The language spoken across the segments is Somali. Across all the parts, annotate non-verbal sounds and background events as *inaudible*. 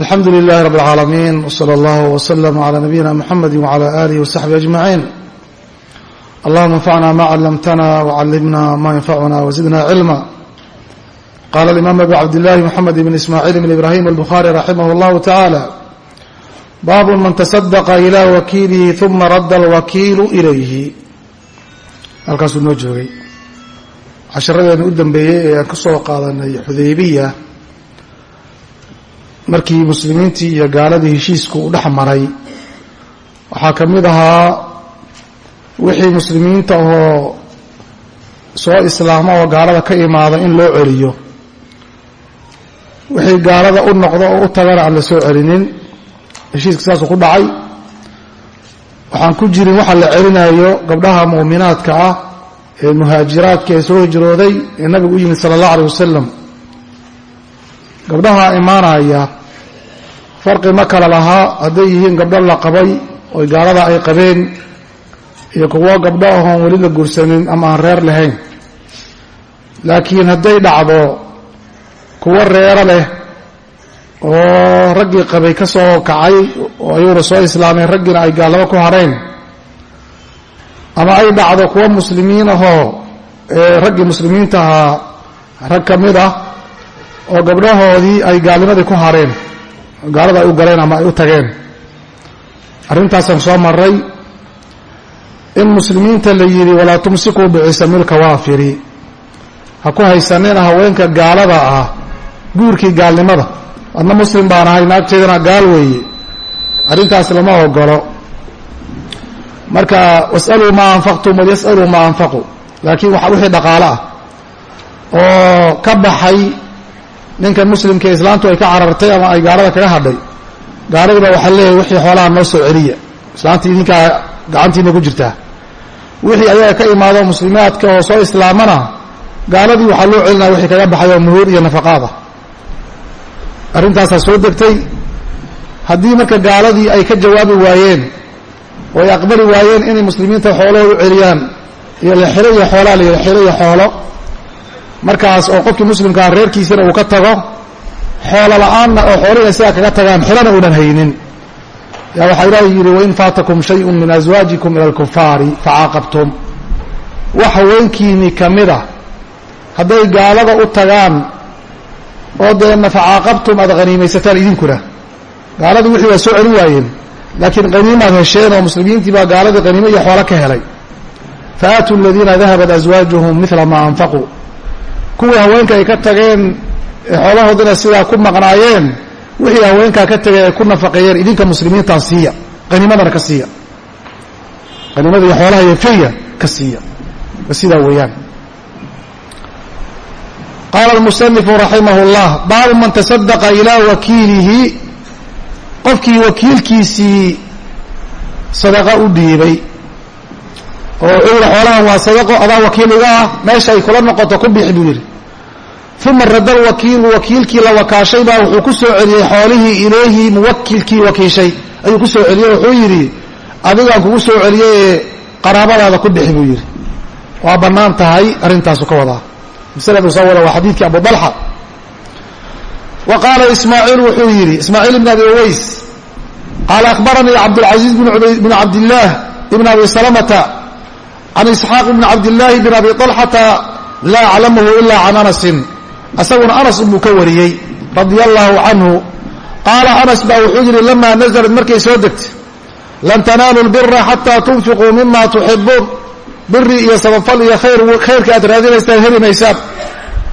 alxamdu lilahi rab اlcaalamiin wslى اllah wslm عlى nabiyina mxamedi wعlى alih wsaxbi ajmaciin allahuma anfacna ma callamtana wcallimna ma yanfacuna wzidna cilma qala اlimam abu cabdillahi mxamed bn ismaaciil bn ibrahim albukhari raximah اllahu taعala baabu man tasadqa ilى wakiilihi ثuma radda alwakiilu ilayhi halkaasuu noo joogay casharadeena u dambeeyey ee aan ka soo qaadanay xudaybiya markii muslimiintii iyo gaaladii heshiisku u dhex maray. Waxaa ka mid ahaa wixii muslimiinta oo soo islaama oo gaalada ka imaada in loo celiyo. Wixii gaalada u noqdo oo u tagana aan la soo celinin heshiiska saasuu ku dhacay. Waxaan ku jirin waxa la celinayo gabdhaha mu'minaadka ah ee muhaajiraadka ee soo hijrooday ee nabigu u yimid sala allah alay wasalam gabdhaha imaanaya farqi ma kala lahaa hadday yihiin gabdho la qabay oo gaalada ay qabeen iyo kuwo gabdho ahoon weli la guursanin ama aan reer lahayn. Laakiin hadday dhacdo kuwo reero leh oo raggii qabay ka soo kacay oo ayuuna soo islaameen raggiina ay gaalaba ku hareen ama ay dhacdo kuwo muslimiin ahoo raggii muslimiinta ahaa rag ka mid ah oo gabdhahoodii ay gaalnimadii ku hareen gaalada ay u galeen ama ay u tageen. Arrintaasaan soo maray in muslimiinta la yidhi walaa tumsikuu bicisamilkawaafiri ha ku haysanina haweenka gaalada ah guurkii gaalnimada. Adna muslim baan ahay naagteedana gaal weeye. Arrintaas lama ogolo marka wasaluu maa anfaqtum walyasaluu maa anfaquu. Laakiin wixii dhaqaalo ah oo ka baxay ninkan muslimka islaantu ay ka carartay ama ay gaalada kaga hadhay gaaladiiba waxaa leeyahay wixii xoolaha noo soo celiya. Islaantii idinkaa gacantiina ku jirtaa. Wixii ayaga ka imaado muslimaadka oo soo islaamana gaaladii waxaa loo celinaya wixii kaga baxay oo muhuur iyo nafaqaada arrintaasaa soo degtay. Haddii marka gaaladii ay ka jawaabi waayeen oo ay aqbali waayeen inay muslimiinta xoolahooda u celiyaan iyo lexilo iyo xoolaa la yidhi xilo iyo xoolo markaas oo qofkii muslimkaa reerkiisana uu ka tago xoolo la'aanna oo xoolihina sidaa kaga tagaan xilana uunan haynin. Yaa waxaa ilaahi yidhi wain faatakum shayun min aswaajikum ila alkufaari facaaqabtum wax haweenkiinni ka mid a hadday gaalada u tagaan oo deena facaaqabtum aad haniimaysataan idinkuna. Gaaladii wixii waa soo celin waayeen laakiin haniimaad hesheen oo muslimiintii baa gaaladii haniimo iyo xoolo ka helay. Fa aatuu aladiina dahabat aswaajuhum mila maa anfaquu kuwii haweenka ay ka tageen xoolahoodina sidaa ku maqnaayeen wixii haweenkaa ka tegay ay ku nafaqeeyeen idinka muslimiintaan siiya haniimadana ka siiya. Haniimada iyo xoolaha iyo feyga ka siiya. Sidaa weeyaan. Qaala almusanifu raximah اllah baabu man tasadaqa ilaa wakiilihi. Qofkii wakiilkiisii sadaqa u dhiibay. Oo yihi xoolahan waa sadaqo adaa wakiil iga ah meesha ay kula noqoto ku bixi buu yidhi uma rada alwakiilu wakiilkii la wakaashay baa wuxuu ku soo celiyey xoolihii ilayhi muwakilkii wakiishay. Ayuu ku soo celiyey wuxuu yidhi adigaan kugu soo celiyey ee qaraabadaada ku bixi buu yidhi. Waa bannaan tahay arrintaasu ka wadaa. Masaladu soo wada waa xadiidkii abu dalxa wa qaala ismaaciil wuxuu yidhi ismaaciil ibn abi uways qaala akhbaranii cabdاlcaziiz bn cabdillaah ibn abi salamata can isxaaq bn cabdillaahi bn abi طalxata laa aclamuhu ila can anasin asaguna anas unbuu ka wariyey radia allahu canhu. Qaala anas baa wuxuu yidhi lama naزlat markay soo degtay lan tanaalu lbira xataa tunfiquu mima tuxibuun biri iyo sababfal iyo khayrka aad raadinaysaan heli maysaan.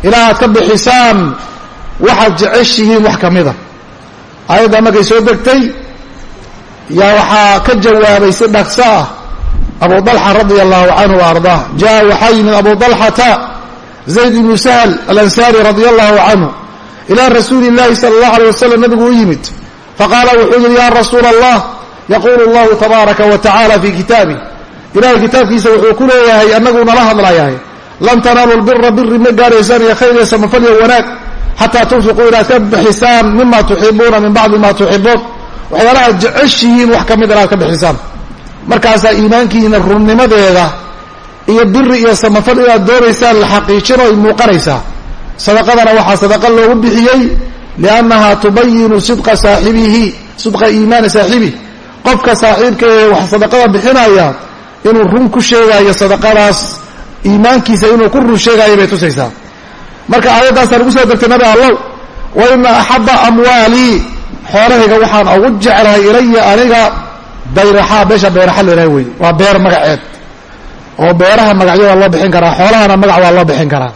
Ilaa aad ka bixisaan waxaad jeceshihiin wax ka mida. Aayaddaa markay soo degtay yaa waxaa ka jawaabay si dhaqso ah abu dalxa radia allahu canhu wa ardaah jaa waxaa yimid abu dalxata zayd ibnu sahl alansaari radia allahu canhu ilaa rasuuli llahi sala allahu alay wasalam nabigu u yimid. Faqaala wuxuu yihi ya rasuula allah yaquulu allahu tabaaraka wa tacala fi kitaabih ilahay kitaabkiisa wuxuu ku leeyahay annagu nala hadlayahay lan tanaalu lbira biri ma gaaraysaan iyo khayr iyo samafal iyo wanaag xataa tunfiquu inaad ka bixisaan mima tuxibuuna min bacdi ma tuxibuun waxyaalaha jeceshihiin wax ka mid inaad ka bixisaan. Markaasaa iimaankiina runnimadeeda iyo biri iyo samafal inaad doonaysaan la xaqiijino ay muuqanaysaa. Sadaqadana waxaa sadaqa loogu bixiyey liannahaa tubayinu sidqa saaxibihi sidqa iimaani saaxibihi qofka saaxiibka ee wax sadaqada bixinaya inuu run ku sheegaayo sadaqadaas iimaankiisa inuu ku run sheegaayo bay tusaysaa. Marka aayaddaasaan ugu soo degtay nabi allow wa ina axabba amwaalii xoolahayga waxaan ugu jeclahay ilaya aniga bayraxaa beesha beeraxa laidhaha wey waa beer magaceed oo beeraha magacyo waa loo bixin karaa xoolahana magac waa loo bixin karaa.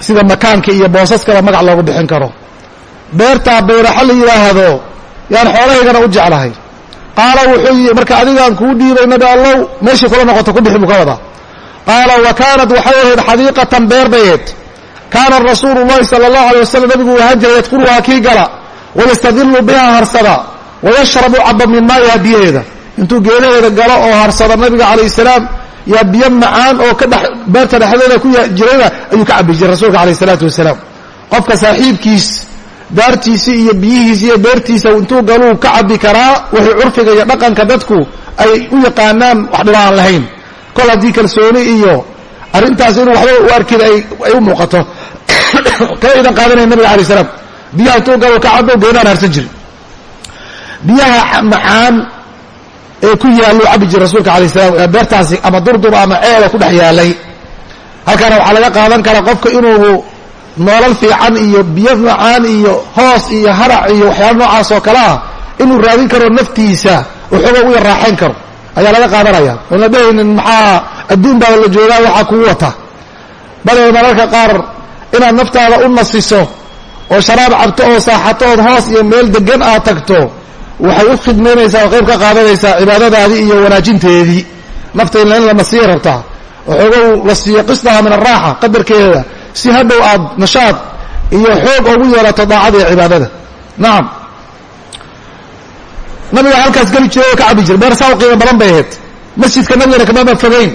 Sida makaanka iyo boosaskaba magac loogu bixin karo. Beertaa bayraxo la yidhaahdo yaan xoolahaygana u jeclahay. Qaala wuxuu yii marka adigaan kuu dhiibay nabi allow meeshii kula noqoto ku bixi buu ka wadaa qaala wa kaanat waxay ahayd xadiiqatan beer bayeed kaana rasuulu llahi sala allahu alay wasalam nabigu ahaan jiray kii gala wayastadilu bihaa harsada wayashrabu caba min maa'iha biyaheeda intuu geedaheeda galo oo harsada nabiga calayh salaam yaa biyo macaan oo ka beerta dhexdeeda ku jirayna ayuu ka cabi jiray rasuulka alayh isalaatu wasalaam. Qofka saaxiibkiis daartiisi iyo biyihiisi iyo beertiisa intuu galuu ka cabi karaa wixii curfiga iyo dhaqanka dadku ay u yaqaanaan wax dhiba lahayn. Kol haddii kalsooni iyo arrintaas inuu waxba u arkin ay u muuqato. *coughs* Ka idan qaadanaya nabiga alay salaam. Biyaha intuu galo ka cabo geedaan harsan jiri biyaha macaan ee ku yaallu cabi jira rasuulka alay salam beertaasi ama durdub ama ceela ku dhex yaalay. Halkaana waxaa laga qaadan karaa qofka inuu noolal fiican iyo biyo macaan iyo hoos iyo harac iyo waxyaala noocaas oo kale ah inuu raadin karo naftiisa u yarraaxayn karo. Ayaa laga qaadanaya. Oon la dhehaynin maxaa adduun baa la joogaa waxaa kugu wata? Bale mararka qaar inaad naftaada u nasiso oo sharaab cabto oo saaxato ood hoos iyo meel degan aad tagto waxay u khidmaynaysaa oo qayb ka qaadanaysaa cibaadadaadii iyo wanaajinteedii nafta in la nasiya rabtaa waxoogow la siiyo qistaha min araaxa qadarkeeda. Si hadhow aad nashaad iyo xoog ugu yeelato daacada iyo cibaadada. Nacam nabiga halkaas geli jiray oo ka cabi jiray. Beer saa u qiimo badan bay ahayd. Masjidka nabigana kamama fogeyn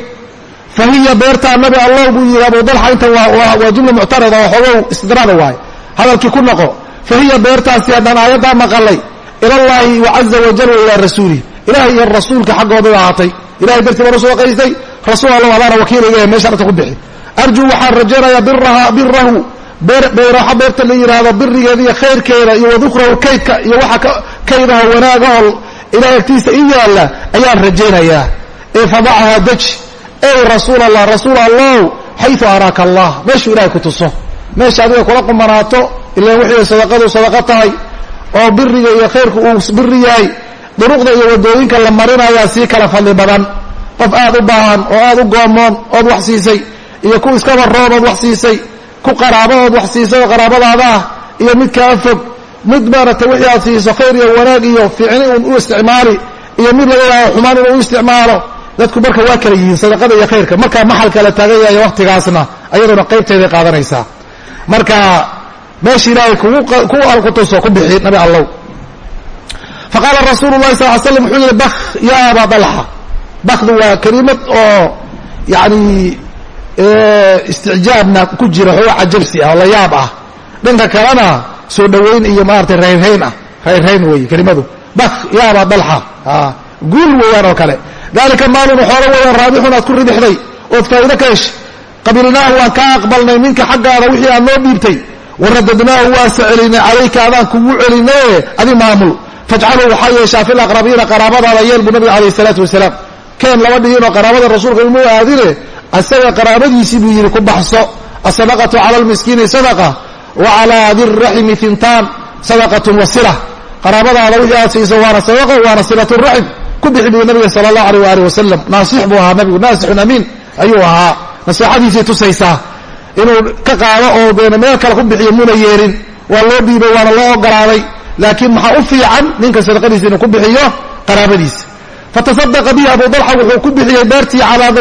fa hiya beertaa nabi allah buu yidhi abu dalxa intan waa jumla muctarada oo xoogow istidraada waaye hadalkii ku noqo. Fa hiya beertaasi haddaan aayaddaa maqalay ilallaahi wacaza wajal wa ilaa rasuulih ilahay iyo rasuulka xaggooday ahaatay. Ilahay dartii baan u soo qaystay rasuul alla adaana wakiilayga meesha dharta ku bixi. Arjuu waxaan rajaynayaa birahu beeraxo beerta la yidhaahdo birigeeda iyo khayrkeeda iyo wadukrahu kaydka iyo waxa kaydaha wanaagahol ilahay agtiisa i yaalla ayaan rajaynayaa. Ee fadacahaa deji. Ey rasuul allah rasuul allow xayu araaka allah meeshuu ilahay ku tuso. Meesha adiga kula qumanaato ilaan wixii sadaqadu sadaqa tahay oo biriga iyo khayrku uu biri yahay duruqda iyo waddooyinka la marinayaa sii kala fadli badan. Qof aad u baahan oo aad u goomoon ood wax siisay iyo ku iskaba roob ood wax siisay ku qaraabo ood wax siisay oo qaraabadaada ah iyo mid kaa fog mid maaragtay wixii aad siiso khayr iyo wanaag iyo fiicni un u isticmaali iyo mid laga yaabo xumaan inuu isticmaalo dadku marka waa kala yihiin sadaqada iyo khayrka. Markaa maxal kala taagan yahay waktigaasna ayaduna qaybteeday qaadanaysaa marka meesha ilaahay ku alqutuso ku bixi nabi allow. Faqaala rasuulu lahi sal l slam wuxuu yihi bak ya aba dalxa bakdu waa kelimad oo yani isticjaabna ku jira xooga cajabsi ah oo la yaab ah. Dhanka kalena soo dhoweyn iyo maarata raynrayn ah raynrayn weeye kelimadu. Bak ya aba dalxa guul weeyaan oo kale. Dalika maalun xoolo weeyaan raabixun aad ku ribixday ood faa'ido ka hesh qabilnaahu waan kaa aqbalnay minka xaggaada wixii aad noo dhiibtay waradadnaahu waase celinay calayka adaan kugu celinaye adi maamul. Fajcaluu waxaa yeeshaa fi laqrabiina qaraabadaada yeel buu nabiga alayh salaatu wasalaam. Keen laba dhiginoo qaraabada rasuulka ilmuu aadine isaga qaraabadiisii buu yidhi ku baxso. Asadaqatu cala lmiskiini sadaqa wa calaa diraximi fintaan sadaqatun wa qaraabadaada wixii aad siiso waana sadaqo waana silatu raxim ku bixi buu nabiga sala allahu aleyh waali wasalam naasix buu ahaa nabigu naasixun amiin ayuu ahaa. Naseexadiisii tusaysaa inuu ka qaado oo deena meel kale ku bixiyo muna yeelin. Waa loo dhiibay waana loo ogolaaday. Laakiin maxaa u fiican ninka sadaqadiisa inuu ku bixiyo qaraabadiisa? Fatasadaqa bihi abu dalxa wuxuu ku bixiyey beertii calaa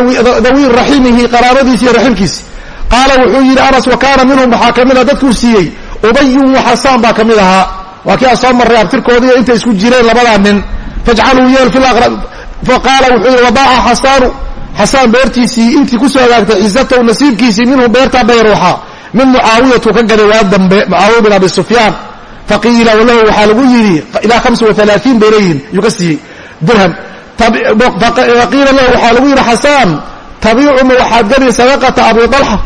dawi raximihi qaraabadiisi iyo raximkiisi qaala wuxuu yidhi anas wa kaana minhum waxaa ka mid a dadkuu siiyey. Ubayun xasaan baa ka mid ahaa. Waa kii aan soo marray abtirkoodiiyo intay isku jireen labadaa nin. Fajcaluu yeel faqaala wuxuu yidhi wadaaca xasaanu xasaan beertiisii intii ku soo hagaagtay xisatahu nasiibkiisii minhu beertaa bayruuxa. Min mucaawiyatu ka gaday waa dambe mucaawiya bin abi sufyaan. Faqiila lahu waxaa lagu yidhi ilaa hamsa waalaaiin bay leeyihiin yuu ka siiyey. Dirham. Faqiila lahu waxaa lagu yidhi xasaan tabiicuma waxaad gadi sadaqata abi dalxa?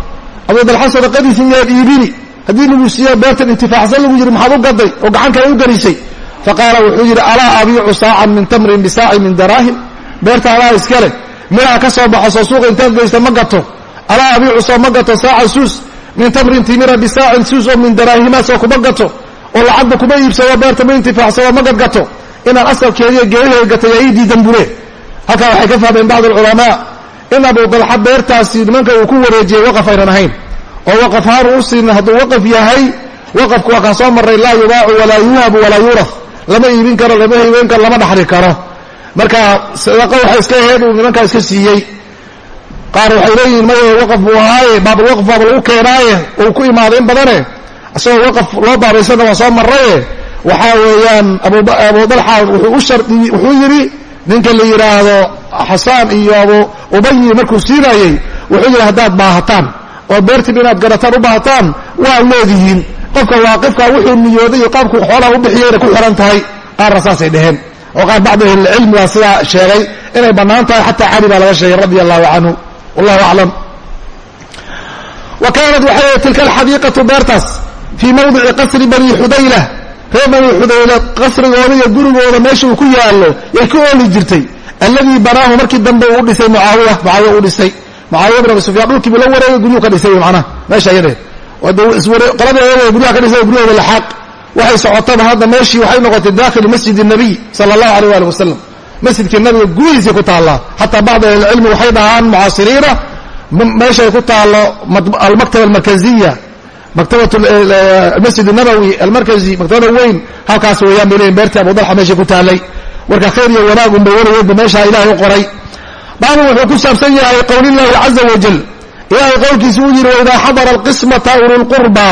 Abi dalxa sadaqadiisi miyaad iibini. Haddii lagu siiyo beertan intifaacsan lagu yidhi maxaad u gaday oo gacan kale u gelisay? Faqaala wuxuu yidhi midhaha ka soo baxo soo suuqa intaad geysta ma gato. Alaa abiicu soo ma gato saacan suus min tamrin timira bisaacin suus oo min daraahima soo kuma gato. Oo lacagba kuma iibsado beerta ma intifaacsado ma gadgato inaan asalkeediiyo geedaheeda gatay yaa ii diidan bure. Halkaa waxay ka fahmeen bacd alculamaa in abu dalxa beertaasi nimanka uu ku wareejiyey waqaf aynan ahayn. Oo waqaf haan u siin hadduu waqaf yahay waqafku waa kaan soo marray laa yubaacu walaa yuhabu walaa yuraf lama iibin karo lama hibeyn karo lama dhaxli karo marka sadaqo waxay iska aheyd uu nimankaa iska siiyey. Qaar waxay leeyihiin maya waqaf buu ahaaye? Baabulwaqf baaba lagu keenaaye? Uu ku imaaday in badane? Isagoo waqaf loo baabaysana waa soo marraye? Waxaa weeyaan abu dalxa wuxuu yidhi ninka la yidhaahdo xasaan iyo abu ubayi markuu siinayey wuxuu yidhi haddaad baahataan oo beertib inaad garataan u baahataan waa leedihiin. Qofka waaqifka wuxuu niyooday iyo qaabkuu xoolaha u bixiyeyna ku xihan tahay qaarna saasay dheheen oo qaar bacdu ahlilcilmigaa sidaa sheegay inay bannaan tahay xataa cali baa laga sheegay radia allahu canhu wallahu aclam. Wa kaanat waxay tilka alxadiiqatu beertaas fii mawdici qasri bani xudayla reer bani xudayla qasrigooda iyo gurigooda meesha uu ku yaallo yay ku ooli jirtay. Alladii banaahu markii dambe uu dhisay mucaawiya mucaawiya uu dhisay. Mucaawiya bin abi sufyaan dhulkiibu la wareegay guryuu ka dhisay macnaha meesha laxaaq waxay socotaba hadda meeshii waxay noqotay dakhili masjid nabiy sala allahu aleyh ali wasalam masjidkii nabiga gudihiisay ku taallaa xataa bacd ahlicilmi waxay dhahaan mucaasiriina meeshay ku taallo almaktaba almarkaziya maktabat masjid nabowi almarkazi maktabada weyn halkaas weeyaan bay leeyiin beertii abudalxa meeshay ku taallay. Marka khayr iyo wanaagun bay weligeedba meeshaa ilahay u qoray. Baabu wuxuu ku saabsan yahay qowlillahi caza wajal ilaahay qowlkiisa uu yidhi waidaa xadara alqismata ululqurba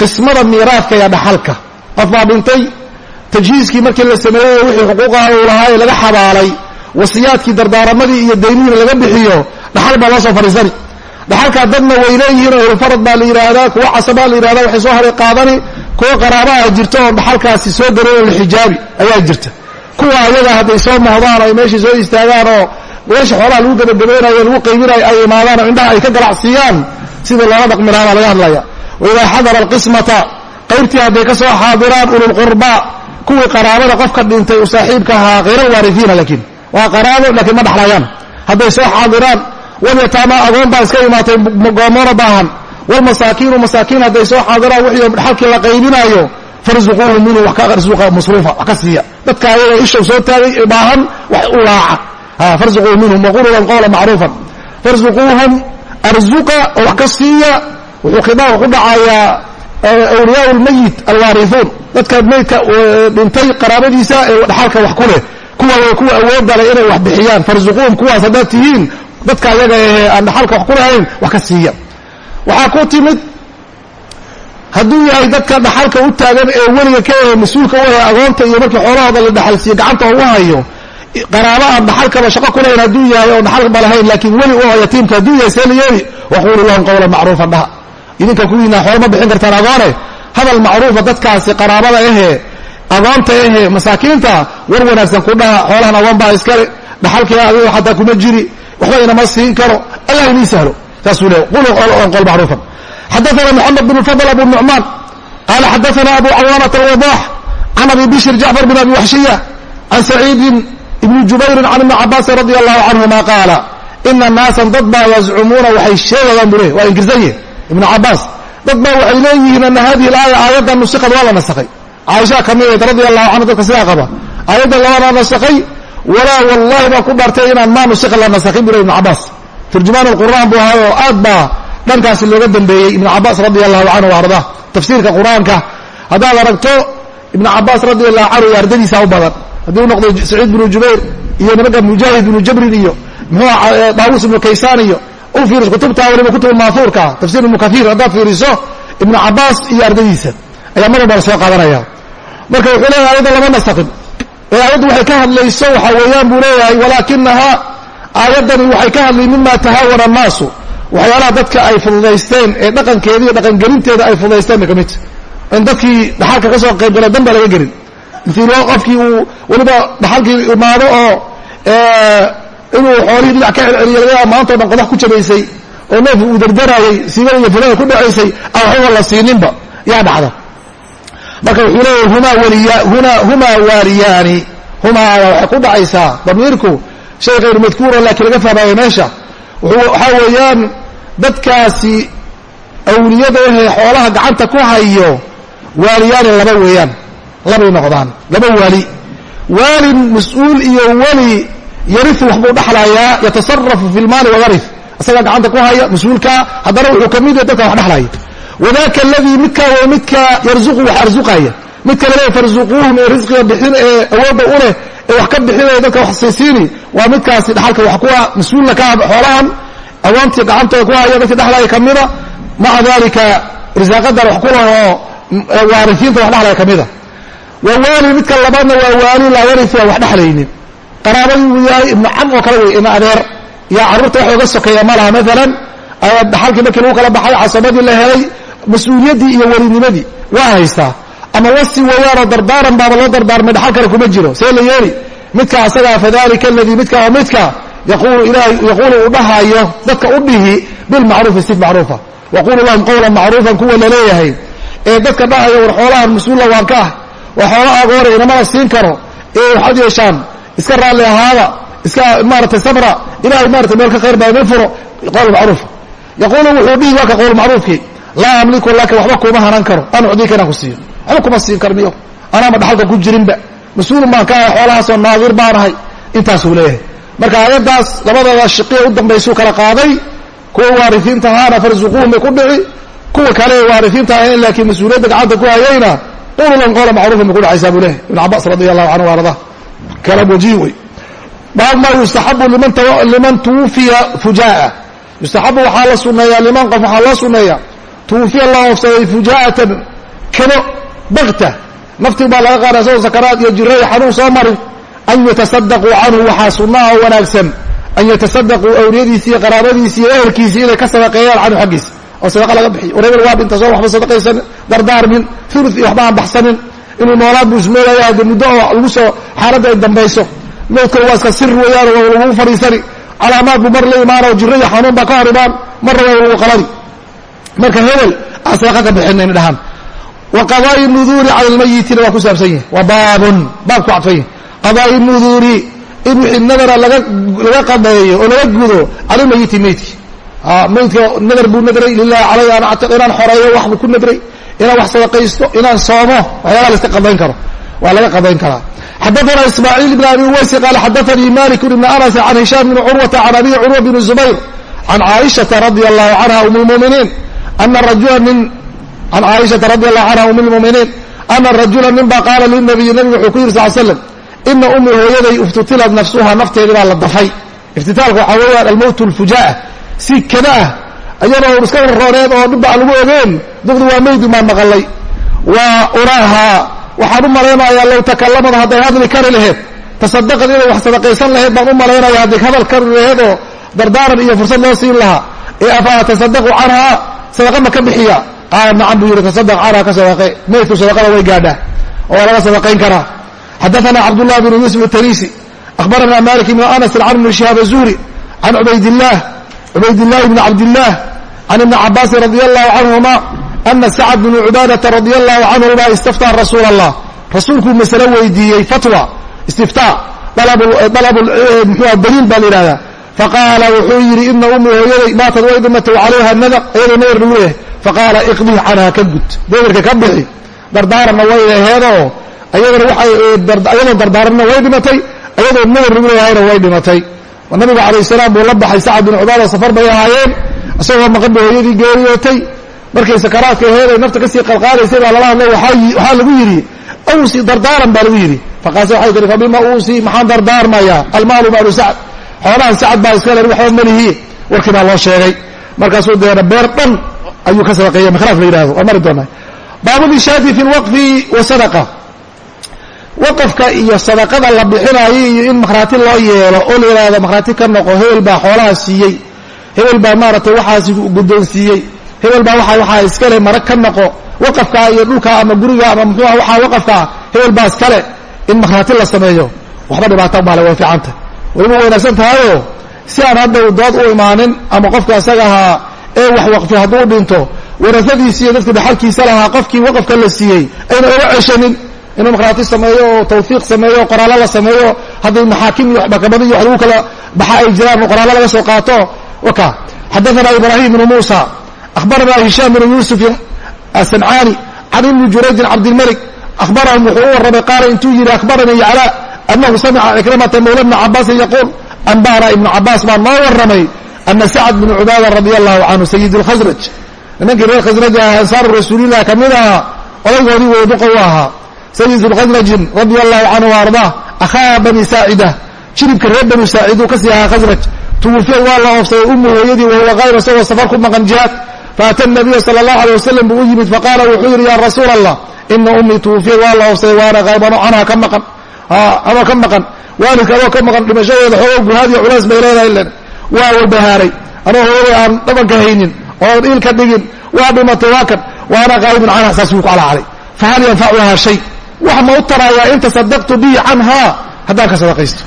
qismada miiraadka iyo dhaxalka. Qof baa dhintay tajhiiskii markii la sameeyey wixii xuquuqaha uu lahaa ee laga xabaalay wasiyaadkii dardaaramadii iyo daynihiina laga bixiyo dhaxal baa loo soo fadhiisani dhaxalkaa dadna way leeyihiin oo hilfarad baa la yidhaahdaa kuwa casabaa la yidhahda waxay soo haray qaadani kuwa qaraabaha jirta oo dhaxalkaasi soo garay oo lixijaabi ayaa jirta. Kuwa ayaga hadday soo mohdaan ay meeshii soo istaagaan oo meesha xoolaha lagu gebagabeynayo lagu qaybinayo ay imaadaan oo indhaha ay ka galacsiiyaan sidii loola dhaqmi lahaa baa laga hadlaya waidaa xadara alqismata qaybtii hadday ka soo xaadiraan ululqurba kuwii qaraabada qofka dhintay uu saaxiibka ahaa khayra waarifiina laakiin waa qaraabo laakiin ma dhaxlayaan hadday soo xaadiraan walyataama agoon baa iska imaatay goomoona baahan walmasaakiinu masaakiin hadday soo xaadiraan wixii dhaxalkii la qaybinaayo farzuquuhu minhu wax ka arsuqa masruufa wax ka siiya dadka ayagoo isha soo taagay baahan wax u laaca farzuquuhu minhum waqulu lahum qawla macruufan farzuquuhum arzuqa wax ka siiya wuxuu khidaabka ku dhacayaa awliyaa lmayit alwaariuun dadka maydka dhintay qaraabadiisa ee dhaxalka wax ku leh. Kuwa kuwa awoodda leh inay wax bixiyaan. Farzuquuhum kuwaas haddaad tihiin dadka ayaga ahee aan dhaxalka wax ku lahayn wax ka siiya. Waxaa ku timid hadduu yahay dadka dhaxalka u taagan ee weliga ka ahe mas'uulka u ahe agoonta iyo markii xoolahooda la dhaxalsiiyo gacanta u hayo qaraaba aan dhaxalkaba shaqo ku lahayn hadduu yahay oo dhaxalba lahayn laakiin weli u aho yatiimka hadduu yahay see la yeeli waqulu lahum qawlan macruufan dhaha idinka kuwiina xoolo ma bixin kartaan agoone. Hadal macruufa dadkaasi qaraabada ahee agoonta ahee masaakiinta war wanaagsan ku dhaha xoolahan agoon baa iskale dhaxalkii adigo xataa kuma jiri waxba inama siin karo. Allah inii sahlo. Saasuu le qul qol macruufan. Xadaana moxamed bn fadl abu nucmaan qaala xadaana abu cawaanata alwadax can abi bishr jacfar bin abi waxshiya can saciidin ibni jubayrin can ibni cabaasin radi allahu canhuma qaala ina naasan dad baa yazcumuuna waxay sheegayaan buu le waa ibnu cabaas dad baa waxay leeyihiin ana hadihi alaaya aayaddan nusikad waa la nasakhay caaishaa ka mid ayd radia allahu canhu dadka sidaa qaba aayaddan labanaa nasakhay walaa wallahi baan ku dhaartay inaan maa nusikha la nasakhin buu le ibnu cabaas turjumaan alqur'aan buu ahay oo aad baa dhankaasi looga dambeeyey ibnu cabaas radia allahu canhu wa tafsiirka qur'aanka haddaad aragto ibnu cabaas radia allahu canhu iyo ardadiisa u badan. Haddii u noqdo saciid binu jubayr iyo nimanka mujaahid binu jabrin iyo muxuu daawuus ibnu kaysaan iyo u fiiriso kutubta waliba kutubu maahuurka tafsir ibnu kaiir haddaad fiiriso ibnu cabaas iyo ardadiisa ayaa mar walba la soo qaadanaya. Marka wuxuu leeyahay ayadda lama nasakin ee aayaddu waxay ka hadlayso waxaa weeyaan buu leeyahay walaakinahaa aayaddani waxay ka hadlay mima tahaawana annaasu. Waxyaalaha dadka ay fududaysteen ee dhaqankeeda iyo dhaqangelinteeda ay fududaysteen bay ka midta in dadkii dhaxalka ka soo qaybgala dan baa laga gelin. Intii qofkii uu weliba dhaxalkii imaado oo inuu xoolihii dhinac ka celceliyo laga yaaba maanta o dhan qodax ku jabaysay oo neefki uu dardarayay siibada iyo fulada ku dhacaysay aan waxbaba la siininba yaa dhacda marka wuxuu leeyahy humaa humaa waaliyaani. Humaa waxay ku dhacaysaa damiirku. Shay kayru madkuura laakiin laga fahmaayo meesha waxaa weeyaan dadkaasi awliyada ahee xoolaha gacanta ku hayo waaliyaani laba weeyaan labay noqdaan laba waali. Waalin mas'uul iyo weli yariu waxbuu dhaxlayaa yatasarafu fi lmaali wayari isagaa gacanta ku haya mas'uulka haddana wuxuu ka mid yahay dadka wax dhexlaya wadaka aladii midkaa waa midka yarzuqu wax arzuqaya. Midka laleeya farzuquuhum ee risqiga bixin ee awoodda u leh ee wax ka bixinaya dadka wax siisiini waa midkaasi dhaxalka wax kuwa mas'uulna ka ah xoolahan awoontii gacantooda ku haya dadka dhexlaya kamida maca dalika risaaqadan wax ku lahoo waarisiinta wax dhexlaya kamida wa waali midka labaadna waa waali laa yariu wax dhexlaynin qaraabadii uu yahay ibnu cam oo kale wey ibnu adeer. Yaa carruurta wax oga sokeeya ma laha maalan dhaxalkii markii lagu kala baxay casabadii la helay mas'uuliyaddii iyo welinimadii waa haystaa ama wasi weeyaanoo dardaaran baaba loo dardaarmay dhaxal kale kuma jiro. See la yeeli midka asagaa fadalika aladii midka oo midka yaquulu uu dhahaayo dadka u dhihi bilmacruufi si macruufa. Waqulu lahum qawlan macruufan kuwa la leeyahay ee dadka dhahaya war xoolahan mas'uulla waan ka ah. Waa xoola agoore inamada siin karo. Ee waxaad yeeshaan iska raalli ahaada iska maaratay sabra ilahay maratay meel ka khayr baa idin furo qowl macruufa yaquulu wuxuu dhihi waa ka qowl macruufkii laa amliku laka waxba kuma hanan karo an ucdiika inaan ku siiyo waxba kuma siin kar miyo anaama dhaxalka ku jirinba mas'uul baan ka ahay xoolahaasoo naadir baanahay intaasuu leeyahay. Marka aayaddaas labadooda shiqiya u dambaysuu kala qaaday kuwa waarisiinta ahaana farsuquuhum bay ku dhici kuwa kale waarisiinta ahayn laakiin mas'uuliyadda gacanta ku hayayna qulu qawla macruufan bay ku dhacaysaa buu leeyahy ibn cabaas radi allahu canhu arda kalam wajiih wey. Baab ma yustaxabu liman tuwufiya fujaa yustaxabu waxaa la suneeyaa liman qof waxaa loo suneeya tuwufiya la oofsaday fujaa'atan kado bakta naftii baa laga qaada isagoo sakaraad iyo jiro iyo xanuun soo marin. An yatasadaquu canhu waxaa sunnaha oo wanaagsan. An yatasadaquu awliyadiisi iyo qaraabadiisi iyo ehelkiisii inay ka sadaqeeyaan canhu xaggiisa oo sadaqa laga bixiyo. War hebel waa dhinta soo waxba sadaqaysan dardaarmin ulu iyo waxba aan baxsanin inuu noolaad buu ismoodaya hadde muddo oo lagu soo xaaladda ay dambayso. Moodkana waa iska sir weeyaan waa lagu fadhiisani calaamaad buu mar la imaanao jiro iyo xanuun baa ka hor imaan marna waa lagu qalani marka hebel aan sadaqa ka bixinayna dhahaan. Wa qadaa'i nuduuri cala lmayitina waa ku saabsan yahi waa baabun baab ku cadfan yahi qadaa'i nuduuri in wixii nadara laga qadeeyo oo laga gudo cala lmayiti meydki maydka nadar buu nadray lilahi calay an actiq inaan xoreeyo wax buu ku nadray inaan wax sadaqaysto inaan soomo waxyaalaha la iska qadayn karo. Waa laga qadayn karaa. Xadaana ismaaciil ibn abi uwaysi qaala xadaanii malik ibn anas can hishaam bni curwata can abi curwa bni zubayr can caaishata radia allahu canha um lmuminiin ana rajula nin can caaishata radi allahu canha um lmuminiin ana rajula nin baa qaala linabiyi nabigu wuxuu ku yiri sal slam ina ummi hooyaday iftutilad nafsuha nafteedii baa la dafay. Iftitaalka waxaa weeyaan almowt lfujaa si kada ah iyadoo iska rarooneed oo dhibba aan lagu ogeen duqdu waa meydi maan maqalay. Waa uraaha waxaan u malaynayaa low takalamad hadday hadli kari laheed tasadaqad inay wax sadaqaysan lahayd baan u malaynaya hadday hadal kari laheed oo dardaaran iyo fursad loo siin lahaa. Ee afa tasadaqu canhaa sadaqa ma ka bixiya. Qaala nacam buu yidhi tasadaq canha ka sadaqe meydku sadaqada way gaadhaa. Oo waa laga sadaqayn karaa. Xadaana cabdullahi bnu yuusuf atanisi akhbarana malik ibnu anas can ibni shihaab azuhri can cubaydillaah cubaydillahi bni cabdillaah can ibni cabaasin radi allahu canhuma ana sacd bnu cubaadata radi allahu canhuma istaftaa rasuula allah rasuulkuu masale weydiiyey fatwa istiftaa mxua daliil baa la yidhahdaa faqaala wuxuu yidhi ina ummi hooyaday maatad way dhimatay calayha nadar iyadoo nadar lagu leeyahay faqaala iqdih canha ka gud nadarka ka bixi dardaaranna way aheedoo waayadoo dardaaranna way dhimatay iyadoo nadar lagu way dhimatay nabigu calayh salaam buu la baxay sacad bin cubaada safar bay ahaayeen isagoo maqanba hooyadii geeriyootay. Markay sakaraadka aheeday nafta ka sii qalqaadaysay baa lala hadlo waxaa lagu yidhi awsi dardaaran baa lagu yidhi. Faqaase waxay tihi fabima uusi maxaan dardaarmayaa almaalu maalu sacd xoolahan sacad baa iska len waxba malihi warkii baa loo sheegay. Markaasuu deena beer dhan ayuu ka sadaqeeya mikhraaf la yidhahdo waa mari doonaa baabudishaati fi lwaqfi wa sadaqa waqafka iyo sadaqada la bixinaayo iyo in makhraati loo yeelo oo la yidhaahdo makhraati ka noqo hebel baa xoolaha siiyey. Hebel baa maaragtay waxaasi guddoonsiiyey hebel baa waa waxaa iskale marag ka noqo waqafkaa iyo dhulkaa ama guriga ama muxuuha waxaa waqafkaa hebel baa iskale in makhraati la sameeyo. Waxba dhibaata maale way fiicanta. Weliba wanaagsan tahayoo si aan hadda dood u imaanin ama qofka isaga ahaa ee wax waqfi hadduu dhinto warasadiisi iyo dadka dhaxalkiisa lahaa qofkii waqafka la siiyey ayna oga ceshanin inuu markhaati sameeyo oo tawfiiq sameeyo o qoraallo la sameeyo hadday maxaakim iyo maxkamada iyo wax lagu kala baxa ay jiraan qoraallo laga soo qaato waka. Xadaثana ibrahim ibnu muusa akhbarana hishaam bnu yuusuf asancaani can ibni jurayjin cabdilmalik akhbarahum wuxuu u warramay qaala intuu yidhi akhbaranii yaclaa anahu samica cikramata mawla bna cabaasin yaquul anba'ana ibnu cabaas baa noo warramay ana sacd bnu cubaada radia allahu canhu sayid اlkhasraj nimankii reer khasraj ah ansaaru rasuulilah ka mid ahaa odaygoodii weyduqa ahaa sayid khasrajin radia allahu canhu ardaa akhaa bani saacida jiribka reer banu saaciduu ka sii ahaa khasraj tuwufiya waa la oofsaday umu hooyadii wahuwa qayr isagoo safar ku maqan jihaad faata nabiya sala allahu alay wasalam buu u yimid faqaala wuxuu yidhi ya rasuula allah ina ummii tuwufiya waa la oofsaday waana qaybano canha ka maqan anoo ka maqan waalidka adoo ka maqan dhimashadeeda xoogo guhaad iyo culays bay leedahay len waa walbahaaray anoo hooyaday aan dhabanka haynin oon iilka dhigin waa dhimatay waa kan waana qaa'ibun canha saas ku calacalay fahal yanfacuhaa shay wax ma u taraayaa in tasadaqtu bihi canhaa haddaan ka sadaqaysto.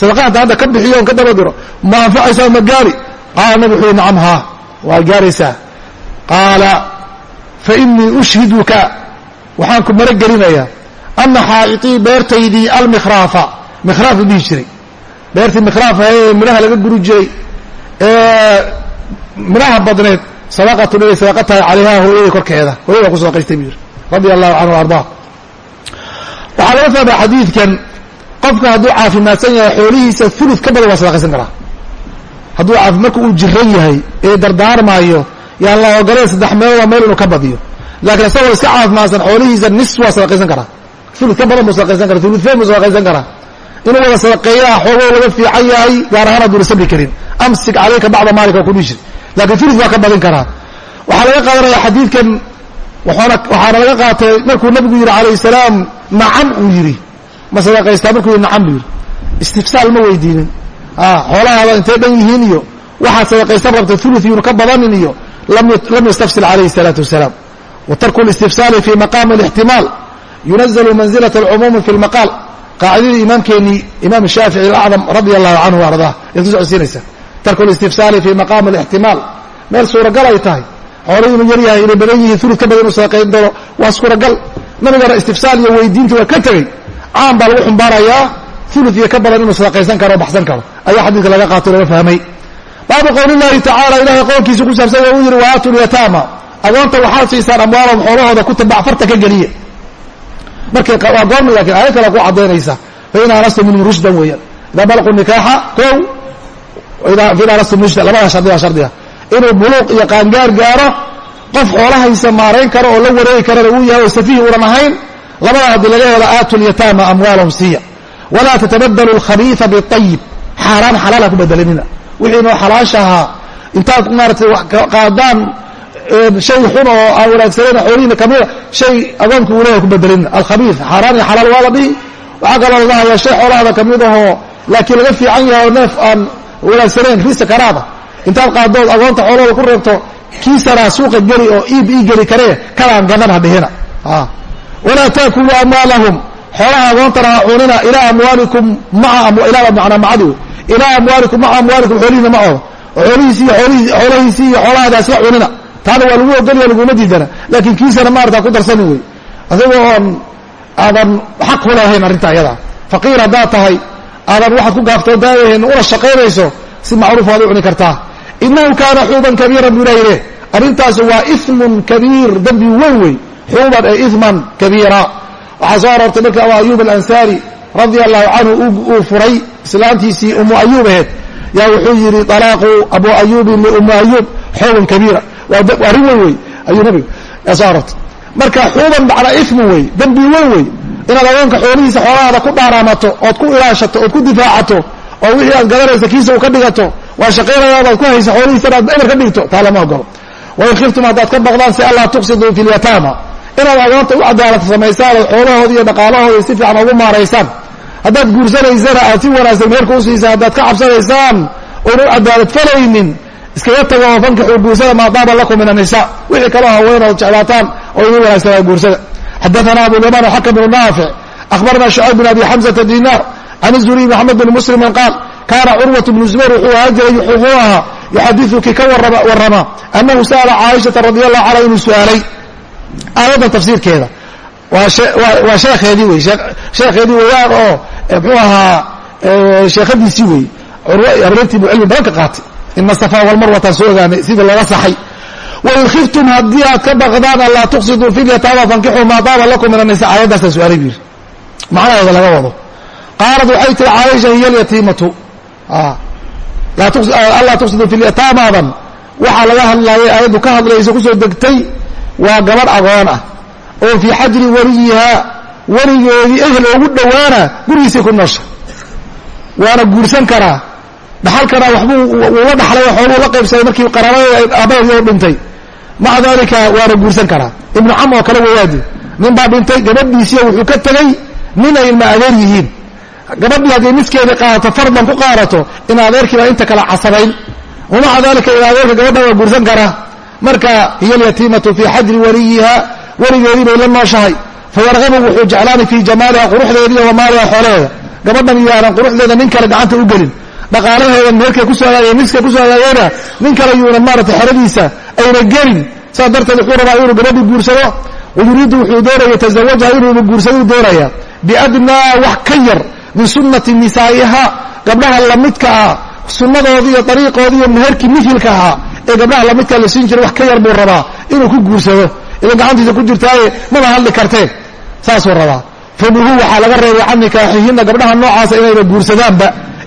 Sadaqaanta hadda ka bixiyo on ka daba diro ma anfacaysaa ma gaari. Qaala nabi wuxuu nacam haa waa gaaraysaa. Qaala fa inii ushhiduka. Waxaan ku mara gelinayaa ana xaa'iطii beertaydii almikhraafa mikhraafu dhihi jiray. Beertii mikhraafa ee midhaha laga guri jiray ee midhaha badneed sadaqatun inay sadaqa tahay calayhaa hooyadii korkeeda. Hooyada ku sadaqaystay buu yidhi radia allahu canhu ardaa waxaa laga fahmaya xadiidkan qofka hadduu caafimaadsan yahay xoolihiisa ulud ka badan waa sadaqaysan karaa. Hadduu caafi marka uu jiran yahay ee dardaarmaayo yaan la ogolayn saddex meeloodoo meel inuu ka badiyo. Laakiin isagoo iska caafimaadsan xoolihiisa nis waa sadaqaysan karaa. Ulud ka badan buu sadaqaysan kara ulud feen buu sadaqaysan karaa. Inuu wada sadaqeeyaa xoogoo laga fiican yahay gaar ahaan hadduuna sabri karin. Amsik calayka bacda maalika ku dhihi jir laakiin ulud waa ka badin karaa. Waxaa laga qaadanaya xadiidkan waxaana laga qaatay markuu nabigu yidhi calayh salaam nacam uu yidhi. Ma sadaqaystaa? Markuu yidhi nacam buu yidhi. Istifsaal ma weydiinin. Ah, Xoolahaada intay dhan yihiin iyo waxaad sadaqaysan rabtay? Thuluth yuunu ka badanin iyo lam yastafsil calayhi salaatu wasalaam. Wa tarku listifsaali fi maqaami alixtimaal. Yunazalu manzilat alcumuumi fi lmaqaal qaacidadii imaamkeeni imaam shaafici alacdam radia allahu canhu ardaa yaad ku socodsiinaysaa tarku listifsaali fi maqaami alixtimaal. Meel suuragal ay tahay xoolihii inuu yar yahay inay badan yihiin ulud ka badan inuu sadaqayn doono waa suuragal nabigana istifsaal iyo weydiintii waa ka tegey. Caan baa lagu xumbaarayaa ulu iyo ka badan inuu sadaqaysan karo o baxsan karo. Ayaa xadiidka laga qaato laga fahmay. Baabu qowli llahi tacaala ilahay qowlkiisa ku saabsan uu yihi waaatu lyataama agoonta waxaad siisaan amwaalahum xoolahooda ku tabac farta ka geliya. Markay waa goorma laakiin aayad kale ku cadaynaysa fain aanastum minhum rushdan weeyaan. Idaa balaquu nikaaxa kow fain aanastum rushda labada shardiga shardiga inuu buluuq iyo qaangaar gaaro qof xoolahaysa maarayn karo oo la wareegi karana uu yahay oo safiih unan ahayn labada haddii laga helo aatu lyataama amwaalahum siiya. Walaa tatabadalu alkhabiia biayib xaaraan xalaala ku bedelanina wixii inoo xalaashahaa intaad maaratay qaadaan shay xun oo aan wanaagsaneyn xoolihiina kamida shay agoonka uu leeyahay ku bedelina alkhabii xaaraan iyo xalaal waa la dhihi. Waxaa kaloo la shay xoolahaada ka mid ahoo laakiin laga fiican yahay oo neef aan wanaagsanayn ri sakaraada intaad qaadood agoonta xoolahooda ku reebto kiisanaa suuqa geli oo iib ii geli karee kalaan gadan ha dhihina. Walaa taakuluu amwaalahum. Xoolaha agoontana ha cunina ilaa amwaalikum maa macadi ilaa amwaalikum maca amwaalikum xoolihiina macooda oo xoolihiisi xoolahiisi iyo xoolahaada isla cunina taana waa lagu ogolya laguma diidana. Laakiin kiisana maarata ku darsanin wey adigoo oon aadan xaq ku lahayn arrinta ayadaa faqiir haddaad tahay aadan waxaad ku gaaftoo daayahayn una shaqaynayso si macruuf waad u cuni kartaa inahu kaana xuuban kabiiran bu ilahi leh arrintaas waa imun kabiir dembi weyn wey xuuban ee iman kabiira. Waxaa soo aroortay marka abu ayub alansaari radia allahu canhu uu furay islaantiisii umu ayuub aheed yaa wuxuu yidhi alaaqu abu ayubin liumu ayuub xuuban kabiira. Waa arrin weyn wey ayuu nabiga soo aroortay. Marka xuuban macnaa imun wey dembi weyn wey inaad agoonka xoolihiisa xoolahaada ku dhaaraamato ood ku ilaashato ood ku difaacato oo wixii aad garanaysa kiisa u ka dhigato waa shaqaynayaabaad ku haysa xoolihiisana aad eber ka dhigto taa lama ogolo wain khiftum haddaad ka baqdaan si allaa tuqsiduu fi lyataama inaad agoonta u cadaalad samaysaan oo xoolahooda iyo dhaqaalahooda si fiican ugu maaraysaan. Haddaad guursanaysana aad si wanaagsan meerka u siisaan haddaad ka cabsanaysaan oona u cadaalad falaynin iskaga tago fankixuu guursada maa daaba lakum min anisa wixii kaloo haweenoood jeclaataan oo idin wanaagsanaa guursada. Xadaana abuyaman xakam bnu naafic akhbarana shucayb bin abi xamsata dinar can zuriy maxamed bn muslimin qaal kaana curwat bnu zubayr wuxuu ahaan jiray wuxuu ahaa yuxadiuki ka warrama annahu sa'ala caaishata radi allahu canha inuu su'aalay aayaddan tafsiirkeeda waa sheekheedii wey sheekheedii weyaan oo mxuu ahaa sheekhadiisii wey habartii buu cilmi badan ka qaatay ina safa walmarwataan soo ogaanay sidii looga saxay wain khiftum haddii aad ka baqdaan an laa tuqsiduu fi lyataama fankixuu maa daaba lakum min anisa aayaddaasa su'aalay bu yidhi macnaheeda laga wado qaalat waxay tiri caaisha hiya alyatiimatu anlaa tuqsiduu fi lyataamadan waxaa laga hadlaayay aayaddu ka hadlaysa ku soo degtay waa gabadh agoon ah. Oo fii xajri weliyihaa weligeedii ehel ugu dhowaana gurigiisay ku noosha. Waana guursan karaa. Dhaxalkana waxbuu uga dhaxlay xooluu la qaybsaday markii qaraabada aabbaheedii oo dhintay. Maca daalika waana guursan karaa. Ibnu cam oo kale wawaadi nin baa dhintay gabadhiisiiyo wuxuu ka tegey nin ay ilma adeer yihiin gabadhii hadday niskeedii qaadato fardan ku qaadato in adeerkiibaa inta kale casabayn. Wamaca dalika in adeerka gabadha waa guursan karaa marka hiya alyatiimatu fii xajri waliyiha weligeedii bay la nooshahay. Fayargabu wuxuu jeclaani fii jamaaliha quruxdeediiyo wamaaliha xoolaheeda gabadhan iyo aanan quruxdeeda nin kale gacanta u gelin. Dhaqaalaheeda meerkay ku soo hagaagay niskay ku soo hagaagayna nin kale yuuna maarata xeradiisa ayna gelin. Saas darteed wuxuu rabaa inuu gabadhi guursado. Wayuriidu wuxuu doonaya tazawajaha inuuba guursaduu doonaya. Biadnaa wax ka yar min sunnati nisaa'iha gabdhaha lamidka ah sunnadoodii iyo dariiqoodii iyo meherkii mihilka ahaa ee gabdhaha lamidkaa la siin jiray wax ka yar buu rabaa inuu ku guursado idan gacantiisa ku jirtaaye maba hadli kartee saasuu rabaa fanuhu waxaa laga reebay can nikaaxihina gabdhaha noocaasa inayba guursadaanba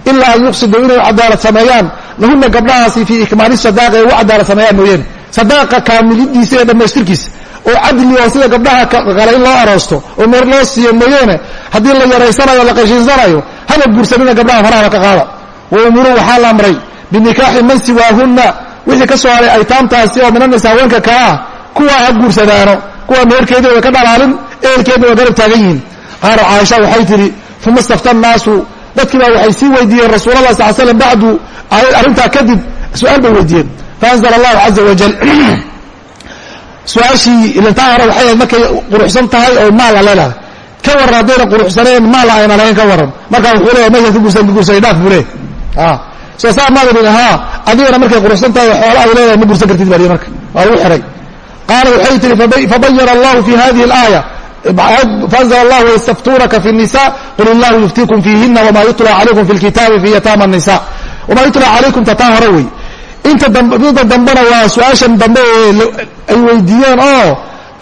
ilaa an yuqsiduu inay cadaalad sameeyaan lahuna gabdhahaasi fii ikmaali sadaaqa ay ugu cadaalad sameeyaan mooyaane sadaaqa kaamilidiisa ee dhammaystirkiisa oo cadli oo sida gabdhaha kale in loo aroosto oo meer loo siiyo mooyaane haddii la yaraysanayo la qashinsanayo haba guursanina gabdhaha farahaba ka qaada. Wa umuruu waxaa la amray binikaaxi man siwaahunna wixii ka soo haray aytaamtaasi oo minanisa haweenka kale ah kuwa ha guursadaano kuwa meherkeedii way ka dhalaalin ehelkeedna waa garab taagan yihiin. Qaala caaisha waxay tidhi uma istafta annaasu dadkii baa waxay sii weydiiyeen rasuulallah sal slam bacdu arrintaa kadib su'aal bay weydiiyeen. Faanzla allahu caza wajal *clears throat* su'aashii ilintaa hore waxay ahayd markay quruxsan tahay oo maalla leedahay ka warran haddayna quruxsaneen maalla ayna lahayn ka warran markaa wuxuu leeyahay meeshaad ka guursan ka guursan dhaaf buu leeyahy soo saa maadrin haa adigana markay quruxsan tahay oo xoola ay leedahay ma guursan kartid baa marka waa lagu xihay qaala waxay tihi fabayana allahu fi hadihi اlaaya faanzl allah ystaftuunaka fi الnisa qul illahu yuftiikum fiihina wma yutla calaykum fi اlkitaabi fi yataama الnisa wma yutla calaykum tataa hore wey inta midda dambena waa su-aashan dambe ay weydiiyeen oo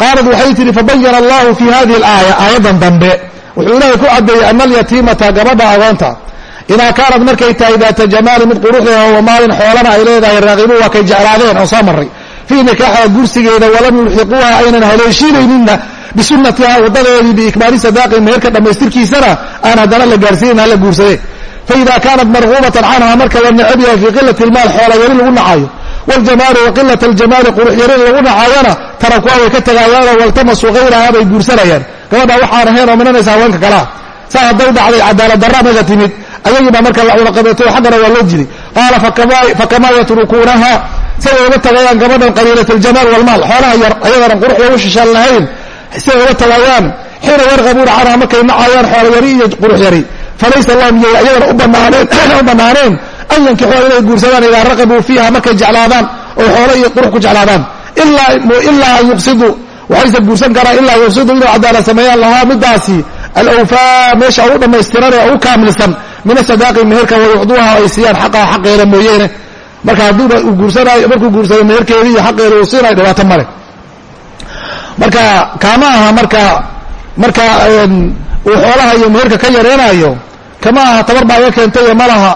qaalad waxay tihi fabayana allahu fi hadihi اlaaya aayaddan dambe wuxuu ilaahay ku caddeeyey ana alyatiimata gabadha agoonta idaa kaanad markay tahay daata jamaali mid quruxdeeda wamaalin xoolana ay leedahay raaqibu waa kay jeclaadeen oo soo maray fii nikaaxiha gursigeeda walam yulxiquuha aynan haleeshiinayninna bisunatiha wadadeedii biikmaali sadaaqi meherka dhammaystirkiisana aan haddana la gaarsiinin hala guursadee faida kaanat marguubatan canha marka la necab yahay fii qilati lmaal xoola lagu nacayo waljamaali wa qilat aljamaali qurux yarin lagu nacaayana tarakuha way ka tagaayaanoo waltamasuu hayraha bay guursanayaan gabadha waxaan ahayn oo minanaysa haweenka kalea saa hadday dhacday cadaalad darra meesha timid ayagii baa marka la cunaqabeeto xaggana waa loo jiray qaala fakamaa yatrukuunaha siday uga tagayaan gabadhan qabiilat aljamaal walmaal xoolaha yar ayagoonan quruxda u shishaan lahayn siday uga tagayaan xiina yarqabuuna canha markay nacayaan xoolo yari iyo qurux yari falaysa lahum iyo ayagana u bannaaneen an yankixuha inay guursadaan idaa raqabuu fiiha markay jeclaadaan oo xoolo iyo qurux ku jeclaadaan. Ilaa an yuqsiduu waxayse guursan karaan ilaa yuqsiduu inay cadaalad sameeyaan lahaa midaasi alawfaa meesha ugu dhammaystiran ee ugu kaamilsan min asadaaqi meherka wayucduuha ay siiyaan xaqaha xaqeeda mooyeene. Marka hadduuba uu guursanaayo markuu guursado meherkeedii iyo xaqeeda uu siinayo dhibaato male marka kama aha marka marka uu xoolaha iyo meherka ka yareenaayo kama aha tabar baa iga keentay malaha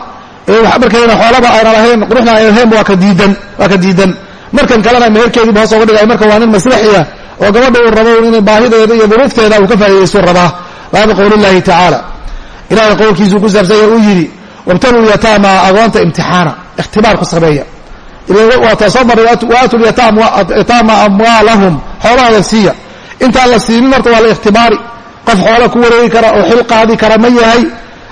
markayna xoolaba ayna lahayn quruxna ayna lahaynba waa ka diidan waa ka diidan. Markan kalena meherkeediiba hoos oga dhigay marka waa nin maslaxiya oo gabadha uu rabo inay baahideeda iyo duruufteeda uu ka faa'idaystuu rabaa. Baabi qowli illahi tacaala ilahay qowlkiisuu ku saabsanya uu yidhi wabtaluu yataama agoonta imtixaana ikhtibaar ku sameeya. Waataa soo marray waaatu yataama amwaalahum xoolahooda siiya. Intaan la siinin horta waa la ikhtibaari. Qof xoola ku wareegi kara oo xil qaadi kara ma yahay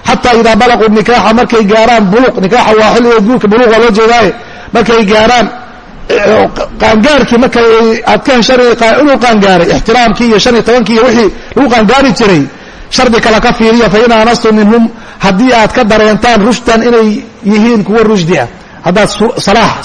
xataa idaa balaquu nikaaxa markay gaaraan buluq nikaaxa waa xilliga guurka buluq waa loo jeedaaye markay gaaraan qaangaarkii marka aad ka heshan inuu qaangaaray ixtiraamkii iyo shan iyo tobankii iyo wixii lagu qaangaari jiray shardi kale ka fiiriya fain aanastum minhum haddii aad ka dareentaan rushdan inay yihiin kuwa rushdi ah. Haddaad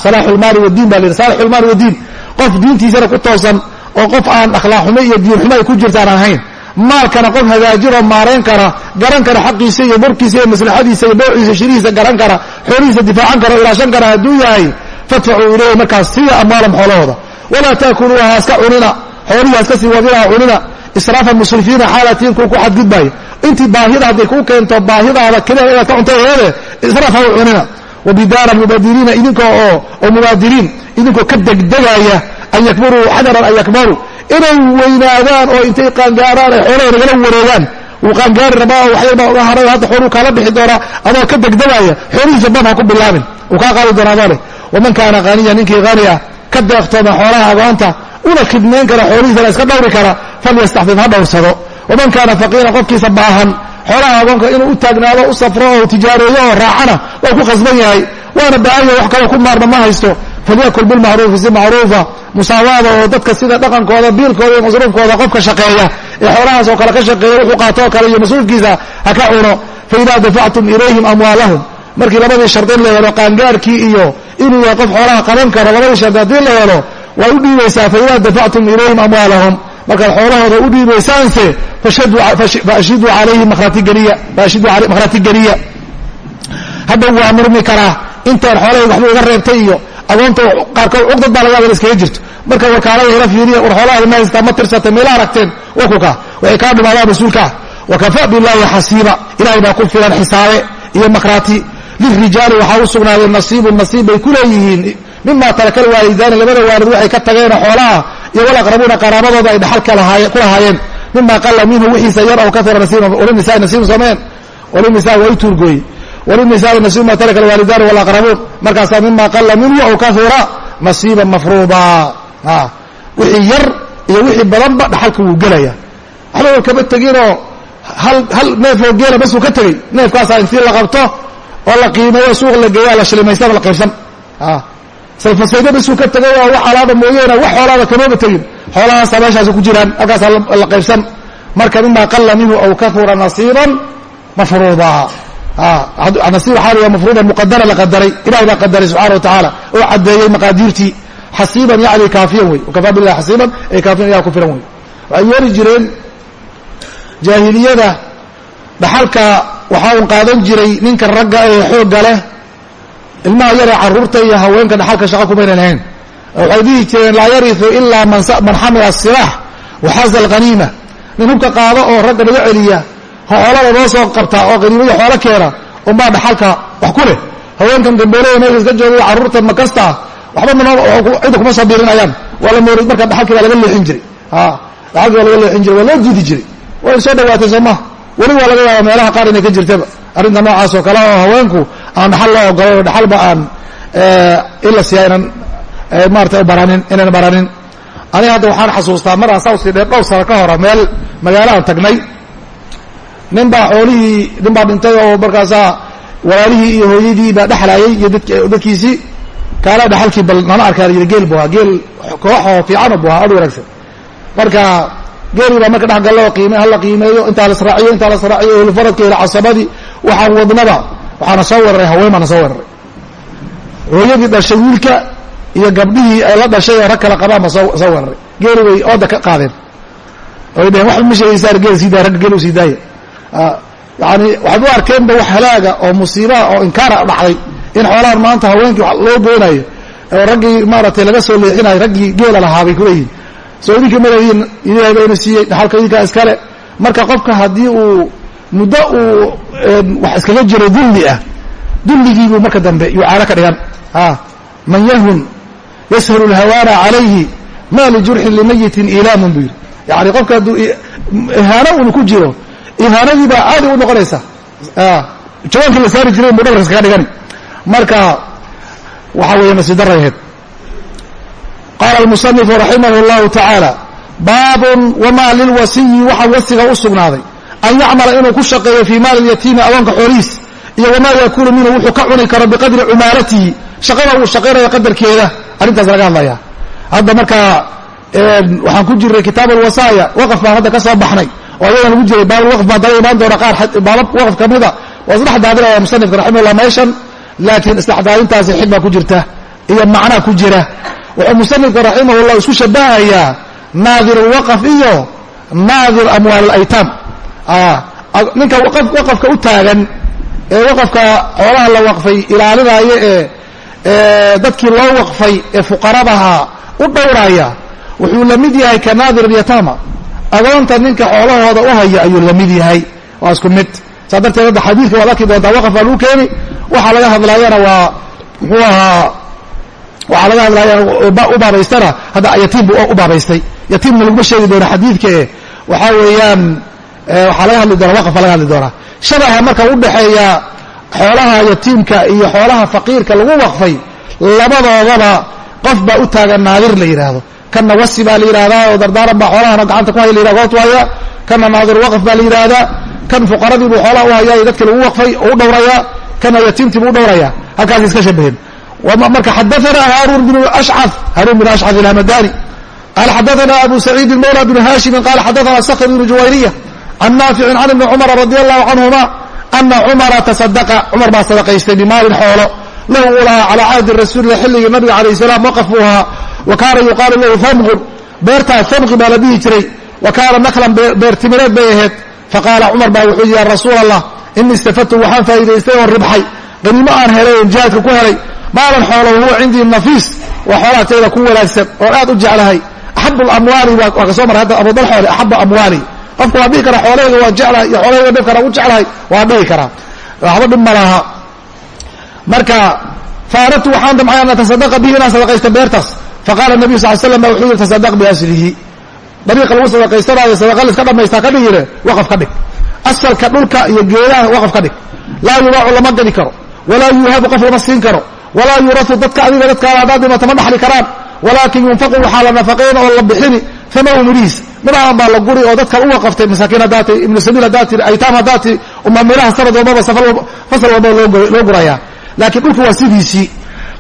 salaaxulmaali wadiin baa la salaaxulmaali wadiin qof diintiisana ku toosan oo qof aan akhlaaq xumo iyo diin xumo ay ku jirtaan aan ahayn maalkana qof hagaajinoo maarayn kara garan kara xaqiisa iyo burkiisa iyo maslaxadiisa iyo boociisa shirihiisa garan kara xoolihiisa difaacan kara o ilaashan kara hadduu yahay fadfacuu ilayhi markaas siya amwaalam xoolahooda. Walaa taakuluuha haska cunina xoolihii haska sii wadinaha cunina. Israafan musrifiina xaalatiin kuwa ku xadgudbaya intii baahida hadday kuu keento baahidaada keliya inaad ka cunta eede israaf haw cunina. Wabidaara mubadiriina idinkoo oo oo mubaadiriin idinkoo ka degdegaya an yakbaruu xadaran an yakbaruu inay weynaadaan oo intay qaangaaraan ay xoolaha nagala wareegaan wuu qaangaari rabaa oo waxyarbaa uga haray hadda xooluu kaala bixi doonaa adoo ka degdegaya xoolihiisa ban ha ku bilaabin wuu kaa qaadi doonaa adoo leh waman kaana haniya ninkii ah ka deeqtooma xoolaha agoonta una khidmayn kara xoolihiisana iska dhawri kara falyastaxfif ha dhowrsado waman kaana faqiiran qofkiisa baahan xoolaha agoonka inuu u taagnaado u safro oo tijaareeyo oo raacana waa ku khasban yahay waana baahan wax kaloo ku maarma ma haysto falyakul bilmacruufi si macruufa musaawaada oo dadka sida dhaqankooda biilkooda iyo masruufkooda qofka shaqeeya ee xoolahaas oo kale ka shaqeeya wuxuu qaatoo kale iyo masruufkiisa ha ka cuno faidaa dafactum ilayhim amwaalahum markii labadii shardin la helo qaangaarkii iyo inuu yahay qof xoolaha qaban karo labadii shardi haddii la helo waa u dhiibaysaa faidaa dafactum ilayhim amwaalahum markaad xoolahooda u dhiibaysaanse faashiduu calayhi makhraati geliya hadda waa murmi karaa intaan xoolahay waxba iga reebtay iyo agoonta qaarkood cugdad baa laga iskaga jirto. Marka warkaalada hela fiiriya war xoolaha ma haystaa ma tirsatay meela aragteen wakuka waxay kaa dhumaadaan rasuulkaa wakafa billahi xasiiba ilahay baa ku filan xisaabe iyo makhraati lirijaali waxaa u sugnaaday nasiibun nasiib bay ku leeyihiin. Mima taraka alwaalidaani labada waalid waxay ka tageenoo xoolaha iyo walaqrabuuna qaraabadooda ay dhaxal ku lahaayeen. Mima qala minhu wixiisa yar aw kaura nasiiban walinisaai nasiibun sameen. Walinisaa way walinisaai nasiibu ma taraka alwaalidaani walaqrabuun markaasaa mima qala minhu aw kaura nasiiban mafruuda. Wixii yar iyo wixii badanba dhaxalka wuu gelaya. Waxba kama teginoo hal neefoo geela basuu ka tegey neefkaasaa intii la qabto oo la qiimeeyo suuq la geeya la shilimaystaba la qaybsan salfasaydo basuu ka tegay oo wax alaaba mooyeene wax xoolaaba kamaba tegin. Xoolahaasa meeshaas ku jiraan halkaasa la qaybsan marka mima qala minhu aw kaura nasiiban mafruuda nasiib waxaa waa mafruuda muqadara la qadaray ilahay baa qadaray subxana wa tacaala oo caddeeyey maqaadiirtii xasiiban yani kaafiyan wey kafaa billahi xasiiban ee kaafiyan ilah ku filan wey waxay yeeli jireen jaahiliyada dhaxalka waxaa un qaadan jiray ninka ragga ee xoogga leh ilmaha yaree carruurta iyo haweenka dhaxalka shaqo kumaynan lahayn waxay dhihi jireen laa yariu ilaa man xamila asilaax waxaaza alhaniima nin hubka qaado oo ragga naga celiya xoolada noo soo qabta oo haniimada xoolo keena unbaa dhaxalka wax ku leh. Haweenkan gamboolada meesha iska jooga carruurta makasta waxba cidda kuma soo biirinayaan. Waa la moori marka dhaxalkii baa laga leexin jiray. Dhaxalkii baa laga leexin jiray waa loo diidi jiray. Way soo dhawaatay soo weli waa laga yaaba meelaha qaar inay ka jirtaba arrinta noocaas oo kale oo haweenku aan dhaxal loo ogolay oo dhaxalba aan in la siiya inaan maarata baranin inaan baranin aniga hadda waxaan xasuustaa mar aan saa u sii dheer dhowr sano ka hora meel magaalo aan tagnay nin baa xoolihii nin baa dhintay oo markaasaa walaalihii iyo hooyadii baa dhexlaayay iyo dadkiisii kaala dhaxalkii bal nala arkaa layidhi geel bu ahaa geel koox oo fiicano bu ahaa ad wanaagsan. Marka geelii baa marka dhex galla oo qiime hala qiimeeyo intaa la israaciyo intaa la israaciyo ehlufaradka ila casabadii waxaan wadnaba waxaana soo weeraray haween baana soo weeraray hooyadii dhashay wiilka iyo gabdhihii ay la dhashay oo rag kala qabaan ba soo soo weeraray geeli bay ooda ka qaadeen. Oy dheheen waxba ma geel sii daaya ragga geel u sii daaya yani waxaad u arkeenba wax halaaga oo musiibaha oo inkaara dhacday in xoolahan maanta haweenkii loo goonayo oo raggii maaratay laga soo leexinayo raggii geela lahaa bay kuleeyihin soo idinkii madahiin ilaahay baa ina siiyey dhaxalka idinkaa iskale marka qofka haddii uu muddo uu wax iskaga jiro dulli ah dulligiibuu marka dambe yuu caalo ka dhigan. Man yahun yashulu lhawaana calayhi ma lijurxin limayitin ilaamun buu yidhi. Yani qofka hadduu ihaano uuna ku jiro ihaanadii baa caadi u noqonaysa. Jawaankii la saari jiray buu dhabarka iskaga dhigani. Marka waxaa weeye nasidaray ahayd. Qaala almusanifu raximah اllahu tacaala baabun wamaa lilwasiyi waxaa wasiga u sugnaaday. An yacmala inuu ku shaqeeyo fii maali lyatiimi agoonka xoolihiis iyo wamaa yakuunu minhu wuxuu ka cuni karo biqadri cumaaratihi shaqada uu shaqaynayo qadarkeeda arrintaas laga hadlaya hadda markaa waxaan ku jiray kitaab alwasaaya waqaf baan hadda ka soo baxnay oo ayadan lagu jiray baabulwaqf baa dala imaan doona qaar baabab waqf ka mida. Waa isdhex daadinaya musanifka raximahullah meeshan laakiin isdhexdaadintaasi xikma ku jirta iyo macna ku jira. Wuxuu musanifka raximahullah isku shabahayaa naadir alwaqaf iyo naadir amwaal alaytaam. Ninka waqafka u taagan ee waqafka xoolaha la waqfay ilaalinaayo ee dadkii loo waqfay ee fuqaradaha u dhowraya wuxuu la mid yahay ka naadir alyataama agoonta ninka xoolahooda u haya ayuu la mid yahay. Waa isku mid. Saa darteed hadda xadiidka waad arki doontaa waqaf baa lagu keeni. Waxaa laga hadlaayana waa muxuu ahaa waxaa laga hadlaaya u baabaystana hadda yatiim bu u baabaystay. Yatiimna laguma sheegi doona xadiidka e waxaa weeyaan waxaa laga hadli doona waqafka laga hadli doonaa shabaha marka udhaxeeya xoolaha yatiimka iyo xoolaha faqiirka lagu waqfay labadoodaba qof baa u taagan naadir la yidhaahdo kana wasi baa la yidhahdaa oo dardaaran baa xoolahana gacanta ku haya la yihah goobtu haya kana naadir waqf baa la yidhaahdaa kan fuqaradii buu xoolaha u hayaa dadkii lagu waqfay u dhowrayaa kana yatiimtii buu u dhowraya. Halkaas iska shabaheen marka xadaana haarun bn ashca haarun bn ashcaf ilhamadani qala xadaana abu saciidin mawla bn haashimin qala xadaana sakr bn juwayriya can naaficin can ibni cumara radi allahu canhuma ana cumara tasadaqa cumar baa sadaqaystay bimaalin xoolo. Lahu uu lahaa calaa cahdi rasuulilah xilligii nabiga calayh salaam waqaf buu ahaa wa kaana yuqaalu lahu famqun beertaas famqi baa la dhihi jiray. Wa kaana naklan beer timireed bay ahayd. Faqaala cumar baa wuxuu yidhi ya rasuul allah inii istafadtu waxaan faa'iidaystay oon ribxay. Qaniimo aan helay oon jihaadka ku helay. Maalan xoolo wahuwa cindii nafiis waa xoolaha tayda ku wanaagsan oon aad u jeclahay. Axabu lamwaali waa ka soo maray hadda abudal xoole axaba amwaali. Qofka waa dhihi karaa xoolahayga waa jeclahay iyo xoolahayga dhibkana u jeclahay waa dhihi karaa. Waxba dhib ma marka faaradtu waxaan damcay an atasadaqa bihi inaan sadaqaysto beertaas faqaala nabiyu sal slam ba wuxuu yihi tasadaq biaslihi dariiqa lagu sadaqaysanaayo sadaqa laiska dhamaystaa ka dhigine waqaf ka dhig asalka dhulka iyo geedaha waqaf ka dhig laa yubaacu lama gadi karo walaa yuuhabu qof lama siin karo walaa yurau dadka adiga dadkaada haddaad dhimata ma karaan walaakin yunfaqu waxaa la nafaqayn oo la bixini amahu midhihiis midhahan baa la guri oo dadka u waqaftay masaakiin haddaad ibnu sabiil haddaad aytaam haddaad midhaha sanad walbaba fasal walbaba loo gurayaa laakiin dhulku waa sidiisii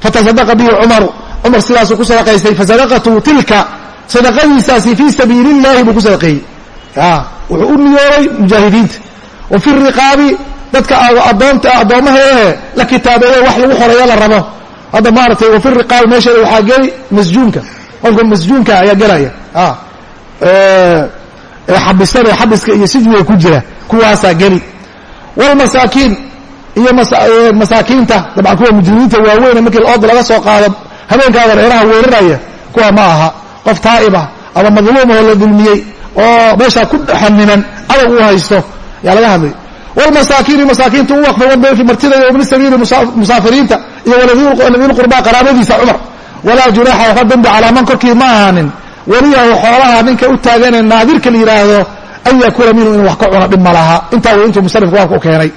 fatasadaqa bihi cumaru cumar sidaasuu ku sadaqaystay fasadaqatu tilka. Sadaqadiisaasi fii sabiili illahi buu ku sadaqeeyey wuxuu u niyoobay mujaahidiinta. Wa fi riqaabi dadka adoonta addoommaha ehe la kitaabeeye wax lagu xoreeyo la rabo. Hadda maaratay wafi riqaabi meesheeda waxaa geli masjuunka. Qofka masjuunka ayaa gelaya xabisan xabiska iyo sijwiga ku jira kuwaasaa geli. Wlmasaakiin iyo masaakiinta dabcan kuwa mujrimiinta waaweyne markii ooda laga soo qaado habeenkaada reeraha weeraraya kuwa ma aha. Qof taa'ibah ama madluumahoo la dulmiyey oo meeshaa ku xaninan adag uu haysto ayaa laga hadlay. Wlmasaakiini masaakiinta u waqfay wadayfi martida iyo ibni sabiili musaafiriinta iyo waladiilqurbaa qaraabadiisa cumar. Walaa junaaxa waxa dambi calaa man korkii ma ahaanin. Weliyahu xoolaha ninka u taaganee naadirka la yidhaahdo an yakula minhu inuu wax ka cuno dhib ma laha. Intaa wey intuu musanifku waabka u keenay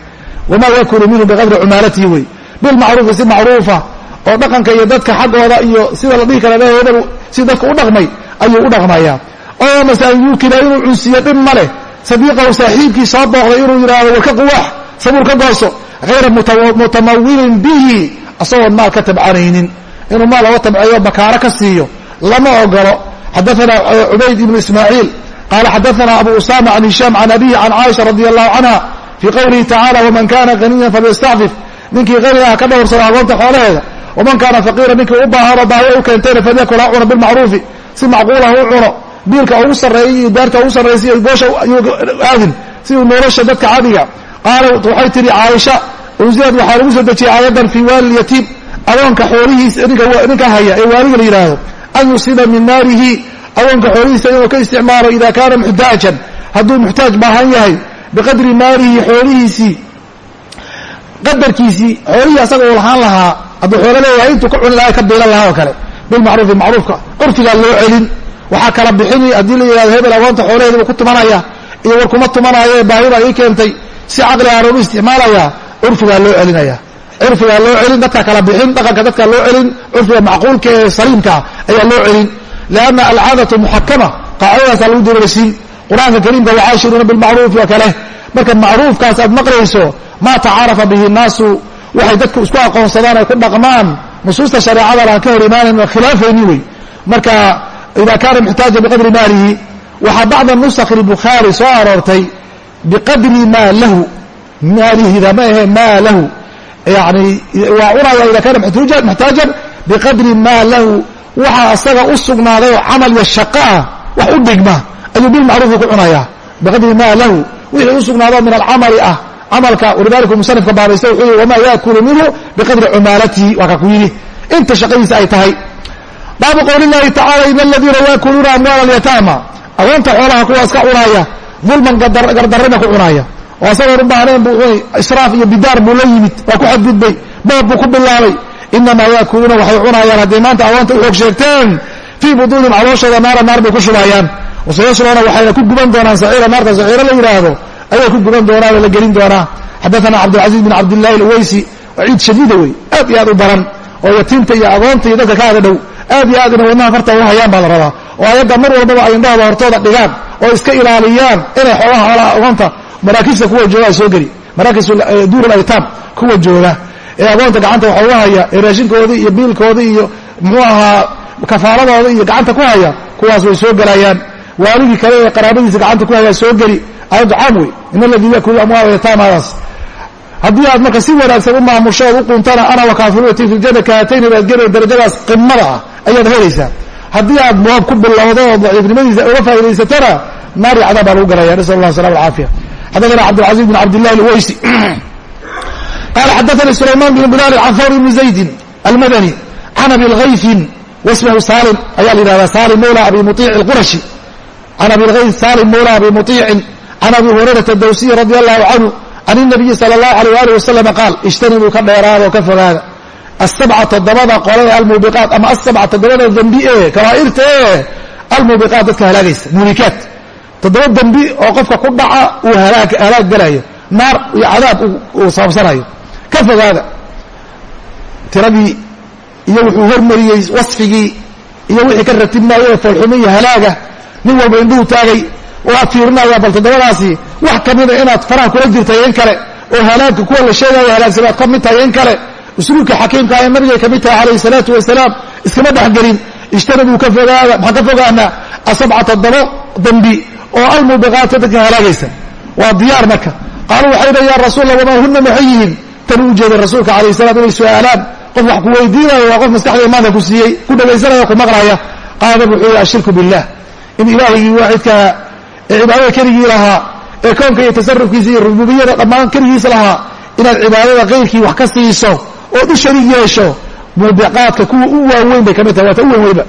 wamaa yakulu minhu biqadri cumaalatihi wey. Bilmacruufi si macruufa oo dhaqanka iyo dadka xaggooda iyo sida la dhihi kara hebel si dadka u dhaqmay ayuu u dhaqmayaa. Oo masalan yukila inuu cunsiyo dhib ma leh. Sadiiqahu saaxiibkii soo booqday inuu yidhaahdo warka quwaax sabuur ka gooso hayra mutamawilin bihi. Asagoon maal ka tabcanaynin. Inuu maal oga tabceeyo bakaaro ka siiyo lama ogolo xadaana cubayd ibnu ismaaciil qaala xadaana abu usama can hishaam can abihi can caaisha radi allahu canha fii qowlihi tacala waman kana ganiyan falyastacfif. Ninkii qani ah ka dhowrsado agoonta xoolaheeda waman kaana faqiira ninkii u baahano baayo u keentayna falyakul ha cuno bilmacruufi si macquulah u cuno biilka ugu sarreeyay iyo daarta ugu sarraysa iyo goosha aadin siduu nolosha dadka cadiga qaalat waxay tihi caaisha uziad waxaa lagu soo dejiyey aayadan fii waali yatiim adoonka xoolihiisa ninka haya ee waaliga la yidhaahdo an yusiba min maalihi adoonka xoolihiisa inuu ka isticmaalo ida kaana muxtaajan hadduu muxtaaj baahan yahay biqadri maalihi xoolihiisii qadarkiisii xoolihii asaga uu lahaan lahaa hadduu xoolo leeyahay intuu ka cuni lahaa ka biilan lahaa oo kale. Bilmacruufi macruufka. Curfigaa loo celin. Waxaa kala bixini haddii la yidhahdo hebel agoonta xoolaheeda buu ku tumanaya iyo war kuma tumanaayo ee baahi baa ii keentay si caqli aan u isticmaalayaa curfigaa loo celinaya. Curfigaa loo celin dadka kala bixin dhaqanka dadka loo celin curfiga macquulka ee saliimkaa ayaa loo celin. Lianna alcaadatu muxakama qaacidadaasaa lagu doolarsiin qur'aanka kariimka wacaashiruuna bilmacruufi oo kale marka macruufkaas aad maqlayso maa tacaarafa bihi naasu waxay dadku isku aqoonsadaan ay ku dhaqmaan. Nusuusta shareecadana ka hor imaanan oo khilaafayni wey marka ida kaana muxtaaja biqadri maalihi waxaa bacda nusakh bukhaari soo aroortay biqadri maa lahu. Maalihida ma ahe maalahu yani waa cunaya ida kaana muxtaajan biqadri maa lahu. Waxaa asaga u sugnaaday oo camal iyo shaqo ah wax u dhigma ayuu bilmacruufi ku cunaya biqadri maa lahu. Wixii u sugnaado min alcamali ah camalka walidalika musanifka baabaysta wuxuu yihi wamaa yaakulu minhu biqadri cumaalatihi waa ka ku yidhi. Inta shaqadiisa ay tahay. Baabu qowli llahi ina aladiina yaakuluuna amwaala alyataama. Agoonta xoolaha kuwaas ka cunaaya dulman gardarrina ku cunaaya. Oo asagoon u baahnayn buu israaf iyo bidaar buu la yimid waa ku xadgudbay boob buu ku bilaabay. Inamaa yaakuluuna waxay cunayaan hadday maanta agoonta u xoog sheegteen fii buduunin calooshooda naara naar bay ku shubaayaan. Wasayasluuna waxayna ku guban doonaan saciira naarta saciiro la yidhaahdo ayay ku guban doonaan oo la gelin doonaa. Xadaana cabdilcaziiz bin cabdillahi alweysi ciid shadiida wey aad iyo aad u daran oo yatiimta iyo agoonta iyo dadka ka aga dhow. Aad iyo aad ina wadnaha farta u hayaan baa la rabaa. Oo ayadda mar walbaba ay indhahooda hortooda dhigaan oo iska ilaaliyaan inay xoolaha agoonta maraakiista kuwa jooga soo geli. Maraakiis duur aytaam kuwa jooga. Ee agoonta gacanta waxa uga haya ee raashinkoodii iyo biilkoodii iyo muxuu ahaa kafaaladooda iyo gacanta ku haya kuwaas way soo gelayaan waalidii kale ee qaraabadiisa gacanta ku hayaa soo geli ayaddu caam wey in aladii yakulu amwaal yataamadaas haddii aad marka si wanaagsan u maamusho ood u quntana ana wakaafiluti fi ljana kahatayni baad geli darajadaas qimada ah ayaad helaysaa haddii aad moob ku bilowdo oo daciifnimadiisa uga faa'idaysatana naari cadaab baa lagu galaya nasal allah salam alcaafiya xaddaana cabdilcaziz bin cabdillahi alweysi qala xadaanii sulayman bn bilaal can fawr bni zaydin almadani can abi lgayfin wasmahu salim ayaa la yidhahdaa salim mawla abi muiic alqurashi. Can abi lgayf salim mawla abi muiicin can abi hurayrata dawsiyi radi allahu canhu can inabiyi sala allahu alayh alih wasalama qaal ijtanibuu ka dheeraadoo ka fogaada asabca toddobada qole ee almuubiqaat ama asabca toddobada dembi ee kabaa'irta ee almuubiqaat dadka halaagaysa muubikaat toddoba dembi oo qofka ku dhaca uu halaag galayo naar iyo cadaab uu sababsanayo ka fogaada tiradii iyo wuxuu hormariyey wasfigii iyo wixii ka ratibmaayo ee foolxumo iyo halaaga nin walba indhuhu taagay aad fiirinaya bal toddobadaasi wax ka mida inaad faraha kula jirtay in kale oo halaagka kuwa la sheegayo halaagsan aad ka mid tahay in kale. Usluubka xakiimka ee nabigay ka mid tahay calayhi salaatu wasalaam iskama dhexgelin ijtanabuu ka fogaada maxaan ka fogaanaa asabca toddobo dambi oo almubiqaata dadka halaagaysa. Waa diyaar marka. Qaaluu waxay dha ya rasuul wamaa huna maxay yihiin tan u jeeday rasuulka calayh salaam inay su'aalaan qof wax ku weydiinayo waa qof maskaxda imaanka ku siiyey ku dhagaysanaya ku maqlaya qaala wuxuu yihi ashirku billah. In ilaahigii waaxidkaa ee cibaadada keligii lahaa ee koonka iyo tasarufkiisa iyo rububiyada dhammaan keligiisa lahaa inaad cibaadada kayrkii wax ka siiso ood u shariig yeesho muubiqaadka kuwa u waaweyn bay ka mid tahay. Waata u weyn weyba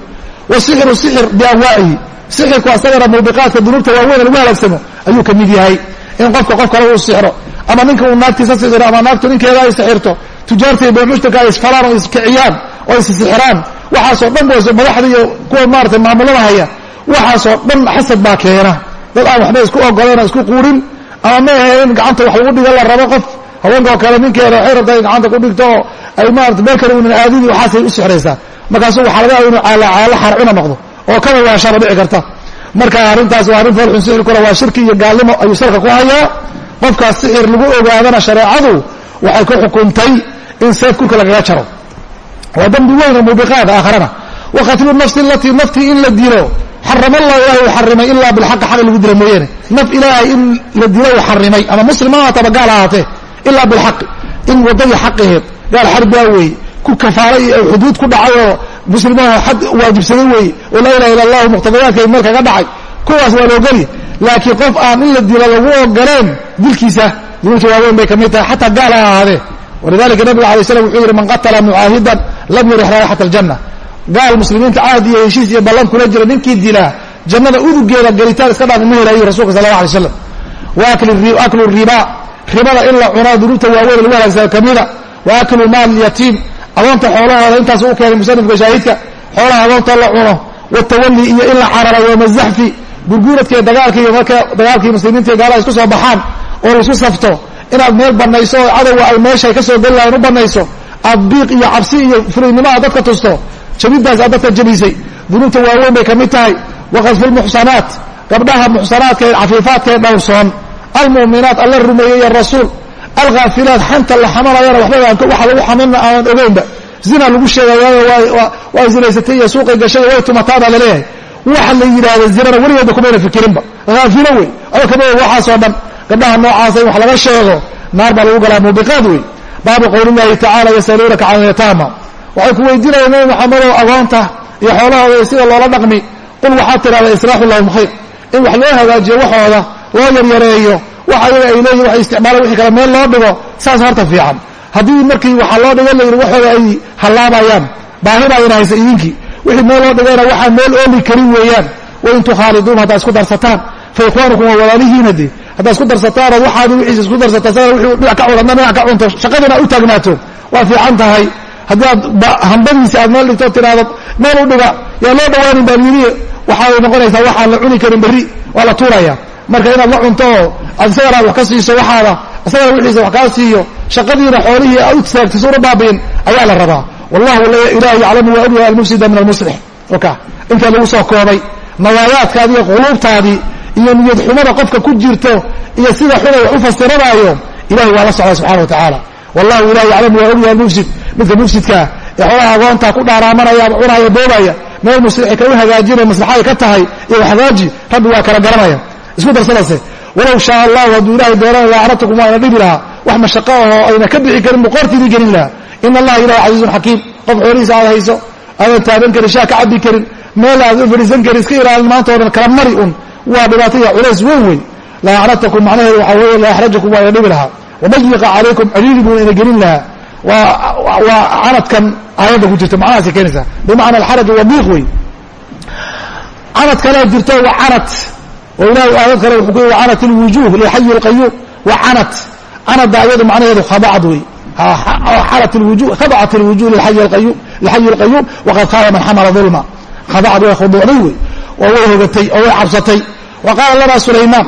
wasixiru sixir bianwaacihi sixirku asagana muubiqaadka dunuubta waaweyn lagu halaagsamo ayuu ka mid yahay. In qofka qof kale uu sixro ama ninka uu naagtiisa sixiro ama naagtu ninkeeda ay sixirto tujaarta beemushtarka ay isfalaan oo iskiciyaan oo issixiraan waxaasoo dhan bs madaxda iyo kuwa maarata maamulada haya waxaasoo dhan xasad baa keena dad aan waxba isku ogoleen oo isku quurin ama ma ahe in gacanta wax lagu dhigo la rabo qof. Haweenka oo kale ninkeeda waxay rabtaa in gacanta ku dhigto oo ay maarata meel kale unan aadini waxaasay u sixraysaa markaasu waxaa laga yaaba inuu caalacaalo xarcuna noqdo oo kaba waashaba dhici karta. Marka arrintaas waa arrin foolxun sixirkuna waa shirki iyo gaalnimo ayuu salka ku hayaa. Qofkaas sixir lagu ogaadana shareecadu waxay ku xukuntay in seef kulka lagaga jaro. Waa dambi weyn oo muubiqaada aakharana wa qatlu nafsi alatii naftii in la dilo xarama allah ilahay uu xarimay ilaa bilxaqi xaq lagu dila mooyaane naf ilaahay in la dilo uu xarimay ama muslim ha gaal ahaatee ilaa bilxaqi. In waddadii xaqiheed gaal xarbaa weeye ku kafaaray iyo xuduud ku dhacay oo muslimaha xad waajibsaday weeye oo laa ilaha illa allahu muqtadayaadka meel kaga dhacay. Kuwaas waa loogeli laakiin qof aan in la dilo lagu ogoleen dilkiisa dunuubta waaweyn bay ka mid tahay xataa gaal ha ahaadee. Walidalika nabig alay slam wuxuu yidhi man qatala mucaahidan lam yurix raayixat aljanna gaal muslimiinta caad iyo heshiis iyo ballan kula jira ninkii dilaa jannada udugeeda gelitaan iska dhaaf uma helayo rasulka sal la alay slam wa aklu riba ribada in la cunaa dunuubta waaweyn lagu halaagsana kamida wa aklu maal yatiim agoonta xoolahooda intaasu u keenay musanifka shaahidka xoolaha agoonta la cuno. Watawali iyo in la cararo yooma zaxfi gurguuradka dagaalka iyo marka dagaalkii muslimiinta iyo gaalaha isku soo baxaan oo la isku safto. Inaad meel banayso oo cadowga ay meeshay ka soo geli u banayso aad biiq iyo cabsi iyo fuliynimo aad dadka tusto jabidaas aad dadka jabisay dunuubta waaweyn bay ka mid tahay. Waqadfu lmuxsanaat gabdhaha muxsanaadka ee cafiifaadka ee dhowrsoon. Almu'minaat alla rumeeyey iyo rasuul. Alkhaafilaat xanta la xamalayana waxba waxa lagu xaminna aanan ogeynba. Zina lagu sheegayaayo waa zinaysatay iyo suuqay gashay way tumataa baa la leeyahay waxa la yidhaahda zinana weligeedba kumayna fikirinba. Haafilo wey. Aba kama waxaasoo dhan gabdhaha noocaasa in wax laga sheego naar baa lagu galaa muubiqaad wey. Baabu qowli llahi tacala yasaluunaka can yataama waxay ku weydiinayaan nabi maxamedow agoonta iyo xoolahooda sida loola dhaqmi. Qul waxaad tidhahdaa islaaxu lahum khayr. In wax loo hagaajiyo waxooda loo yaryareeyo wax ayaga ay leeyihiin waxay isticmaalaan wixii kale meel loo dhigo saas horta fiican. Haddii markii waxaa loo dhigan layidhi waxooda ay hallaabayaan baahidayna haysa idinkii. Wixii meel loo dhigayna waxaa meel ooli karin weeyaan. Wain tukhaaliduun haddaad isku darsataan fa waa walaalihiina dee. Haddaad isku darsataan oo waxaadi wixiisa isku darsataan sana wixii dhinac ka cunadna dhinac ka cunto shaqadiina u taagnaato waa fiican tahay haddii aad hambadiisa aad meel dhigto tiraahdo meel u dhiga yaa loo dhawaanin baan yidhi. Waxay noqonaysaa waxaan la cuni karin berri waa la tuuraya. Marka inaad la cunto oo aad isagana wax ka siiso waxaada isagana wixiisa wax kaa siiyo shaqadiina xoolihii aad u taagtiso una baabi'in ayaa la rabaa. Wallahu ilaahu yaclamu waa ogyahay almufsida min almuslix oka intaa lagu soo koobay nawaayaadkaadi iyo quluubtaadii iyo niyad xumada qofka ku jirto iyo sida xuna wax u fasiranaayo ilahay waa la socda subxana wa tacaala. Wallahu ilahu yaclamu waa ogyahay almufsid midka mufsidkaa ee xoolaha agoontaa ku dhaaraamanaya ama cunaya boobaya meel muslixi ka u hagaajinaya ka tahay iyo hagaaji rabbi waa kala garanaya. Isku darsadase walow shaa allahu hadduu ilahay doonana laacnatakum waa ina dhibi lahaa wax mashaqo ahoo ayna ka bixi karin buu qoortiidii gelin lahaa. In allaha ilahi casiizun xakiim qof xoolihiisa aad hayso aadan taaban karin shaa ka cabbi karin meel aad u fadhiisan karin iska ilaalin maanta o dhan kala mari un. Waa dhibaato iyo culays weyn weyn laacnatakum macnaheedu waxaa weeye laaxrajakum waa ina dhibi lahaa. Wamayiqa calaykum ciriiri buu ina gelin lahaa waa canadkan aayadda ku jirta macnahaasay keenaysaa. Bimacna alxaraj wadiiq wey canad kalea jirto waa canad. Oo ilahay aayad kale wuxuu ku yii wacanat ilwujuuh lilxayi alqayuum waa canad. Canadda ayadu macnaheedu khabacad wey xalat lwujuh khabacat ilwujuh lilxayi alqayuum waqad khaaba man xamala dulma khabacad way khuduucday wey oo way hogatay oo way cabsatay. Wa qaala lana sulaymaan.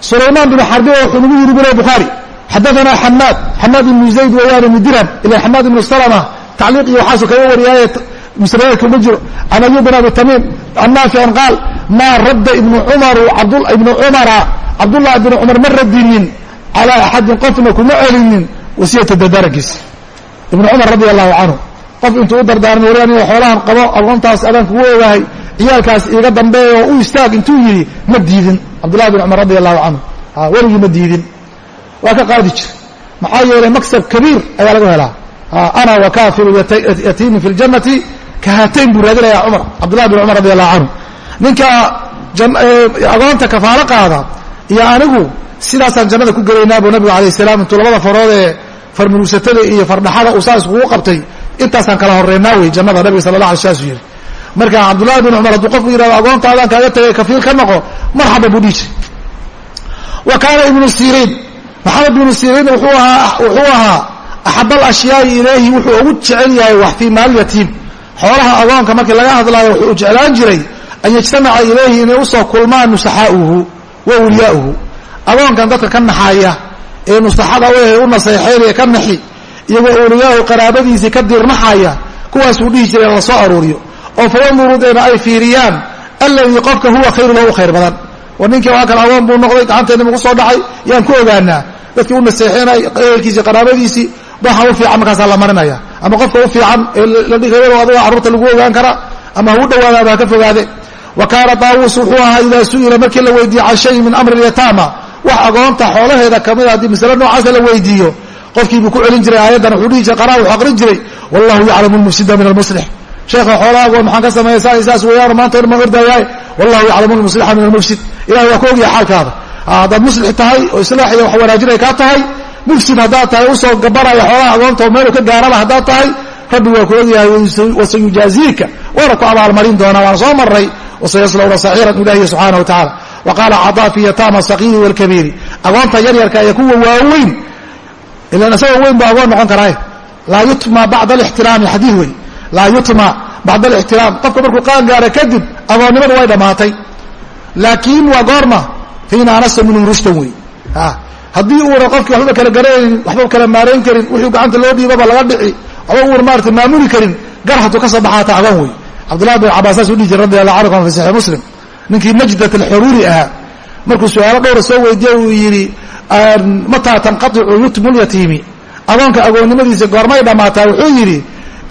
Sulaymaan binu xarbi wuxuu nagu yidhi bule bukhaari xadaana xamaad xamaad ibnu zayd weeyaan ibnu dirham ila xamaad ibnu salama tacliiq iyo waxaasu kaga wariyaaye musnadaadka ma jiro can ayub bin abi tamiim can naafican qaal maa radda ibnu cumara cabdullahi bnu cumar ma radinin calaa axadin qofna kuma celinin wasiyata dardaarankiisa ibnu cumar radi allahu canhu qof intuu u dardaarmay wari aniga xoolahan qabo aqoontaas adaan kugu ogahay ciyaalkaas iiga dambeeya oo u istaag intuu yidhi ma diidin cabdullahi bin cumar radi allahu canhu weligii ma diidin waa ka qaadi jira maxaa yeelay maksab kabiir ayaa laga helaa. Ana wakafiru yatiimi fi ljannati kahatayn buu raadinaya cumar cabdullahi bin cumar radi allahu canhu ninka agoonta kafaalo qaada iyo anigu sidaasaan jannada ku gelaynaa buu nabigu alayh salaam intuu labada farood ee farmuruusatada iyo fardhaxada uu saa iskugu qabtay intaasaan kala horeynaa wey jannada nabiga sala la alay saasu yidhi. Marka cabdullahi bin cumar hadduu qofku yihahdo agoontaadaan kaaga tagay kafiil ka noqo marxaba buu dhihi jiray. Wa kaana ibnu siriin maxamed ibnu siriin wuxuu ahaa axab alashyaai ilayhi wuxuu ugu jecel yahay wax fii maal yatiim xoolaha agoonka markii laga hadlaayo wuxuu jeclaan jiray an yajtamaca ilayhi inay u soo kulmaan nusaxaauhu wa wliyaauhu agoonkan dadka ka naxaaya ee nusaxada u u naseexaynaya ka naxi iyagoo awliyaahu qaraabadiisii ka dirnaxaya kuwaasuu dhihi jiray la soo aruuriyo. Oo fayandurudeena ay fiiriyaan alladii qofka huwa khayru lahu khayr badan. War ninkii waa kan agoon buu noqday gacanteena magu soo dhacay yaan ku ogaanaa dadkii u naseexinay ehelkiisii qaraabadiisii waxa u fiican markaasaa la marinaya. Ama qofka u fiican ee la dhigayado adiga carruurta lagu ogaan karaa ama ha u dhawaada ama ka fogaade. Wa kaana daawuus wuxuu ahaa idaa su'ila markii la weydiiye can shayin min amri lyataama wax agoonta xoolaheeda kamida haddii masale noocaasa la weydiiyo qofkiibuu ku celin jiray aayaddan wuxuu dhihi jiray qaraa wuxuu aqrin jiray. Wallahu yaclamu lmufsida min almuslix sheekha xoolaha agoon maxaan ka sameeya saa saas weeyaan maanta or ma ordaayaay wallahu yaclamu lmuslixa min almufsid. Ilahay waa ka ogyahay xaalkaada haddaad muslix tahay oo islaax iyo wax wanaajinay kaa tahay mufsid haddaad tahay u soo gabanaya xoolaha agoonta oo meelu ka gaaraba haddaad tahay rabbi waa ku ogyahay wasayujaaziika waana ku abaalmarin doonaa waana soo maray wasayaslawna saciiran ilahi subxaana wa tacala wa qaala cadaa fi yataama saqiiri walkabiiri agoonta yaryarka iyo kuwa waaweyn ilan isagoo weyn buu agoon noqon karaa laa yutma bacda alixtiraami xadiid wey laa yutma bacda alixtiraam qofka markuu qaan gaara kadib agoonnimadu way dhammaatay laakiin waa goorma fiina anasa minhum rushdan wey haddii uuna qofkii waxba kala garanayn waxba kala maarayn karin wuxuu gacanta loo dhiibaba laga dhici waxba uuna maarata maamuli karin gar hadduu ka soo baxaata agoon wey cabdullahi bin cabbaas saas u dhihi jir radi allahu canhu fi saxiix muslim. Ninkii najdat alxuruuri ahaa. Markuu su'aalo dhowra soo weydiiye uu yidhi mataa tanqaicu yutmu lyatiimi agoonka agoonnimadiisa goormay dhammaataa wuxuu yidhi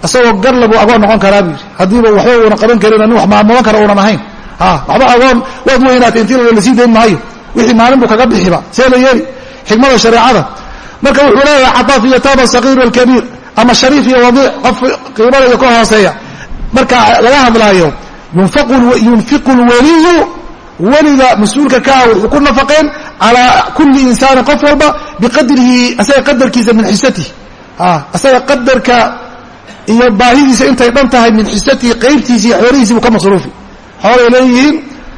isagoo garla buu agoon noqon karaa buu yidhi. Haddiiba waxba uuna qaban karin nin wax maamulan kara uunan ahayn waxba agoon. Waad weynaatay intii la sii dayn maayo wixii maalin buu kaga bixiba see la yeeli. Xikmada shareecada marka wuxuu leeyahay cataaf iyo taaba sagiir alkabiir ama shariif iyo wadiic qof qiimada iyo ka hooseeya. Marka laga hadlaayo yunfiqu lweliyu weliga mas'uulka ka ah wuxuu ku nafaqeen calaa kulli insaanin qof walba biqadrihi asaga qadarkiisa min xisatihi. Asaga qadarka iyo baahidiisa intay dhan tahay min xisatihi qaybtiisi iyo xoolihiisi buu ka masruufi xoolay leeyihiin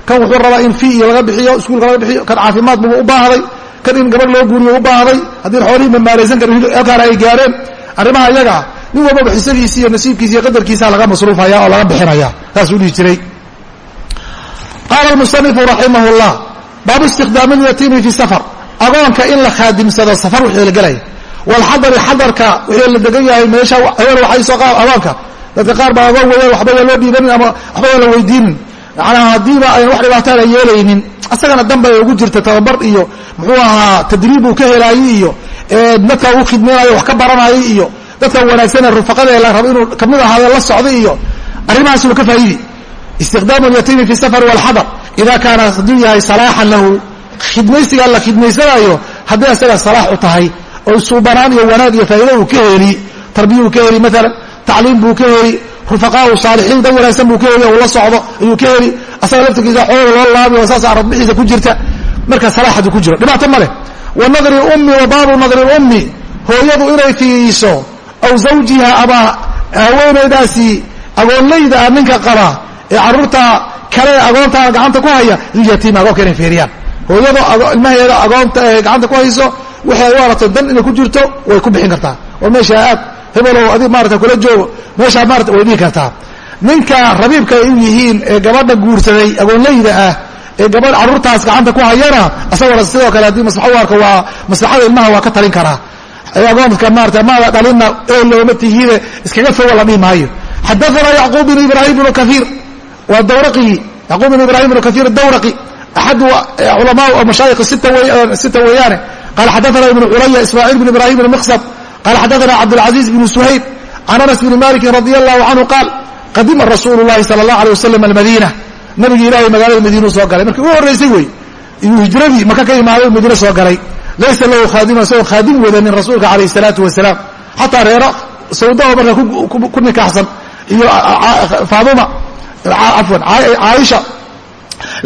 kan wuxuu rabaa in fi iyo laga bixiyo iskuulka laga bixiyo kan caafimaad buba u baahday kan in gabadh loo guuriyo u baahday. Haddii xoolihii mamaalaysan karin halkaana ay gaareen arrimaha iyagaa nin walbaba xisadiisi iyo nasiibkiisa iyo qadarkiisa laga masruufaya oo laga bixinaya. Saasuu dhihi jiray. Qaala musanifu raximah llah baabu istikhdaami lyatiimi fi safar. Agoonka in la khaadimsado safar wixii la gelaya walxadari xadarka wixii la degan yahay meesha haween waxay soo agoonka. Dadka qaar baa agoon weeyaan waxba waa loo dhiibanin ama waxba waa la weydiinin macnaha haddiiba ayan wax dhibaataan ay yeelaynin asagana danbay ugu jirta tababar iyo muxuu ahaa tadriib uu ka helaayey iyo dadka uu khidmeynayo wax ka baranayay iyo dadkan wanaagsanee rufaqadee la rabo inuu ka mid ahaayo la socday iyo arrimahaas uu ka faa'idi istiqdaamu lyatiimi fi safar walxadar ida kaana hadduu yahay salaaxan lahu khidmaysigaa la khidmaysanaayo hadday asaga salaax u tahay oo suubanaan iyo wanaag iyo faa'iida uu ka heli tarbiya uu ka heli maalan tacliim buu ka heli rufaqaau saalixiin dan wanaagsan buu ka heli uu la socdo ayuu ka heli. Asaga laftirkiisa xooga loo laabi oo saas aradbixiisa ku jirta. Marka salaaxadu ku jiro. Dhibaato ma leh. Wa nadri ummi wa baabu nadri ummi. Hooyadu inay fiiriiso aw zawjiha ama haweenaydaasi agoonlayda ah ninka qaba ee carruurta kale agoonta gacanta ku haya lilyatiim agoonka inay fiiriyaan hooyadu ilmaheeda agoonta gacanta ku hayso waxay u aratay dan inay ku jirto way ku bixin kartaa. Oo meesha aad hebelow adig maarata kula joogo meeshaa maarata way dhihi kartaa. Ninka rabiibka ay u yihiin ee gabadha guursaday agoonlayda ah ee gabadh carruurtaas gacanta ku hayana asagona sidoo kale haddii maslaxo u arka waa maslaxada ilmaha waa ka talin karaa agoonka maarata maada dhalina ee looma tihiine iskaga foga la dhihi maayo. Xadaana yacquub bin ibraahim bnu kaiir waa dawraqii yacquub bin ibrahim bnu kaiir dawraqi. Axadu culamaa mashaayikh sita weeyaane qala xadaana ibnu culaya ismaaciil bn ibrahim bn qala xadaana cabdاlcaziiz bn suhayb can anas bni malikin radi allahu canhu qaal qadima rasuulu llahi sala allah alay wasalam almadiina nabigii ilahay magaalada madiinuu soo galay markii u horraysay wey iyuu hijradii maka ka imaaday madiine soo galay laysa lahu khaadima isagoo khaadim wadanin rasuulka calayh salaatu wasalaam xataa reero sawda oo marka ku nikaaxsan iyo faaduma afwan caaisha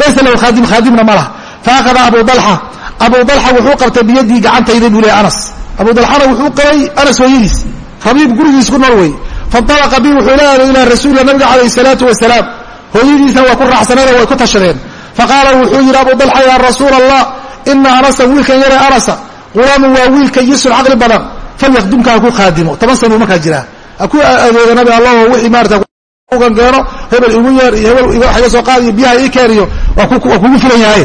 laysa lahu khaadim khaadimna ma laha faakada abu dalxa abu dalxa wuxuu qabtay biyadii gacantayda buu leey anas abu dalxana wuxuu qabay anas hooyadiis rabiib gurigiis ku nool wey faalaqa bi wuxuu la ilaa rasuulila nabiga calayh salaatu wasalaam. Hooyadiisna waa ku raacsaneenoo way ku tashadeen. Faqaala wuxuu yidhi abu dalxa yaa rasuula allah ina anasan wiilkan yare anasa qulaamu waa wiilka yisun caqli badan. Falyakdumka ha ku toban sanuu markaa jiraa ha ku nabi allah wixii maarata ugan keeno hebel igu yeer iyo hebel wax iga soo qaadiyo biyaha ii keeniyo waa kugu filan yahay.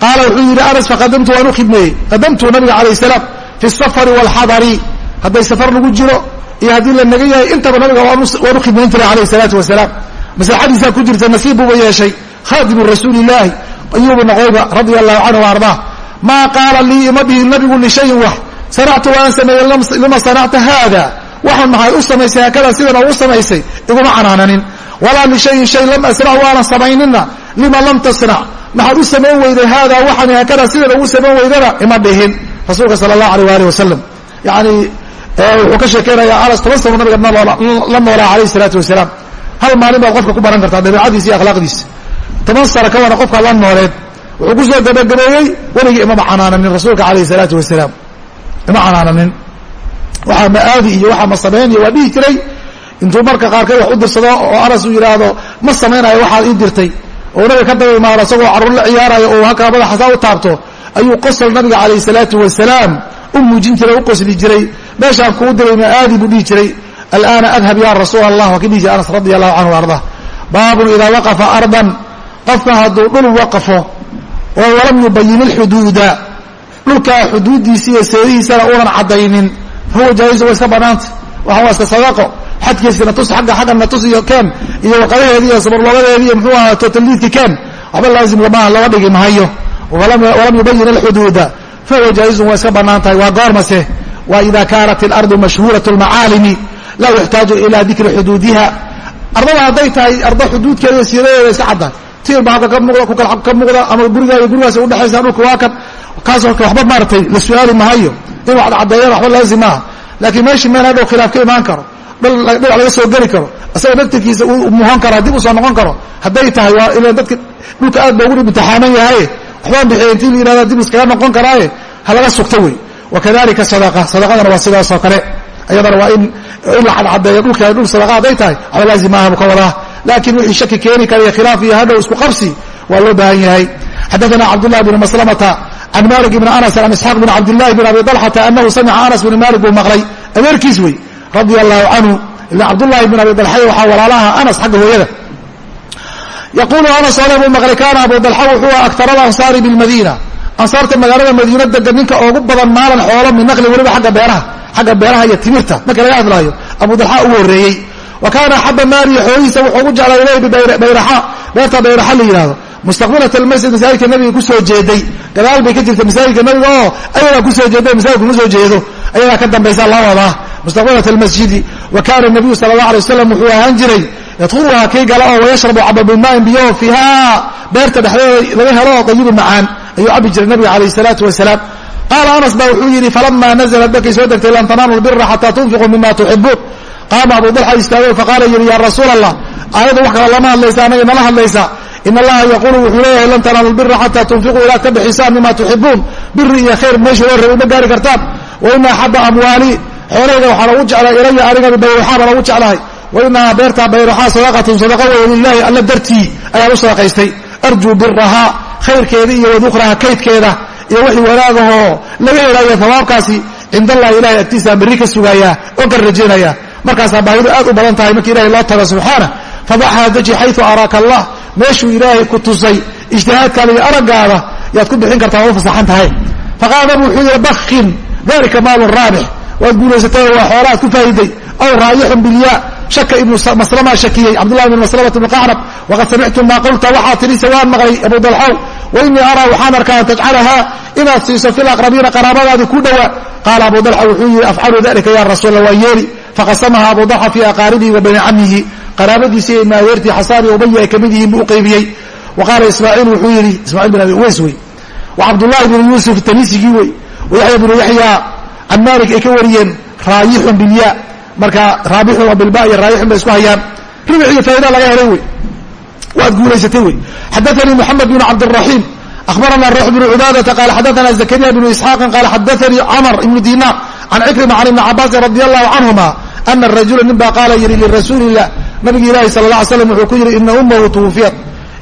Qaala wuxuu yidhi anas faqadamtu waan u khidmeeyey qadamtu nabiga calayh salaam fi safari waalxadari hadday safar lagu jiro iyo haddii la naga yahay intaba nabiga waan u khidmayn jiray calayh salaatu wasalaam maslaxadiisaa ku jirta nasiib buuba yeeshay khaadimu rasuuli illaahi ayuubu noqoyba radia allahu canhu ardaa maa qaala lii ima dhihin nabigu lishayin wax sanactu waan sameeyey lima sanacta haada waxaan maxay u samaysay haakada sidan oo u samaysay iguma canaananin walaa lishayin shay lam asnac waanan samaynina lima lam tasnac maxaad u samayn weyday haada waxaan haakada sidan ugu samayn weydana ima dhihin rasuulka sala allah aleyh waalih wasalam yani wuxuu ka sheekeynayaa anas toban sano nabiga la noolaa calayh isalaatu wasalaam. Hal maalin baad qofka ku baran kartaa dabeicadiisa iyo akhlaaqdiisa. Toban sano ka wana qofkaa la nooleed wuxuu ku soo gabagabeeyey weligii imama canaananin rasuulka calayh isalaatu wasalaam. Ima canaananin. Waxaa ma aadi iyo waxaa ma samayn iyo waa dhihi jiray. Intuu marka qaarkeed wax u dirsado oo anas uu yidhaahdo ma samaynayo waxaad ii dirtay. Oo nabiga ka daba imaado isagoo carruur la ciyaarayo oo halkaa madaxasaa u taabto ayuu qosol nabiga calayh salaatu wasalaam u muujin jiray u qosli jiray. Meeshaan kuu diray ma aadi buu dhihi jiray. Alana adhab ya rasuula allah waa ka dhihi jiray anas radi allahu canhu arda. Baabun idaa waqafa ardan qofka hadduu dhul waqafo oo walam yubayin ilxuduuda dhulkaa xuduuddiisa iyo seedihiisana uunan caddaynin. Fahuwa jaa'izu waa iska bannaanta waxaan waa iska sadaqo. Xadkiisina tus agga xaggana tus iyo keen iyo waqadaheedi iyo sabarloogadeedi iyo muxuu ahaa totaliidki keen waxba laazim lama laga dhigi mahayo walam yubayin alxuduuda fahuwa jaa'izun waa iska bannaan tahay waa goormase waa ida kaanat alardu mashhuurat lmacaalimi laa yuxtaaju ila dikri xuduudiha. Ardada hadday tahay ardo xuduudkeeda siiradeeda iska cadda. Tiir ba halka ka muuqda ku ka muuqda ama gurigaa iyo gurigaas udhexaysa dhulka waa kan. Kaasoo waxba maaratay la su'aali mahayo inuu cadcadeeyana waxba laazim maaha laakiin meeshii meel hadhow khilaaf ka imaan karo dhinac laga soo geli karo isaga naftirkiisa uu muhan karo dib u soo noqon karo hadday tahay waa ilan dadka dhulka aad ba ugu imtixaaman yahaye waxbaan bixiya intii la yihahda dib iskaga noqon karaaye ha laga sugto wey wakadalika sadaqa sadaqadana waa sidaas oo kale ayadana waa in in la cadcadeeyo dhulka dhul sadaqa hadday tahay waxba laazim maaha bu ka wadaa laakiin wixii shaki keeni kara iyo khilaaf iyo hadhow isku qabsi waa loo baahan yahay xadaثna cabdالlah بn maslamta can malik bn anas an isxaaq bn cabdillahi bn abi طalxata anahu samica anas bn malik buu maqlay adeerkiis wey radi allahu canhu ila cabdullahi bn abi dalxay waxaa walaalaha anas xagga hooyada yaquulu anas buu maqlay kaana abu dalxa wuxuu ah aktar alansaari bilmadiina ansaarta magaalada madiina degan ninka ugu badan maalan xoolo min naqli weliba agga beeraha xagga beeraha iyo timirta marka laga hadlaayo abu dalxa ugu horreeyey wa kaana axaba maaliya xoolihiisa wuxuu ugu jeclaa ilayhi bibayraxa beerta bayraxa la yidhahdo mustaqbilat almasjid masaajidka nabiga ku soo jeeday gadaal bay ka jirta masaajidka nabiga oo ayadaa ku soo jeeda masaajidka kuma soo jeedo ayadaa ka dambaysa la wadaa mustaqbilat almasjidi wa kaana nabiyu sala allah alay wasalam wuxuu ahaan jiray yadkhuluhaa kii gala oo wayashrabu caba bilmaain biyo fiiha beerta dhexdeeda laga helo oo dayibu macaan ayuu cabi jiray nabiga calayh salaatu wasalaam qaala anas ba wuxuu yidhi falama naزlat markay soo degtay lan tanaalu lbira xataa tunfiquu mima tuxibuun qaama abu dalxa istaagay faqaala yidhi ya rasuula allah aayadda wax kale lama hadlaysa anaga nala hadlaysa in allaha yaquulu wuxuu leeyahay lan tanaalu lbira xataa tunfiquu ilaad ka bixisaan mima tuxibuun biri iyo khayr meesha loo rabay ma gaari kartaan wa ina axaba amwaali xoolahayga waxaa lagu jeclaa ilaya aniga bibayruxaa baa lagu jeclahay wa inahaa beertaa bayruxaa sadaqatun sadaqa weeye lilahi alla dartii ayaan u sadaqaystay. Arjuu birahaa khayrkeeda iyo wadukraha kaydkeeda iyo wixii wanaagahoo laga helaya hawaabkaasi cind allahi ilahay agtiisaan berri ka sugaayaa oo ka rajaynaya markaasaa baahidu aad u badan tahay markii ilahay loo tago subxaana fadaxhaa daji xayu araaka allah meeshuu ilaahay ku tusay ijtihaadkaada iyo araggaada yaad ku bixin kartaa waa u fasaxan tahay. Faqaala nabigu wuxuu yihi bakin dalika maalun raabix. Waad guulaysatay waa shaka ibnu maslama shakiyey cabdullah ibn maslamat ibn qacnab waqad samictu maa qulta waxaa tidhise waan maqlay abu dalxow wa inii araa waxaan arkaa an tajcalahaa inaad siiso fi laqrabiina qaraabadaadii ku dhowaa qaala abu dalxa wuxuu yihi afcalu dalika ya rasuula waan yeeli. Faqasamaha abu dalxa fii aqaaribihi wa bani camihi qaraabadiisi iyo maadeertii xasaan iyo ubaya ay ka mid yihiin buu u qaybiyey. Wa qaala ismaaciil wuxuu yidhi ismaaciil bin abi uweys wey wa cabdullahi bn yuusuf tanisigii wey wa yaxya bnu yaxya can malik ay ka wariyeen raayixun bilya marka raabixun oo bilba iyo raayixun bay isku hayaan. Ribic iyo faaida laga helay wey. Waad guulaysatay wey. Xadaanii moxamed bn cabdiraxiim akhbarana ruux bnu cubaadata qaala xadaana zakariya bnu isxaaqin qaala xadaanii camr ibnu dinar can cikrima can ibni cabaasin radi allahu canhuma ana rajula nin baa qaala yidhi lirasuuli illah nabigi ilaahi sala la alay slam wuxuu ku yidhi ina ummahu tuwufiyat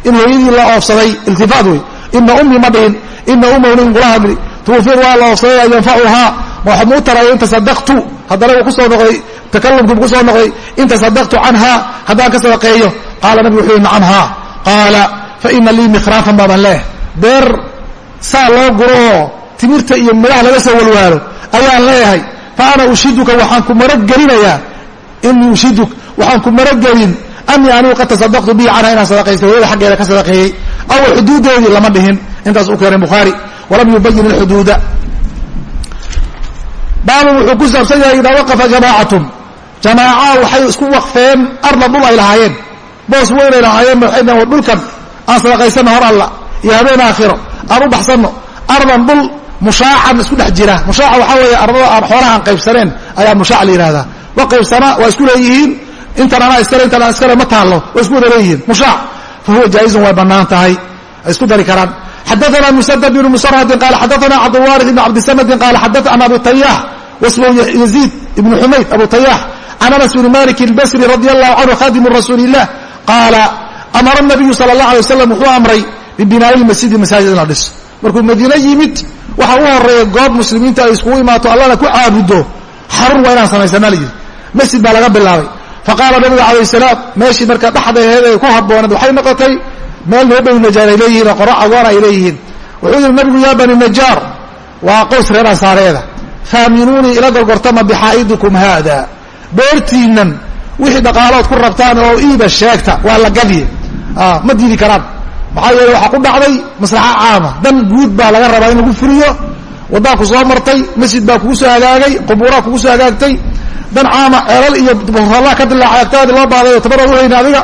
in hooyadii la oofsaday iltifaat wey. Ina ummii ma dhihin ina ummahu nin kula hadli. Waa la oofsaday an yanfacuhaa ma waxaa muu taraya in tasadaqtu haddana wuu noqday takalumkii bu ku soo noqday. In tasadaqtu canha haddaan ka sadaqeeyo. Qaala nabigu wuxuu yihi nacam haa. Qaala fa ina lii mikhraafan baaban leeh beer saa loo guro timirta iyo midhaha laga soo walwaalo ayaan leeyahay. Fa ana ushiduka waxaan ku maragelinayaa inii ushiduk waxaan ku maragelin anii anigu qad tasadaqtu bihi canha inaan sadaqaystay hooyada xaggeeda ka sadaqeeyey. Aw xuduudeedii lama dhihin. Intaas u keenay bukhaari walam yubayin alxuduuda. Baabu wuxuu ku saabsan yahay idaa waqafa jamaacatun jamaaca waxay isku waqfeen arda dhul ay lahaayeen. Boos weynay lahaayeen waxay dhaheen war dhulkan. Aan sadaqaysanno hor alla iyo habeen aakhiro. Aan u baxsanno. Ardan dhul mushaacan isku dhex jira. Mushaaca waxaa weeye ardada aan xoolaha qaybsaneen ayaa mushaac la yihahdaa wa qaybsana waa isku leeyihiin. Intan anaa iskale intan aan iskale ma taallo. Waa isku wada leeyihiin. Mushaac fa huwa jaa'izun way bannaan tahay. Ay isku dari karaan. Xadaana musadad bnu musarhadin qaala xadaana cabdulwaari ibn cabdisamadin qaala xadaana abu tayax wasmhu yaziid ibnu xumayd abu tayax can anas bni malik albasri radi allahu canhu khadimu rasuuli illah qaala amara nabiyu sala allah alay wasalam wuxuu amray bibinaa'i lmasjidi masaajid in la dhiso markuu madiine yimid waxa u horreeya goob muslimiinta ay iskugu imaato allana ku caabudo xarun waa inaan samaysana layidhi masjid baa laga bilaabay faqaala nabigu calayh salaam meeshii marka dhexdaheed ay ku habbooneed waxay noqotay meel noo bani najaar ay leeyihiin oo qoro cagoon ay leeyihiin wuxuu yidhi nabigu yaa bani reer beertiinnan wixii dhaqaalood ku rabtaan oo iiba sheegta waa la gadye ma diidi karaan. Maxaa yeele waxaa ku dhacday maslaxa caama. Dan guud baa laga rabaa in lagu fuliyo waddaa ku soo martay masjid baa kugu soo hagaagay qubuuraa kugu soo hagaagtay dan caama ceelal iyo boorallaa ka agtaadii loo baadayo tabarood uhayna adiga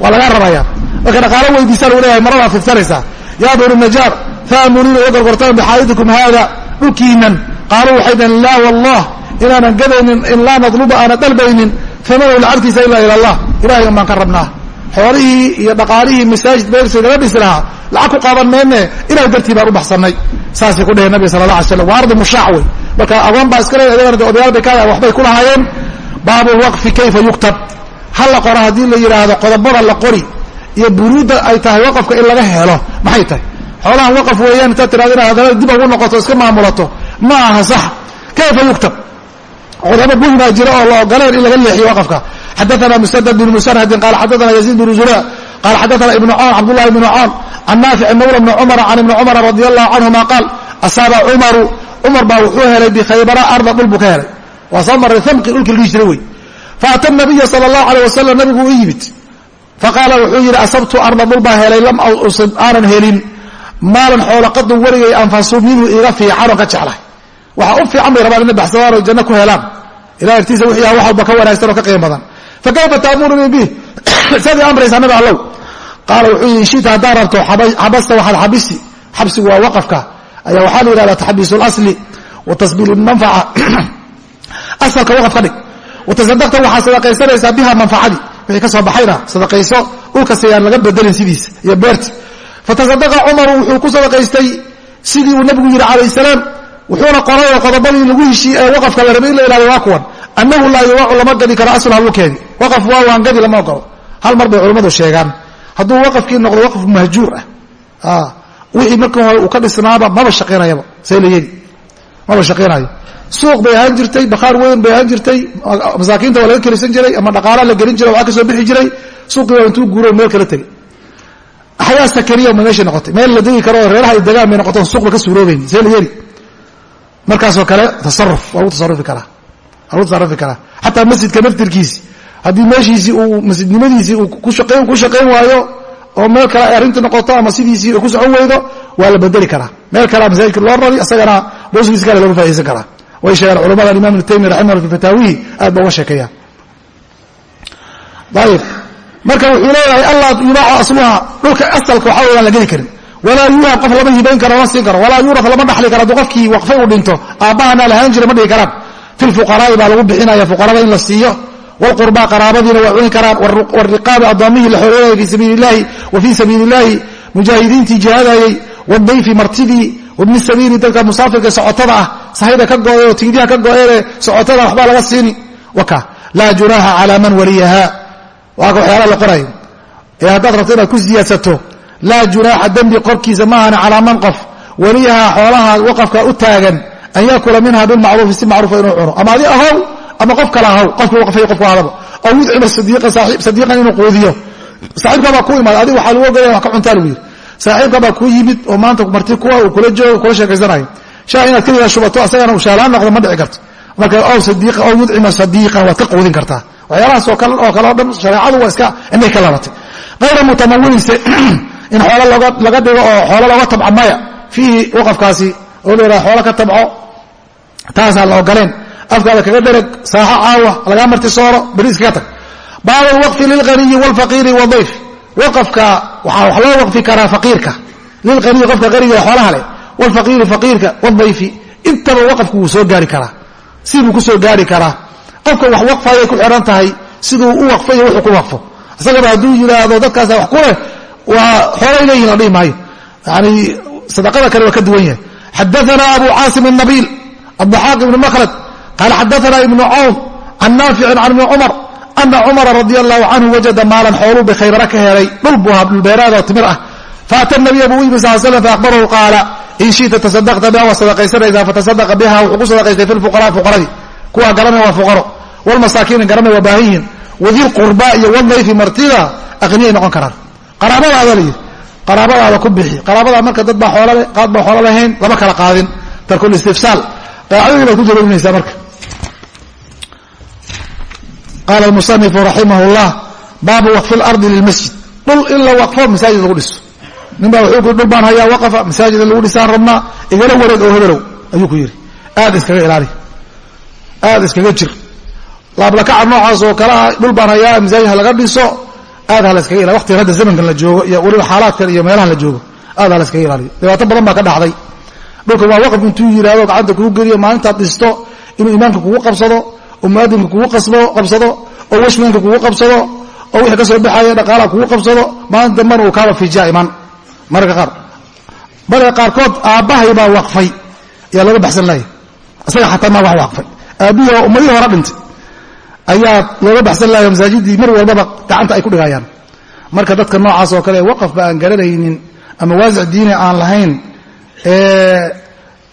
waa lagaa rabaya marka dhaqaalo weydiisaa lagu leeyahay maradaad fidsanaysaa yaa bani najaar faamuniina iga gorgortama bixaa'idikum haada dhulkiinan qaaluu waxay dhaheen laa wallah inaanan gadaynin in laa nadluba aanan dalbaynin amanahu lacagtiisa ilaa ila allah. Ilahay baan ka rabnaa. Xoolihii iyo dhaqaalihii masaajid meelsi laga dhisi lahaa lacag ku qaadan meenne ilahay dartii baan u baxsanay saasay ku dheheen nabiga sala la alay slam waa ardi mushaac wey. Marka agoon baa iska leedahay adagana odayaal bay ka waxbay ku lahaayeen. Baabu lwaqfi kayfa yuktab ha la qoro haddii la yidhaahdo qodobada la qori iyo buruudda ay tahay waqafka in laga helo maxay tahay? Xoolahan waqaf weeyaan intaad tirahdo inaad haddana dib ugu noqoto iska maamulato. Ma aha sax. Kayfa yuktab culamo bun baa jira oo la ogoleen in laga leexiyo waqafka. Xadaana musdad bn musanadin qala xadaana yaziid bn zura qala xadaana ibn coon cabdulahi ibn coon can naafici mawla bni cumara can ibni cumara radi allahu canhuma qaal asaaba cumaru cumar baa wuxuu helay bikhaybara arda dhul buu ka helay. Waa soo maray thamki dhulkilgi jira wey. Faata nabiya sala allahu aleyh wasalam nabigu u yimid. Faqaala wuxuu yidhi asabtu arda dhul baa helay lam aanan helin. Maalan xoolaqadun weligay anfasu iga fiicanoo ka jeclahay waxa u fiican bay rabaan inay baxsadaan oo janno ku helaan. Ilah agtiisa wixii ah wax walba ka wanaagsan oo ka qiim badan. Fakayfa taamurunii bih *clears throat* sadii amraysaa nabi allow. Qaala wuxuu yidhi inshita haddaad rabto xabasta waxaad xabisi. Xabsigu waa waqafka. Ayaa waxaa la yidhahdaa taxbiisu lasli wa tasbiil manfaca. *clears throat* Asalka waqaf ka dhig watasadaqta waxaad sadaqaysanaysaa biha manfacadii. Wixii ka soo baxayna sadaqayso. Dhulkasi aan laga bedelin sidiisa iyo beerti. Fatasadaqa cumaru wuxuu ku sadaqaystay sidii uu nabigu yidhi calayh salaam wuxuuna oo qodobadii lagu heshii ee waqafka la rabay in la ihahdo waa kuwan. Annahu laa yuwaacu lama gadi karo asl halukeedi waqaf waa waan gadi lama ogolo hal mar bay culimmadu sheegaan. Hadduu waqafkii noqdo waqaf mahjuur ah wixii markii hore uu ka dhisnaaba maba shaqaynayaba see la yedi maba shaqaynayo suuq bay ahaan jirtay bakhaar weyn bay ahaan jirtay masaakiinta waa laga kelisan jiray ama dhaqaala la gelin jiray waxaa ka bixi jiray. Suuqii waa intuu guuro meel kala tegey. Axyaa sakariya ma meeshay noqotay. Meel la degi karo oo reeraha ay degaan bay noqoto suuqba ka suuroobayn see la yedi markaasoo kale tasaruf waa lagu tasarufi karaa. Waa lagu tasarufi karaa. Xataa masjidka naftirkiisi haddii meeshiisii uu masjidnimadiisii uu ku shaqayn waayo oo meel kale ay arrintu noqoto ama sidiisii ay ku socon weydo waa la bedeli karaa. Meel kalea masaajidka loo rari isagana booskiisi kale looga faa'idaysan karaa. Way sheegaan culamada imam ibnu taymiya raximah fi fataawihi aad ba uga sheekeeyaan. Ayib marka wuxuu leeyahay allah yubaacu asluha. Dhulka asalka waxa weyaan la geli karin walaa yuuhab qof lama hibayn karo lama siin karo. Walaa yuuraf lama dhaxli karo. Hadduu qofkii waqfay uu dhinto aabbahanaa lahaan jira ma dhihi karaan. Fi lfuqaraa'i baa lagu bixinaya fuqarada in la siiyo. Wlqurbaa qaraabadiina waa cuni karaan. Wariqaabi addoommihii la xoreynayay fi sabiili illahi wa fii sabiili illahi mujaahidiintii jihaadayey wadayfi martidii. Wabni sabiili dadka musaafirka socotada ah. Sahayda ka gooday oo tigidyaha ka go-eene socotada waxbaa laga siini. Waka. Laa junaaha calaa man waliyaha waaka waxyaala la qorayo ee haddaad rabto inaad ku siyaadsato laa junaaxa dembi qorkiisa maahana calaa man qof. Waliyaha xoolaha waqafka u taagan an yakula minha bilmacruufi si macruufa inuu cuno. Ama adi ahow ama qof kale ahow qofkii waqfay qofku hadaba. Oo yudcima sadiiqan inuu quudiyo. Saaxiibkabaa ku imaada adiga waxaa lagu ogolaya wax ka cuntaa lagu yidhi. Saaxiibkabaa kuu yimid oo maanta marti kuwa uu kula joogo kula sheekaysanayo. Shaah inaad keligaa shubato asagana uu shaalaan noqdo ma dhici karto. Marka ow sadiiqa ow yudcima sadiiqan waad ka quudin kartaa. Waxyaalahaas oo kale oo dhan shareecadu waa iska inay ka labatay. Hayra mutamawinse *clears throat* in xoolo laga dhigo oo xoolo looga tabco maya. Fiihi waqafkaasi oo la xoolo ka tabco. Taasaan la ogoleen afkaada kaga dhereg saaxo caawa lagaa marti sooro beri iskaga tag. Baab lwaqfi lilaniyi wlfaqiiri wadayf waqafka waxaa wax loo waqfi karaa faqiirka. Lilaniyi qofka qaniga xoolaha leh. Wlfaqiiri faqiirka wadayfi intaba waqafku wuu soo gaari karaa. Siduu ku soo gaari karaa. Qofka wax waqfayay ku xidhan tahay siduu u waqfayo wuxuu ku waqfo. Isagaba hadduu yidhaahdo dadkaasa wax ku leh waa xoolay leeyihin la dhihi maayo yani sadaqada kale waa ka duwan yahay xadaana abu caasim الnabiil الضaxaaq ibn mklad qaal xadaana ibnu cawn can naaficin can ibni cumar ana cumara radi allahu canhu wajada maalan xooluu bikhaybara ka helay dhul buu ahaa dhulbeeraad oo timir ah faata nabiya buu u yimi sal slam faakbarahu qaala in shita tasadaqta biha waa sadaqaysanaysaa fatasadaqa biha wuxuu ku sadaqaystay fi lfuqara fuqaradii kuwaa garanay waa fuqaro walmasaakiina garanay waa baahan yihin wadil qurba iyo wadayfi martida aqniyay noqon karaan qaraabadaada layidhi qaraabadaada ku bixi. Qaraabada marka dad baa xoolale qaad baa xoolo lahayn lama kala qaadin. Tarkulistifsaal qaacdadii baad ku jabaynaysaa marka. Qaala almusanifu raximah llah baabu waqfi lardi lilmasjid. Dhul in la waqfo masaajid lagu dhiso. Nin baa wuxuu kui dhul baan hayaa waqafa masaajid lagu dhisaan rabnaa igala wareeg oo hebelow ayuu ku yidhi. Aad iskaga ilaali. Aad iskaga jir. Laablakaca noocaas oo kale ah dhul baan hayaa masaajid laga dhiso aad ha la iskaga ilaali waqtigan hadda zamankan la joogo iyo weliba xaalaadkan iyo meelahan la joogo aad ha la ilaaliyo. Dhibaato badan baa ka dhacday. Dhulka waa waqf intuu yidhahdo gacanta kugu geliyo maalintaad dhisto inuu imaamka kugu qabsado oo muadinka kugu qabsado oo washmanka kugu qabsado oo wixii ka soo baxaya dhaqaalaha kugu qabsado maalinta dambana uu kaaba fiijaa iman mararka qaar. Mararka qaarkood aabbahay baa waqfay. Ayaa looga baxsan laaya isaga xataa maa wax waqfay. Aabbihii oo ummadihii hore dhintay ayaa looga baxsan laaya masaajidii mar walbaba gacanta ay ku dhigayaan. Marka dadka noocaas oo kale waqafba aan garanaynin ama waasic diini aan lahayn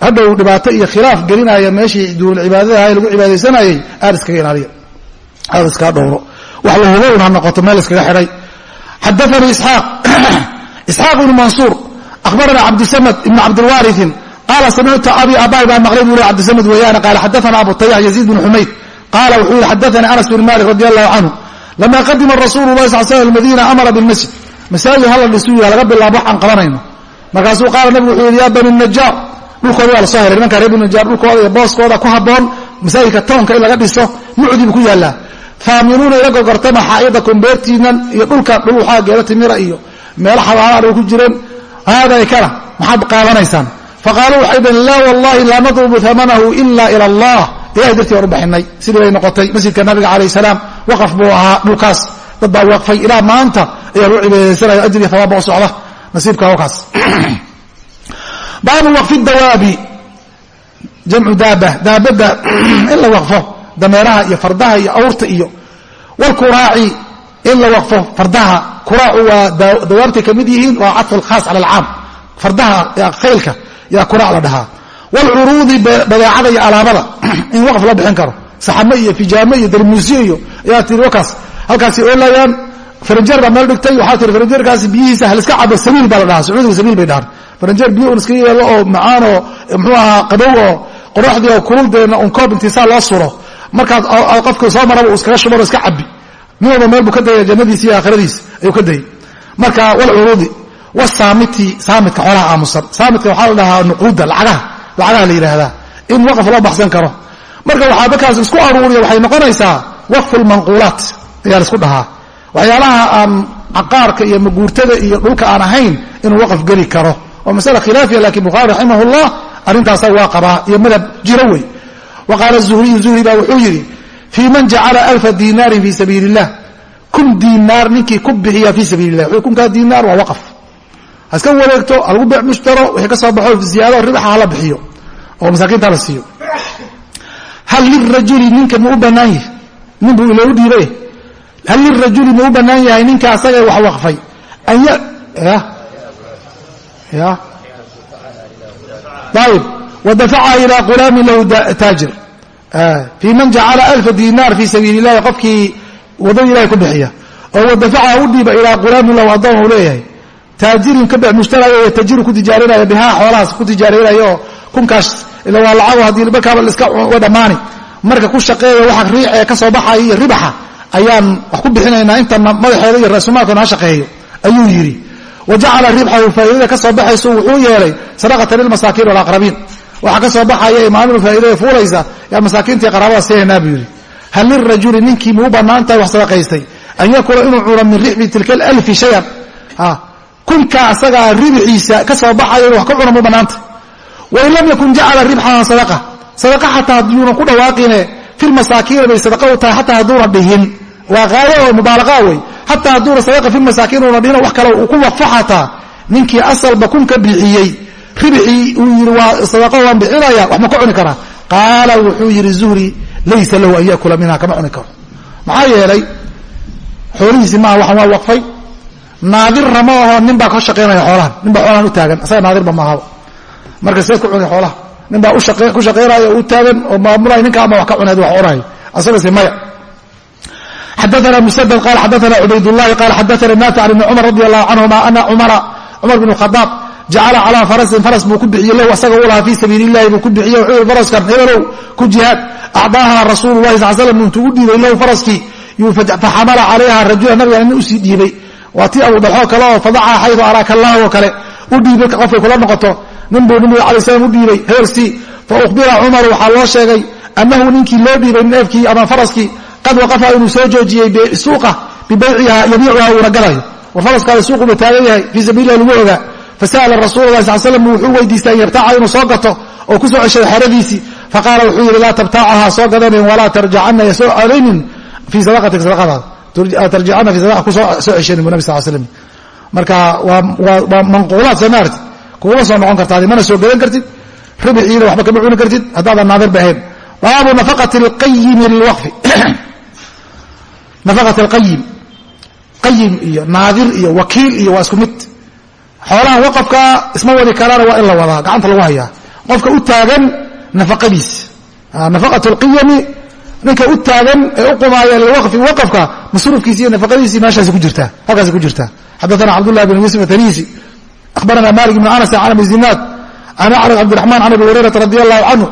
hadhow dhibaato iyo khilaaf gelinaya meeshii duulcibaadadaha lagu cibaadaysanayay aad iskaga ilaaliya aad iskaa dhowro. Wax la hubown ha noqoto meel iskaga xidhay xadaanii isxaaq. *clears throat* Isxaaq ibnu mansuur akhbarana cabdisamad ibn cabdilwaariin qaala samictu abi abaay baa maqlay buu le cabdisamad weeyaane qaala xadaana abu tayax yaziid bn xumayd qaala wuxuu yihi xadaanii anas bn malik radi allahu canhu lama qadima rasuulu lahi sal slam madiina amara bilmasjid. Masaajid hala dhisuu yah laga bilaabo wax aan qabanayno. Markaasuu qaala nabigu wuxuu yidhi ya bani najaar dhulkooda waa la soo helay nimanka reer bani najaar dhulkooda iyo booskooda ku habboon masaajidka townka in laga dhiso mucdi ku yaallaa. Faaminuuna ila gogortama xaa'idakum beertiinan iyo dhulka dhul waxaa geela timira iyo meelo xabaalaar ay ku jireen. Haaday kana maxaad qaadanaysaan faqaaluu waxay dhaheen laa wallahi laa nadrubu amanahu ila ila allah ilahay dartii baan u baxinay sidii bay noqotay masjidka nabiga calayh salaam. Waqaf buu ahaa dhulkaas. Dad baa waqfay ilaa maanta ayaa loo cibaadaysanaya ajriya hawaaba u socda. Nasiibka halkaas. *clears throat* Baabu waqfi dawaabi. Jamcu daaba. Daabadda *clears throat* in la waqfo dameeraha iyo fardaha iyo awrta iyo wlkuraaci in la waqfo fardaha. Kuraacu waa dawaabtay ka mid yihiin waa cadfu lkhaas cala alcaam fardaha khaylka yaa kuraac la dhahaa wlcuruudi badeecada iyo alaabada in waqf la bixin karo saxame iyo fijaame iyo darmuusyo iyo ayaa tii wakaas halkaasi oolayaan faranjeer baa meel dhigtay waxaa tii faranjeerkaasi biyihiisa haliska cabo sabiil baa la dhahaa sacuudiga sabiil bay dhahaan faranjeer biyo un iska yeelo oo macaan oo mxuu ahaa qabow oo qoraxdii oo kululdeena un koob intiisaa loo suro markaad qofka soo maraba uu iskaga shubano iska cabi nin walba meel buu ka dayaya jannadiisi iyo dayay lacagaha la yidhaahdaa. In waqf loo baxsan karo. Marka waxaa dadkaas isku aruuriya waxay noqonaysaa waqfu lmanquulaat ayaa la isku dhahaa. Waxyaalaha aan caqaarka iyo maguurtada iyo dhulka aan ahayn inuu waqf geli karo. Waa masale khilaafiya laakiin bukhaari raximah llah arrintaasa waa qabaa iyo madhab jiro wey. Wa qaala zuhriyu zuhri baa wuxuu yidhi fii man jacala alfa dinaarin fii sabiili illah kun diinaar ninkii ku bixiya fii sabiili lah wuxuu kunkaa diinaar waa waqf. Haska wareegto halagu beec mushtaro wixii ka soo baxo ziyaado ribaxa hala bixiyo oo masaakiinta la siiyo. Hal lirajuli ninka ma u bannaan yahay? Nin buu ilo u dhiibay. Hal lirajuli ma u bannaan yahay? Ninka asaga wax waqfay. An ya ayib wadafaca ilaa qulaamin lahu taajir. Fii man jacala alfa dinaar fii sabiili illahi qofkii waddada ilahay ku bixiya. Oo wadafaca u dhiiba ilaa qulaamin lahu addoon uu leeyahay. Taajirin ka beec mushtarayo tajiru ku tijaarinaya bihaa xoolahaas ku tijaarinayo kunkaas ila waa lacago haddii markaaba laiska wa dhammaani. Marka ku shaqeeya waxa riice ka soo baxaya iyo ribaxa ayaan wax ku bixinaynaa inta madaxeeda iyo rasuumaalkoona ha shaqeeyo ayuu yidhi. Wa jacala ribxahu faa'iidada ka soo baxaysu wuxuu yeelay sadaqatan lilmasaakiin walaqrabiin waxa ka soo baxaya imaamul faa'iidada fuulaysa yaa masaakiintii qaraabada siinaynaa buu yidhi. Hal lirajuli ninkii muu bannaan tahay wax sadaqaystay? An yakula inuu cuno min rixbi tilka alfi shayan. Kunka asagaa ribxiisa ka soo baxayo inu wax ka cuno muu bannaantay wain lam yakun jacala ribxaha sadaqa sadaqa xataa hadduunan ku dhawaaqine filmasaakiina bay sadaqa u tahay xataa hadduuna dhihin waa qaado oo mubaalaqa wey xataa hadduuna sadaqa filmasaakiin una dhihin wax kale uu ku waqfo xataa ninkii asalba kun ka bixiyey ribxii uu yidhi waa sadaqa waan bixinaya wax ma ka cuni karaa qaala wuxuu yidhi zuhri laysa lahu an yakula minha kama cuni karo maxaa yeelay xoolihiisi maaha waxaan waa waqfay naadirna baa ka shaqaynaya xoolahan marka seed ku cuni xoolaha. Nin baa ku shaqaynaya u taagan oo maamulaya ninka ama wax ka cuneed wax oranay asagase maya. Xadaana musadad qaal xadaana cubaydاllahi qaal xadaana naafic can ibni cumar radi allahu canhuma ana cumara cumar bn khadaab jacala calaa farasin faras buu ku bixiyey lahu asaga u lahaa fii sabiili illahi buu ku bixiyey wuxuu yihi faraskan hebelow ku jihaad. Acdaaha rasuulu lahi sal slam intuu u dhiibay lahu faraskii faxamala calayha rajula nabiga nin u sii dhiibay waa tii abu dalxoo kale oo fadaca xayu araaka allah oo kale. U dhiibay qofkay kula noqoto. Nin buu nabiga alay slam u dhiibay hebersii fa ukhbira cumar waxaa loo sheegay annahu ninkii loo dhiibay neefkii ama faraskii qad waqafa inuu soo joojiyey suuqa bibayciha yabiicuha uuna galayo war faraskaada suuquba taagan yahay fii sabiililah lagu ogaa. Fasa'ala rasuula lah sal slam wuxuu weydiistay an yabtaca inuu soo gato oo ku soo ceshado xeradiisii. Faqaala wuxuu yidhi laa tabtaacaha soo gadanin walaa tarjacana ya soo alaynin fii sadaqatika sadaqadaada tarjicana fi sadaqa ku soo ceshanin bu nabi sal slam marka waa manquulaad soo maarti kuguma soo noqon kartaadi mana soo gadan kartid. Ribxiina waxba kama cuni kartid haddaadan naadir ba ahayn baabu nafaqati alqayimi lilwaqfi. Nafaqat alqayim qayim iyo naadir iyo wakiil iyo waa isku mid. Xoolaha waqafka isma wadi karaana waa in la wadaa gacanta lagu hayaa. Qofka u taagan nafaqadiis. Nafaqat alqiyami ninka u taagan ee u qumaaya liwaqfi waqafka masruufkiisi iyo nafaqadiisii meeshaasi ku jirtaa halkaasi ku jirtaa xadaana cabdulahi bn yusuf atanisi akhbarana malik ibn anas an abi zinaad an acraq cabdiraxman can abi hurayrata radi allahu canhu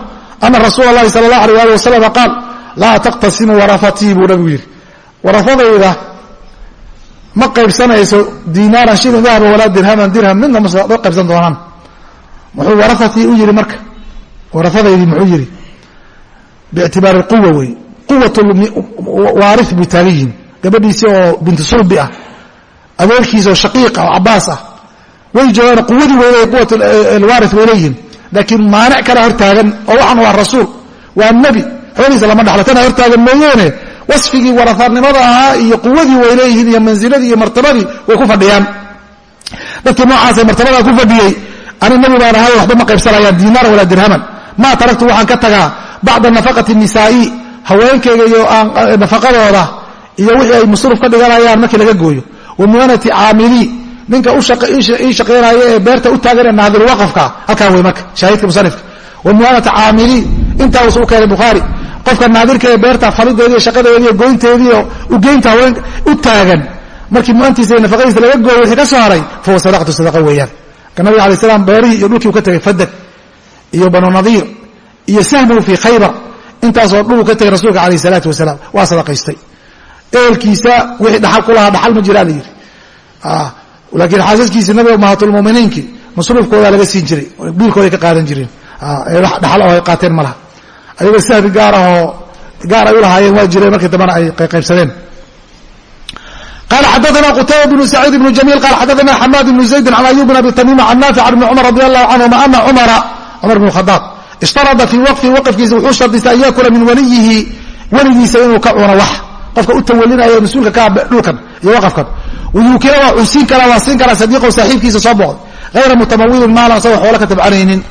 ana rasuula lahi sala allah alay ali wasalam qaal laa taqtasimu warafatii buu nabigu yidhi. Warafadayda ma qaybsanayso diinaaran shilin dahaba walaa dirhaman dirham midna ma qaybsan doonaan. Muxuu warafatii u yidhi marka? Warafadaydii muxuu yidhi biictibaari quwa wey quwat waari yihiin gabadhiisii oo bintu sulbi ah adeerkiisa oo shaqiiqa oo cabaas ah way joogaan quwadii weyleey quwat alwaari way leeyihiin laakiin maanic kala hortaagan oo waxaan waa rasuul waa nebi xoolihiisa lama dhaxlo tana hortaagan mooyeene wasfigii waraanimada ahaa iyo quwadii way leeyihiin iyo manziladii iyo martabadii way ku fadhiyaan dadkii noocaasa martabadaa ku fadhiyey ani nebi baan ahay waxba ma qaybsanayaan diinaaran walaa dirhaman maa taraktu waxaan ka tagaa bacda nafaqati nisaa'i haweenkayga iyo nafaqadooda iyo wixii ay masruuf ka dhiganayaan markii laga gooyo. Wa muanati caamilii ninka ii shaqaynaya ee beerta u taaganee naadir waqafka halkaa wey marka shaahidka musanifka. Wa muanata caamilii intaa usu keenay bukhaari qofka naadirka ee beerta falideediiyo shaqadeediiyo goynteediiyo ugeynta haween u taagan markii muantiisa iyo nafaqadiisa laga gooyo wixii ka soo haray fahuwa sadaqatu sadaqa weeyaan. Marka nabiga alay slam beerihii iyo dhulkii u ka tegay fadag iyo banu nadiir iyo sahmuhu fii khaybar. Intaasoo dhuluu ka tegay rasuulka alayh salaatu wasalaam. Waa sadaqaystay. Ehelkiisa wixii dhaxal ku lahaa dhaxal ma jiraa la yidhi. Laakiin xaasaskiisi nabiga umahatulmuminiinki masruufkoodaa laga siin jiray. Biilkooday ka qaadan jireen. Dhaxal oo ay qaateen ma laha. Ayagoo sahmi gaarahoo gaar ay u waa jireen markii dambana ay qaybsadeen ishtarada fii waqfi waqfkiisa wuxuu shardistay an yakula min waliyihi weligiisa inuu ka cuno wax qofka u tawalinaya mas'uulka ka dhulkan iyo waqafkan wayuukila waa uu siin karaa waa siin karaa sadiiqow saaxiibkiisa soo boqday hayra mutamawilin maalan asagoo xoolo ka tabcanaynin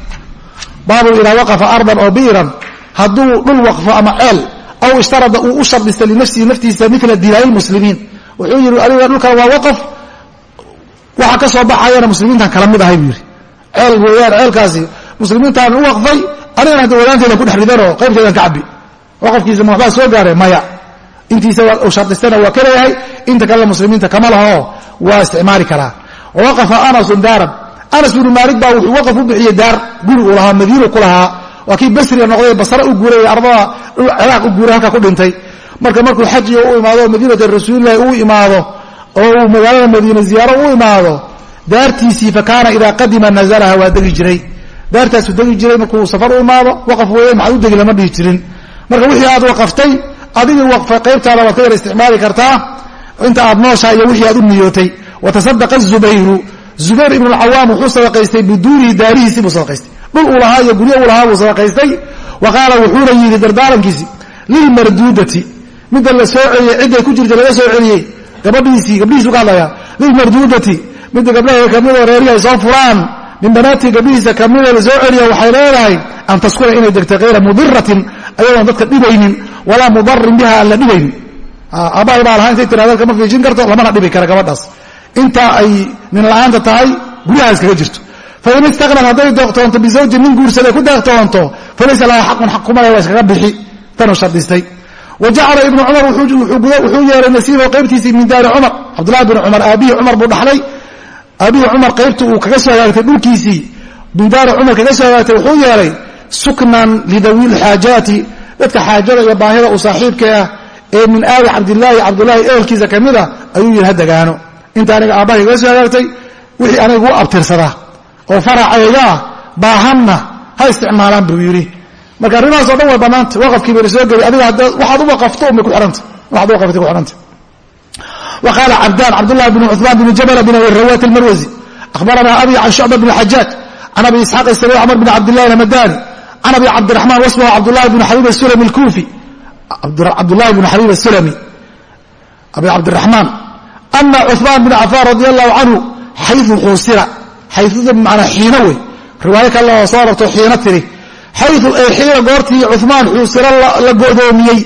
baabu idaa waqafa ardan oo biiran hadduu dhul waqfo ama ceel aw ishtarada uu u shardista linafsihi naftiisa mila dinaai muslimiin wuxuu yidhi aniga dhulkan waa waqaf waxa ka soo baxayana muslimiintan kala mid ahay buu yidhi ceel weeyaan muslimiintaan anigana hadda wadaanteeda ku dhex ridanoo qaybteedan ka cabbi. Waqafkiisa ma waxbaa soo gaaray maya. Intiisa u waa ka leeyahay inta kalena muslimiinta kama lahoo waa isticmaali karaa. Waqafa anasun daaran anas binu maalik baa wuxuu waqaf u bixiyey daar guri uu lahaa madiinu ku lahaa. Waa kii basriga noqday basre u guuray ardada ciraaq u guuray halka ku dhintay. Marka markuu xajiga u imaado madiinata rasuulilahi u imaado oo uu magaalada madiine ziyaaro u imaado daartiisii fa kaana idaa qadima nazalaha waa degi jiray daartaasuu degi jiray markuu safar u imaado waqaf weeye maxaad u degi lama dhihi jirin. Marka wixii aad waqaftay adigii waqfa qaybtaada waad ka yar isticmaali kartaa inta aad nooshaa iyo wixii aad u niyootay. Watasadaqa zubayru zubayr ibnu alcawaam wuxuu sadaqaystay biduunihi daarihiisii buu sadaqaystay. Dhul uu lahaa iyo guryo uu lahaa buu sadaqaystay. Wa qaala wuxuuna yidhi dardaarankiisi lilmarduudati midda la soo celiyey cidday ku jirta laga soo celiyey gabadhiisii gabdhihiisu ka hadlaya lilmarduudati midda gabdhaha kamidoo reerihi ay soo furaan min banaatii gabdhihiisa kamidoo la soo celiya waxay leedahay an taskuna inay degto hayra mudiratin ayadoon dadka dhibaynin walaa mudarin biha aan la dhibaynin aabbahay baa lahaa intay tirahda kama fiijin karto lamana dhibi kara gabadhaas. Intaa ay nin la'aanta tahay guryaha iskaga jirto. Fain istaqnad hadday deeqtoonto bizawjin nin guursaday ku deeqtoonto falaysa laha xaqun xaq kumale waa iskaga bixi. Tanuu shardistay. Wa jacala ibnu cumar wuxuu yeelay nasiibahu qaybtiisii min daari cumar. Cabdullahi bn cumar aabihii cumar buu dhaxlay aabihii cumar qaybta uu kaga soo hagaagtay dhulkiisii. Min daari cumar kaga soo hagaagtay wuxuu yeelay suknan lidawi lxaajaati dadka xaajada iyo baahida uu saaxiibka ah ee min aali cabdilaahi cabdullaahi ehelkiisa ka mid a ayuu yidhi ha inta aniga aabbahay kaga soo hagaagtay wixii aniga u abtirsadaa oo faracayga ah baahanna ha isticmaalaan buu yidhi. Marka arrimahaas o dhan way bannaanta waqafkii bayna soo geli adiga waxaad u waqafto unbay ku xihanta waxaad u waqaftay ku xihanta wa qaala cabdaan cabdullahi bn cuثmaan bn jabl bn rawat اlmarwasi akhbaranaa abi can shucba bn xajaaj can abi isxaaq isri cmar bn cabdillahi almadani can abi cabdiraxmaan wasmahu cabdulahi bn xabiib asulami alkuufi cabdulahi bn xabiib asulami abi cabdiraxmaan ana cuثmaan bn cafaan radi allahu canhu xayu xuusira xayuda bmanaa xiino wey riwaayo kale oo soo arorto xiino tiri xayu ee xiina goortii cuثmaan xuusira la godoomiyey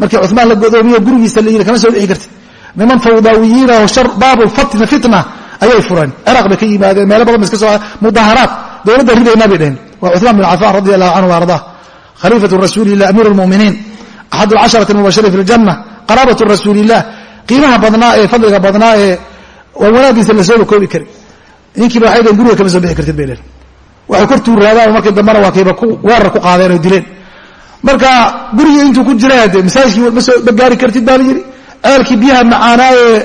markii cuثmaan la godoomiye gurigiisa la yidhi kama soo dhixi kartid niman fawdaawiyiin oo baabu fatna fitna ayay fureen ciraaq bay ka yimaadeen meelo badan ba iska soo mudaharaat dowladda ridaynaa bay dheheen waa cuثmaan bin cafaan radi allahu canhu ardaa khaliifatu rasuuli lah amiir اlmuminiin axad اlcasharati mubashirin fi اljanna qaraabatu rasuuli illah qiimaha badnaa ee fadliga badnaa ee waa wanaagiisa lasooba koobi karin ninkiiba waxay dheen guriga kama soo bixi kartid bay dheheen waxay kor tuuraadaan markii dambena waa kayba weerar ku qaadeen oo dileen marka gurigii intuu ku jira de masaajkii ma soo gaari kartid baa la yidhi ceelkii biyaha macaanaa ee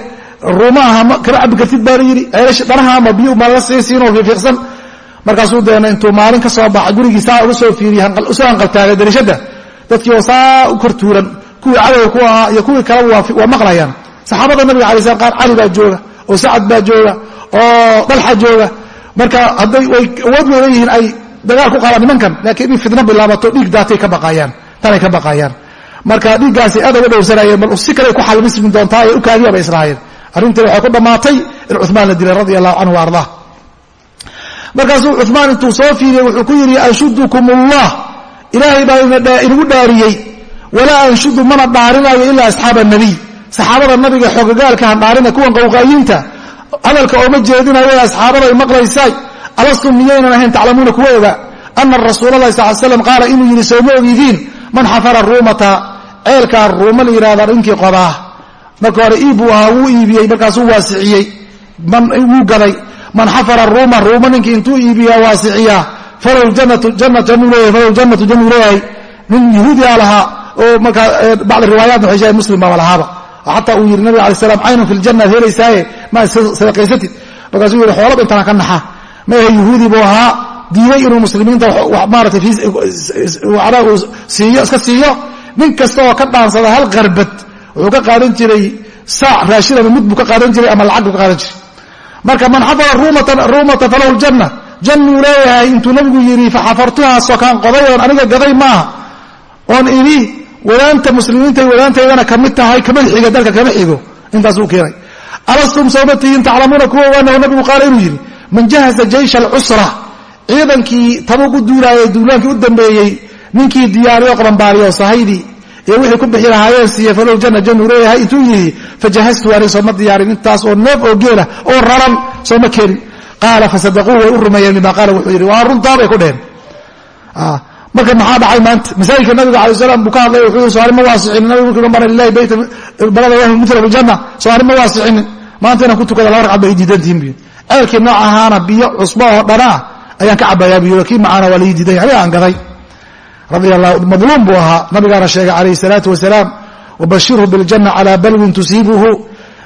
ruumaha kama cabi kartid baa la yidhi ceelasha dhanaha ama biyo malala siisiinoo fiifiiqsan markaasuu deena intuu maalin ka soo baxa gurigii saa uga soo fiiriye u soo hanqaltaagay darashada dadkii oo saa u kor tuuran kuwii cadowga ku ahaa iyo kuwii kaleba waa maqlayaan. Saxaabada nabiga alay slam qaar cali baa jooga oo sacad baa jooga oo dalxa jooga. Marka hadday way awood weyna yihiin ay dagaal ku qaadaan nimankan laakiin in fitno bilaabato dhiig daatay ka baqaayaan tanay ka baqaayaan marka dhiiggaasi aad uga dhowrsanayeen bal si kale ku xalbismi doontaa ee u kaadiya bay islahaayeen arrintii waxay ku dhammaatay in cumaan la dilay radi allahu canhu ardaa markaasuu cumaan intuu soo fiiriyey wuxuu ku yidhi anshudukum ullah ilaahay baa inagu dhaariyey. Walaa anshudu mana dhaarinaayo ilaa asxaaba anabiy saxaabada nabiga xogagaalka handhaarina kuwan qowqaayiinta hadalka ooma jeedinayo asxaabaday maqlaysaay alastum miyaynan ahayn taclamuuna kuwa oga ana rasuul alahi sal slam qaala inuu yidhi sowma ogidiin man xafara ruumata ceelkaa ruuma la yidhahda ninkii qodaa marka hore iib buu ahaa wuu iibiyey markaasuu waasiciyey. Wuu gaday man xafara ruuma ruuma ninkii intuu iibiyaa waasiciyaa. Falow jannatu jannu leeyahay nin yahuudigaa lahaa oo markaa bacd riwaayaatna waxay sheegay muslim lahaaba. Xataa uu yidhi nabig alay slam caynun fi ljanna helaysaaye ma sadaqaysatid markaasuu yidhi xoolaba intaan ka naxa. Ma ahe yahuudi buu ahaa diiday inuu muslimiinta maarata siiyo iska siiyo nin kasta oo ka dhaansada hal qarbad wuxuu ka qaadan jiray saac raashin ama mud buu ka qaadan jiray ama lacag buu ka qaadan jiray. Marka man xafara ruumata falahu ljanna jannuu leeyahay intuu nabigu yidhi faxafartuhaa sokaan qoday oon aniga gaday maaha. Oon idhi wadaanta muslimiintay wadaantaydana ka mid tahay kama xiga dalka kama xigo. Intaasuu keenay. Alastum sawma tihiin taclamuuna kuwa ogaanahu nabigu qaala inuu yidhi man jahaza jaysha alcusra ciidankii tabug u duulaankii u dambeeyey ninkii diyaariyo qabanbaariyo sahaydii iyo wixii ku bixi lahaayeen siiye falow janna jannuu leeyahay intuu yidhi fajahaztu ani sooma diyaarin intaas oo neef oo geela oo raran sooma keenin qaala fasadaquu way u rumeeyeen bima qaala wuxuu yidhi waa runtaa bay ku dheheen marka maxaa dhacay maanta? Masaajidka nabiga alay slam buu ka hadlay wuxuu yii soari ma waasicinin nabigu markii bana lilahi bayta balada lahu mila fi ljanna soari ma waasicinin maanta inaan ku tukada laba ragcad bay diidantihin bu ceelkii nooc ahaana biyo cusbo oo dhanaa ayaan ka cabayaa bu yii kii macaana waa lii diidan aniga aan gaday madluum buu ahaa. Nabigaana sheegay calayhi salaatu wasalaam wabashirhu biاljanna calaa balwin tusiibuhu.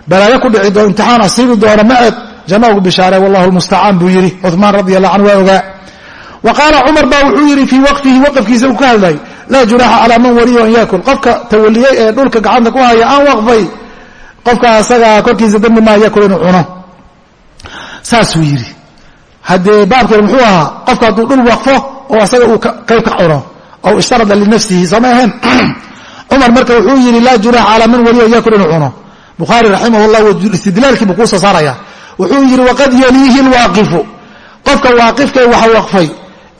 Balaayo ku dhici imtixaan asiibi doona maceed janna ugu bishaare wallahu lmustacaan buu yidhi. Cuثmaan radi allah canhu waa ogaa. Wa qaala cumar baa wuxuu yidhi fii waqfihi waqafkiisa uu ka hadlay laa junaaxa calaa man waliya an yaakul. Qofka tawaliyey ee dhulka gacanta ku haya aan waqfay qofka asagaa korkiisa dambi maa yakul inuu cuno. Saasuu yidhi. Haddee baabkeena muxuu ahaa qofka aw ishtarada linafsihi sooma ahayn cumar marka wuxuu yidhi laa junaaxa calaa man waliya an yaakul inuu cuno bukhaari raximah llah istidlaalkiibuu kuu soo saaraya wuxuu yidhi waqad yaliihi lwaaqifu qofka waaqifkee waxa waqfay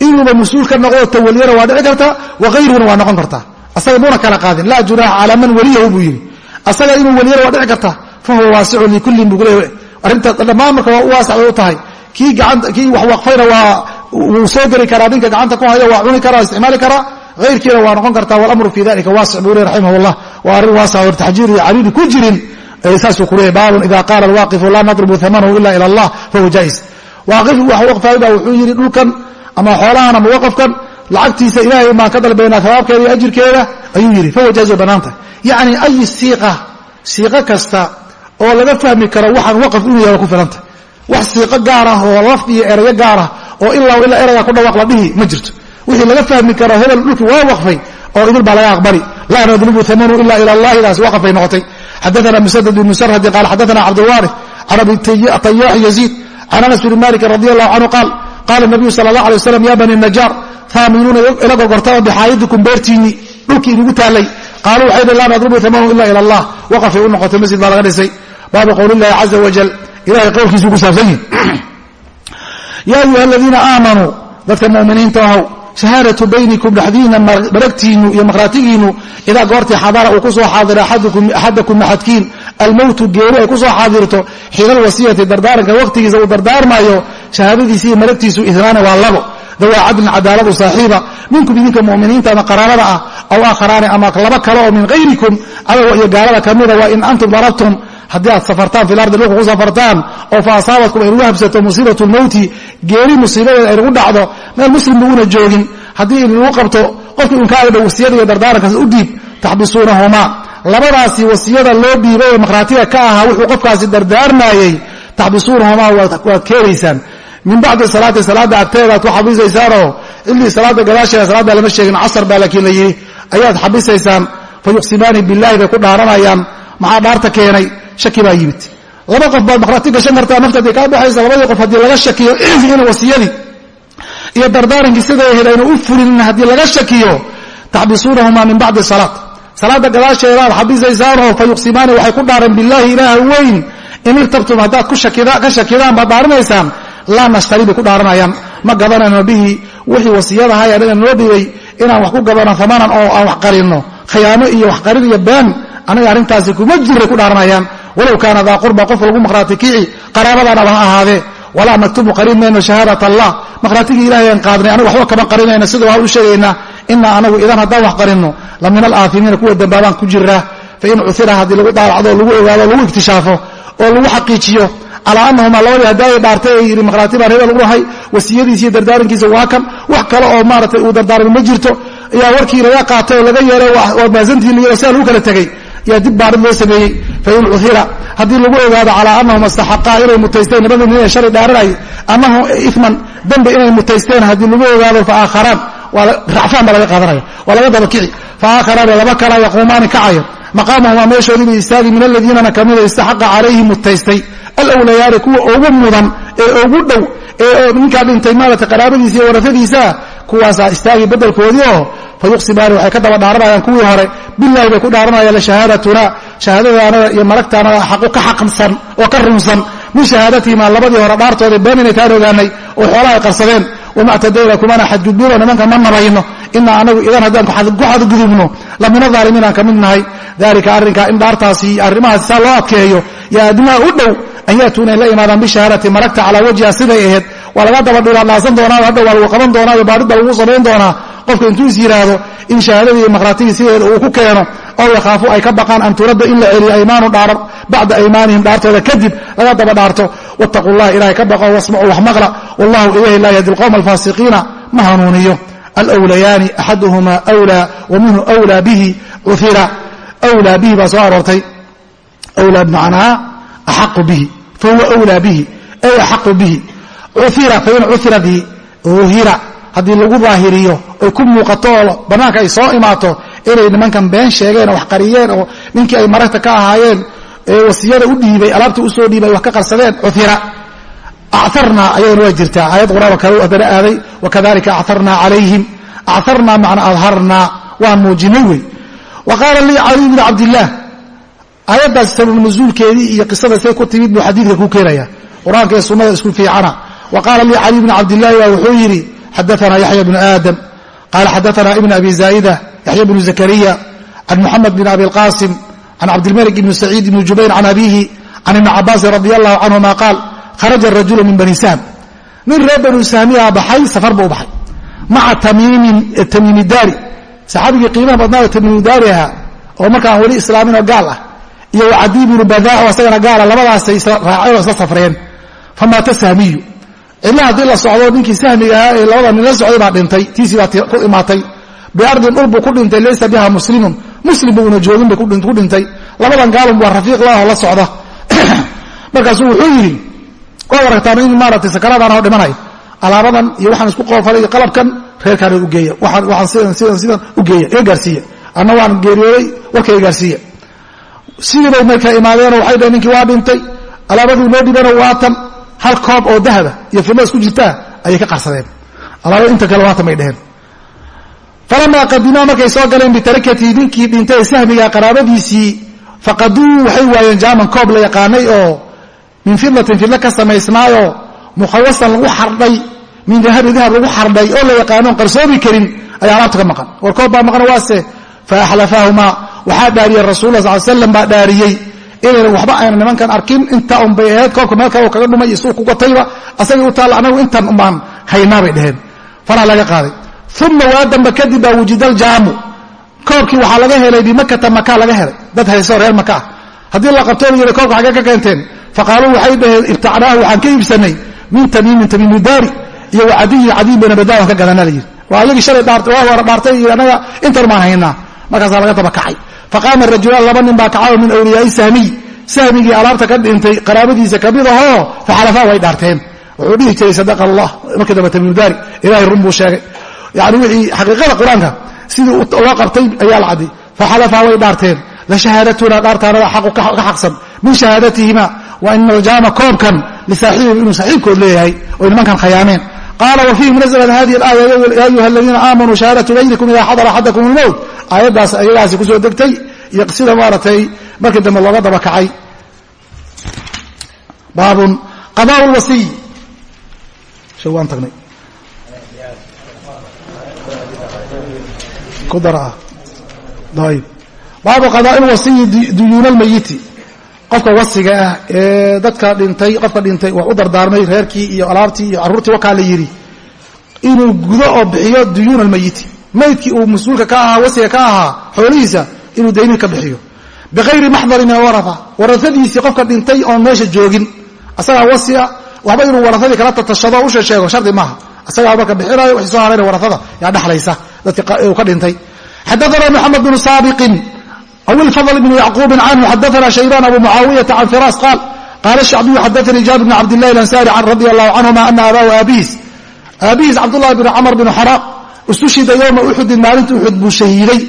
inuuba mas'uul ka noqdo tawaliyana waa dhici karta wakayruna waa noqon karta asaga muuna kala qaadin laa junaaxa calaa man waliyahu buu yidhi asaga inuu waliyana waa dhici karta fahuwa waasicun likullin buu leeya arrinta dhammaan marka waa u waasac bay u tahay kii gaanta kii wax waqfayna waa wuu soo geli karaa ninka gacanta ku hayo waa cuni karaa isticmaali karaa hayrkiina waa noqon kartaa walamru fi dalika waasic buu ley raximah llah waa arrin waasac or taxjiir iyo cariiri ku jirin saasuu ku leeyay baabun ida qaala alwaaqifu laa nadribu amanahu ila ila allah fahuwa jaais. Waaqifku wax waqfay baa wuxuu yidhi dhulkan ama xoolahan ama waqafkan lacagtiisa ilaahay baan ka dalbaynaa hawaabkeeda iyo ajirkeeda ayuu yidhi fahuwa jaiz way banaantah. Yacni ayi siiqa siiqo kasta oo laga fahmi karo waxaan waqaf inuu yahay waa ku filantah. Wax siiqo gaar ah oo laf iyo erayo gaar ah oo ilaa ilaa erayga ku dhawaaq la dhihi ma jirto. Wixii laga fahmi karo hebel dhulkii waa waqfay oo idil baa laga aqbali. Laa nadribu amanu ila ila allah idaas waqaf bay noqotay. Xadaana musadad bn musarhadi qaal xadaana cabdilwaarif can abi tayaax yaziid can anas bni malikin radi allahu canhu qaal qaala nabiyu sala allah alay waslam ya bani najaar haaminuuna ila gogortaba bixaayidikum beertiinni dhulkii idigu taallay. Qaaluu waxay dhi laa nadrubu amanu ila ila allah. Waqafay u noqotay masjid baa laga dhisay. Baabu qowlillahi caza wajal ilahay qowlkiisuu ku saabsan yihi *clears throat* yaa ayuha aladiina aamanuu dadka muminiinta ahow shahaadatu baynikum dhexdiina maragtiinu iyo maqhraatigiinu idaa goortii xadara uu ku soo xaadiro axadakum axadkiin almowtu geeri ay ku soo xaadirto xiina alwasiyati dardaaranka waqtigiisa uu dardaarmaayo shahaadadiisi iyo maragtiisu inaani waa labo. Dawaa cadlin cadaaladu saaxiiba. Minkum idinka muminiinta ama qaraabada ah aw aakharaani ama laba kale oo min hayrikum cadowga iyo gaalada kamida waa in antum darabtum haddii aad safartaan fi lardi dhulka ku safartaan oo fa asaabatkum aynugu habsato musiibatu lmowti geeri musiibadeeda aynugu dhacdo meel muslim buguna joogin. Haddii inagu qabto qofkii unkaaga dhow wasiyada iyo dardaarankaas u dhiib taxbisuunahumaa labadaasi wasiyada loo dhiibay ee makhraatiga ka ahaa wuxuu qofkaasi dardaarmaayey taxbisuunahumaa waad keelaysaan min bacdi salaati salaada agteedaad ku xabisaysaanoo xillii salaada gadaasheeda salaadda lama sheegin casar baa laakiin la yidhi ayaad xabisaysaan fa billahi bay ku dhaaranayaan maxaa dhaarta keenay shaki baa yimid. Laba qof baad makhraati gashan kartaa naftaadii kaa baxaysa labadii qof haddii laga shakiyo *clears throat* in wasiyadii iyo dardaarankii siday ahayd aynu u fulinin haddii laga shakiyo taxbisuunahumaa min bacdi salaat salaada gadaasheedaad xabisaysaanoo fa yuqsimaani waxay ku dhaaran billaahi ilaaha weyn in irtabtum haddaad ka shakidaan baad dhaaranaysaan laa nashtari bay ku dhaaranayaan. Ma gadanayno bihi wixii wasiyadahay anaga noo dhibay inaan wax ku gadano amanan oo aan wax qarinno. Khiyaamo iyo wax qarin iyo been anaga arrintaasi kuma jiray ku dhaaranayaan walow kaana daa qurba qof lagu maqhraati kici qaraabadaanaba ha ahaadee walaa naktubu qarin mayno shahaadat allah. Maqhraatigii ilahay aan qaadnay anaga waxba kama qarinayna sida waa u sheegaynaa inaa anagu idan haddaan wax qarinno la min alaafimiina kuwa dambaabaan ku jiraa fain cuira haddii lagu daalacdo lagu ogaado lagu iktishaafo oo lagu xaqiijiyo calaa anahuma labadii haddaay dhaartay ay yidhi maqhraati baan hebel ugu lahay wasiyadiisa iyo dardaarankiisa waa kan wax kale oo maaratay uu dardaarmi ma jirto ayaa warkii laga qaatay oo laga yeelay waad maasantihin la sidaa lagu kala tegey yaa dib baarid loo sameeyey fain cuira haddii lagu ogaado calaa anahum istaxaqaa inay mutaysteen labadii nin ee shalay dhaaranay anahum ifman dembi inay mutaysteen haddii lagu ogaado fa aakharaan racfaan baa laga qaadanaya waa laga dabakici fa aakharaani laba kala yaquumaani kacaya maqaamahumaa meeshoodiiba istaagi min aladiinana kamida istaxaqa calayhi mutaystay. Alwlayaani kuwa ugu mudan ee ugu dhow ee ninkaa dhintay maarata qaraabadiisa iyo warafadiisaa kuwaasaa istaagi bedelkoodii oo fa yuqsimaani waxay ka daba dhaaranayaan kuwii hore. Bilahi bay ku dhaaranayaan lashahaadatuna shahaadadaanada iyo malagtaanada xaqu ka xaqsan oo ka runsan min shahaadatihimaa labadii hore dhaartooda been inay kaan ogaanay oo xoolaha ay qarsadeen. Wama ctadayna kumana xadgudbino nimanka ma nabayno inaa anagu idan haddaan ku xadgudubno la min aalimiin aan ka mid nahay. Dalika arrinkaa in dhaartaasi arrimahaasi saa loo adkeeyo. Yo addimaha u dhow an yaatuu inay la imaadaan bishahaadati malagta calaa wajhiha siday ahayd waa laga dabadhilaadhaasan doonaa hadhow waa lagu qaban doonaayo baadhidda lagu samayn doonaa qofka intuu is yidhaahdo in shahaadadii iyo maqhraatigii sideeda uu ku keeno oo yakhaafu ay ka baqaan an turadda in la celiyo aymaanu dhaaran bacda aymaanihim dhaartooda kadib laga daba dhaarto wattaquu llaha ilahay ka baqo wasmacuu wax maqla wallahu ilahi laa yahdi alqowma alfaasiqiina ma hanuuniyo. Alwlayaani axaduhumaa wlaa wa minhu wlaa bihi uira wlaa bihi baa soo aroortay. Wlaa bimacnaa axaqu bihi fahuwa wlaa bihi ay axaqu bihi uira fain cuiradii uhira. Haddii lagu daahiriyo oy ku muuqato oo bannaanka ay soo imaato inay nimankan been sheegeen oo wax qariyeen oo ninkii ay maragta ka ahaayeen ee wasiyada u dhiibay alaabta u soo dhiibay wax ka qarsadeen cuira acarnaa ayadana waa jirtaa. Aayad quraan kale haddana aaday wakadalika acarnaa calayhim. Acarnaa macnaa adharnaa waan muujinay wey. Wa qaala lii cali bni cabdillaah aayaddaas sabab nuzuulkeedii iyo qisada say ku timid buu xadiidka ku keenaya. Qur'aanka iyo sunnada isku fiicana wa qaala lii cali bni cabdillahi waa wuxuu yidhi xadaana yaxya bnu aadam qaala xadaana ibn abi zaa'ida yaxya bnu zakariya can muxamed bn abi lqasim can cabdilmalik ibni saciid ibni jubayr can abiihi can ibni cabaasin radi allahu canhuma qaal kharaja rajulu min bani sahm nin reer banu sahmiyaa baxay safar buu baxay maca tamiimi daari saxaabigii qiimaha badnaada tamiimi daari ahaa oo markaan weli islaamin oo gaal ah iyo wacadii bnu badaa oo asagana gaala labadaasay raaceen oo isla safreen famaata sahmiyu cidla haddii la socdo ninkii sahmiga ahaa ee labada nin la socday baa dhintay tiisii baa ku imaatay. Biardin dhul buu ku dhintay laysa biha muslimun. Muslim bu una joogin bay ku dhintay. Labadan gaalun waa rafiiq laho la socda. *clears throat* Markaasuu wuxuu yidhi waad aragtaan in maaragtay sakaraadaan oo dhimanayo alaabadan iyo waxaan isku qoofalay iyo qalabkan reerkaana u geeya. Waxaan sidan sidan sidan u geeya iga gaarsiiya. Anna waan geeriyooday warka iga gaarsiiya. Sidii bay markaa imaadeenoo waxay dhaheen ninkii waa dhintay. Alaabaduu noo dhibano waa hal koob oo dahaba iyo fidla isku jirtaa ayay ka qarsadeen. Alaaba inta kale waatan bay dheheen. Falamaa qadimaa markay soo galeen bitarakatihi ninkii dhintay sahmiga qaraabadiisii faqaduu waxay waayeen jaaman koob la yaqaanay oo min fidatin fidla ka samaysnaayoo mukhawasan lagu xardhay min dahabi dahab lagu xardhay oo la yaqaanoon qarsoomi karin ayaa alaabta ka maqan. War koob baa maqan waase faaxlafaahumaa waxaa dhaariyey rasulula sal slam baa dhaariyey inaynan waxba ayna nimankan arkin. Inta un bay ahayd koobka meel kale kaga dhumay isuu ku gatayba asagii u taalla anagu intan umbaan haynaa bay dheheen falaa laga qaaday. Uma waa damba kadib baa wujidaljaamu koobkii waxaa laga helay bimakata maka laga helay. Dad hayso reer maka ah. Haddii la qabtoo la yidhi koobka xaggee ka keenteen. Faqaaluu waxay dhaheen ibtacnaahu waxaan ka iibsanay min tamiimin tamiimi daari iyo wacadiyin cadiin bayna badaawan ka gadanaa la yidhi. Waa ayagii shalay waa hore dhaartay iyo anaga intan maan haynaa. Markaasaa laga daba kacay faqaama rajulaan laba nin baa kacao min awliyaai sahmiy sahmigii alaabta ka dhintay qaraabadiisa ka mid ahoo faxalafaa way dhaarteen wuxuu dhihi jiray sadaqa allah markii dambe tamiimdaari ilahay run buu sheegay yani wixii xaqiiqada qur'aanka sidii uga qabtay ayaa la cadday faxalafaa way dhaarteen lashahaadatuna dhaartaanada xaqu ka xaqsan min shahaadatihima wa ina aljaama koobkan lisaaxibihi inuu saaxiibkood leeyahay oy nimankan khayaameen qaala wfiihi munazlat hadi aaya ya ayuha aladiina aamanuu shahaadatu bayrikum idaa xadara axadakum almowt aayaddaas ayagaasi ku soo degtay iyo qisida maaratay markii dambe looga daba kacay baabun qadaa wasiy shay waan tagnay ku dar ah ayb baabu qadaa wasiyi duyuun lmayiti qofka wasiga ah ee dadka dhintay qofka dhintay waa u dardaarmay reerkii iyo alaabtii iyo carruurtii wakaa la yidhi inuu gudo oo bixiyo duyuuna almayiti maydkii uu mas'uulka ka ahaa wasiga ka ahaa xoolihiisa inuu daymii ka bixiyo. Biayri maxdari min alwaraa warasadiisii qofka dhintay oon meesha joogin. Asagaa wasia waxba inuu warasadii kala tatashado usha sheego shardi maaha. Asagaa marka bixinayo wixii soo harayna warasada yaa dhexlaysa dadka uu ka dhintay. Xadaana moxamed bnu saabiqin aw ilfadl bnu yacquubin canhu xadaana shaybaan abu mucaawiyata can firas qaal qaala shacbiyu xadaanii jaabir bn cabdillahi alansaari radi allahu canhuma ana abaahu aabihiis aabihiis cabdullahi bn camr bn xaraaq istushida yowma uxudin maalinta uxud buu shahiiday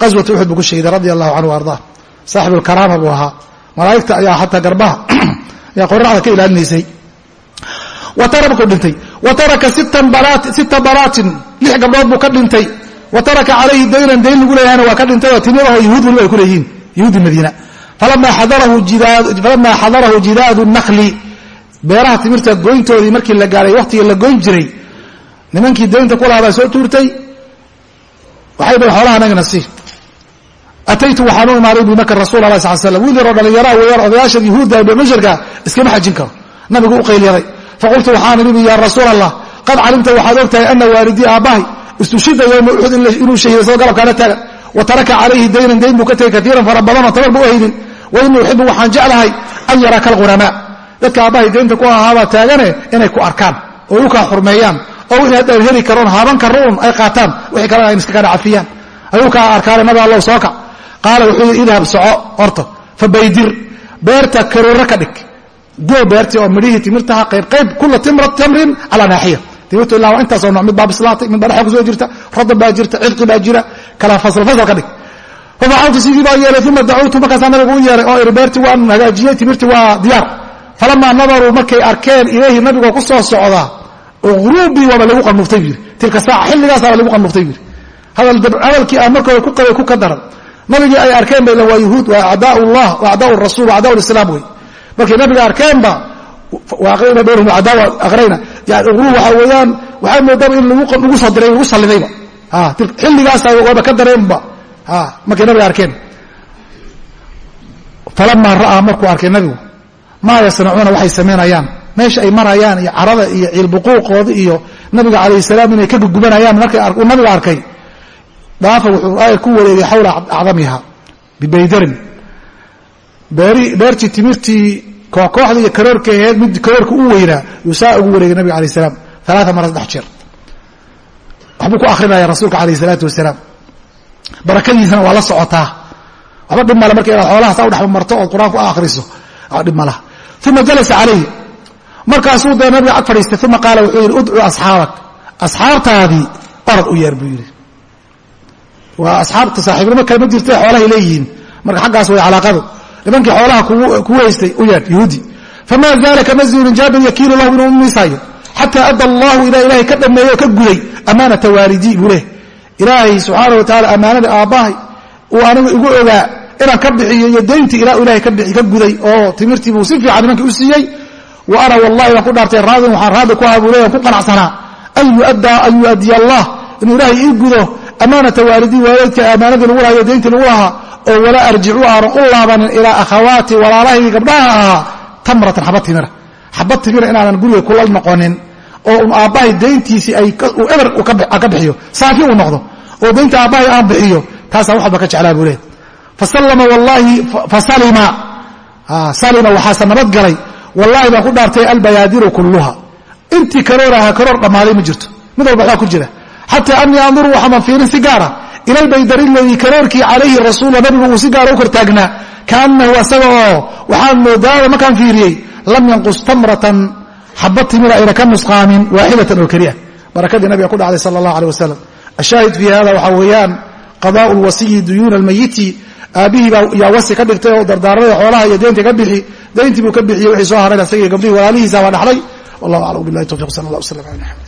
qaswata uxud buu ku shahiiday radi allahu canhu ardaa saaxib lkaraama buu ahaa malaa'igta ayaa xataa garbaha ayaa qorraxda ka ilaalinaysay watarabku dhintay wa taraka sita baraatin lix gabdhood buu ka dhintay wa taraka calayhi daynan dayn lagu leeyahayna waa ka dhintay oo timiraho yuhuud waliba ay ku leeyihiin yuhuudi madiina. Falamaa xadarahu jidaadu nakli beeraha timirta goyntoodii markii la gaaray wakhtigii la goyn jiray nimankii daynta ku lahaa baa soo tuurtay. Waxay dhaheen xoolaha anagana sii. Ataytu waxaan u imaaday bimaka rasul ala sal slam wiil yaroo dhallinyaraa weeyaan odayaasha yuhuudda bmashirka iskama xajin karo. Nabigu u qaylyaday faqultu waxaan idhi ya rasuul allah qad calimta waxaad og tahay ana waalidii istushida yowma uxud inuu shahiiday soo galabkaana taagan. Wa taraka calayhi daynan dayn buu ka tegay kaiiran fara badanoo tabar bu u haynin wa inii uxibu waxaan jeclahay an yaraa kalghuramaa dadka aabbahay daynta ku ahaabaa taagane inay ku arkaan oo u kaa xurmeeyaan oo wixii haddaan heli karoon haaban karuun ay qaataan wixii kalena ay iska kadhacafiyaan ayuu kaa arkaane nabi allow soo kac qaala wuxuu yidhi idhab soco horta fabaydir beerta karuura ka dhig. Goo beertii oo midhihii timirtaha qaybqayb kula tamrin calaa naaxiya timirtu ilaa waa intaasoo nooc mid baa bislaatay mid baa dhexa ku soo jirta radab baa jirta cidqi baa jira kala fasl fasal ka dhig fafacaltu sidii baa yeelay uma dacawtu markaasaa nabigu u yeeray oo iri beertii waan hagaajiyey timirtii waa diyaar falamaa nadaruu markay arkeen ilayhi nabigoo ku soo socdaa urubii waaba lagu qanuuftay bu yidhi tilka saaca xilligaasaaba lagu qanuuftay bu yidhi hadalkii aan markooda ku qabay ku ka daran nabigii ay arkeen ba waa yuhuud waa acdaa llah waa acdaa rasul waa acdaa lislaam wey markay nabiga arkeenba waaqrayna dhowrhum acdaa aqrayna yani uqruu waxa weeyaan waxaa moodaaba in lagu soo diray lagu sallidayba xilligaasa waaba ka dareenba. Markay nabiga arkeen. Falamaa ra'aa markuu arkay nabigu maa yasnacuuna waxay samaynayaan meesha ay marayaan iyo carada iyo ciilbuquuqooda iyo nabiga calayh salaam inay ka gugubanayaan markay nabiga arkay. Daafa wuxuu aayar ku wareegay xawla acdamiha bibaydarin beertii timirtii kooxkooxda iyo karoorka aheed mid karoorka u weynaa yuu saa ugu wareegay nabiga alay salaam. Alaaa mara saddex jeer waxbuu ku akrinaya rasuulka alayh salaatu wasalaam. Barakadiisana waa la socotaa. Waxba dhib male marka inaad xoolaha saa u dhex marto ood qur'aan ku akriso dhib malaha uma jalasa calayhi markaasuu dee nabiga ag fadhiistay uma qaala wuxuu yidhi udcu asxaabak. Asxaabtaadii orad u yeer buu yidhi. Waa asxaabta saaxiibnimo kalema jirta xoolahay leeyihiin. Marka xaggaas way calaaqadu nimankii xoolaha kugu haystay u yeedh yuhuudi famaa zaala kama zuulin jaabir yakiilu lahu inuu umiisaayo xataa adda allahu ilaa ilahay ka dhameeyo ka guday amaanata waalidii buu leh. Ilaahay subxaana wa tacala ammaanadii aabbahay uu anigu igu ogaa inaan ka bixiyo iyo dayntii ilaa ilahay ka guday oo timirtii buu si fiican nimankii u siiyey. Wa ana wallahi baan ku dhaartay raadin waxaan raadi ku ahaa buu leeyan ku qanacsanaa. An yu'addiya allah inuu ilaahay ii gudo ammaanata waalidii waalidka ammaanadii lagu lahayo dayntii lagu lahaa oo walaa arjicu aanan u laabanin ilaa akhawaati walaalahaygi gabdhaha ahaa tamratan xabad timira. Xabad timira inaanan guriga kula noqonin oo un aabbahay dayntiisii eber ka bixiyo saafi uu noqdo oo daynta aabbahay aan bixiyo taasaan wax walba ka jeclaa buu leey fasalama wallaahi fasalima salima. Waxaase nabadgalay wallaahi baan ku dhaartay albayaadiru kulluha. Intii karoor ahaa karoor dhammaaday ma jirto. Mid walba waxaa ku jira xataa anii anduru waxaman fiirin si gaara ila albaydari ladii karoorkii calayhi rasuula nabigu uu si gaara u kortaagnaa kaanahu asaga oo waxaan moodaaba markaan fiiriyey. Lam yanqus tamratan xaba timira ayna ka nusqaamin waaxidatan oo keliya. Barakadii nabiga ku dhacday sala allah aleh wasalam ashaahid fii hada waxaa weeyaan qadaau lwasiyi duyuuna almayiti aabbihii baa yaa wasi ka dhigtay oo dardaarada xoolaha iyo deynta ka bixi. Deyntii buu ka bixiyey wixii soo haray asagii gabdhihii walaalihiisa baa dhaxlay wallahu aclam billahi tawfiq sala allah waslam ala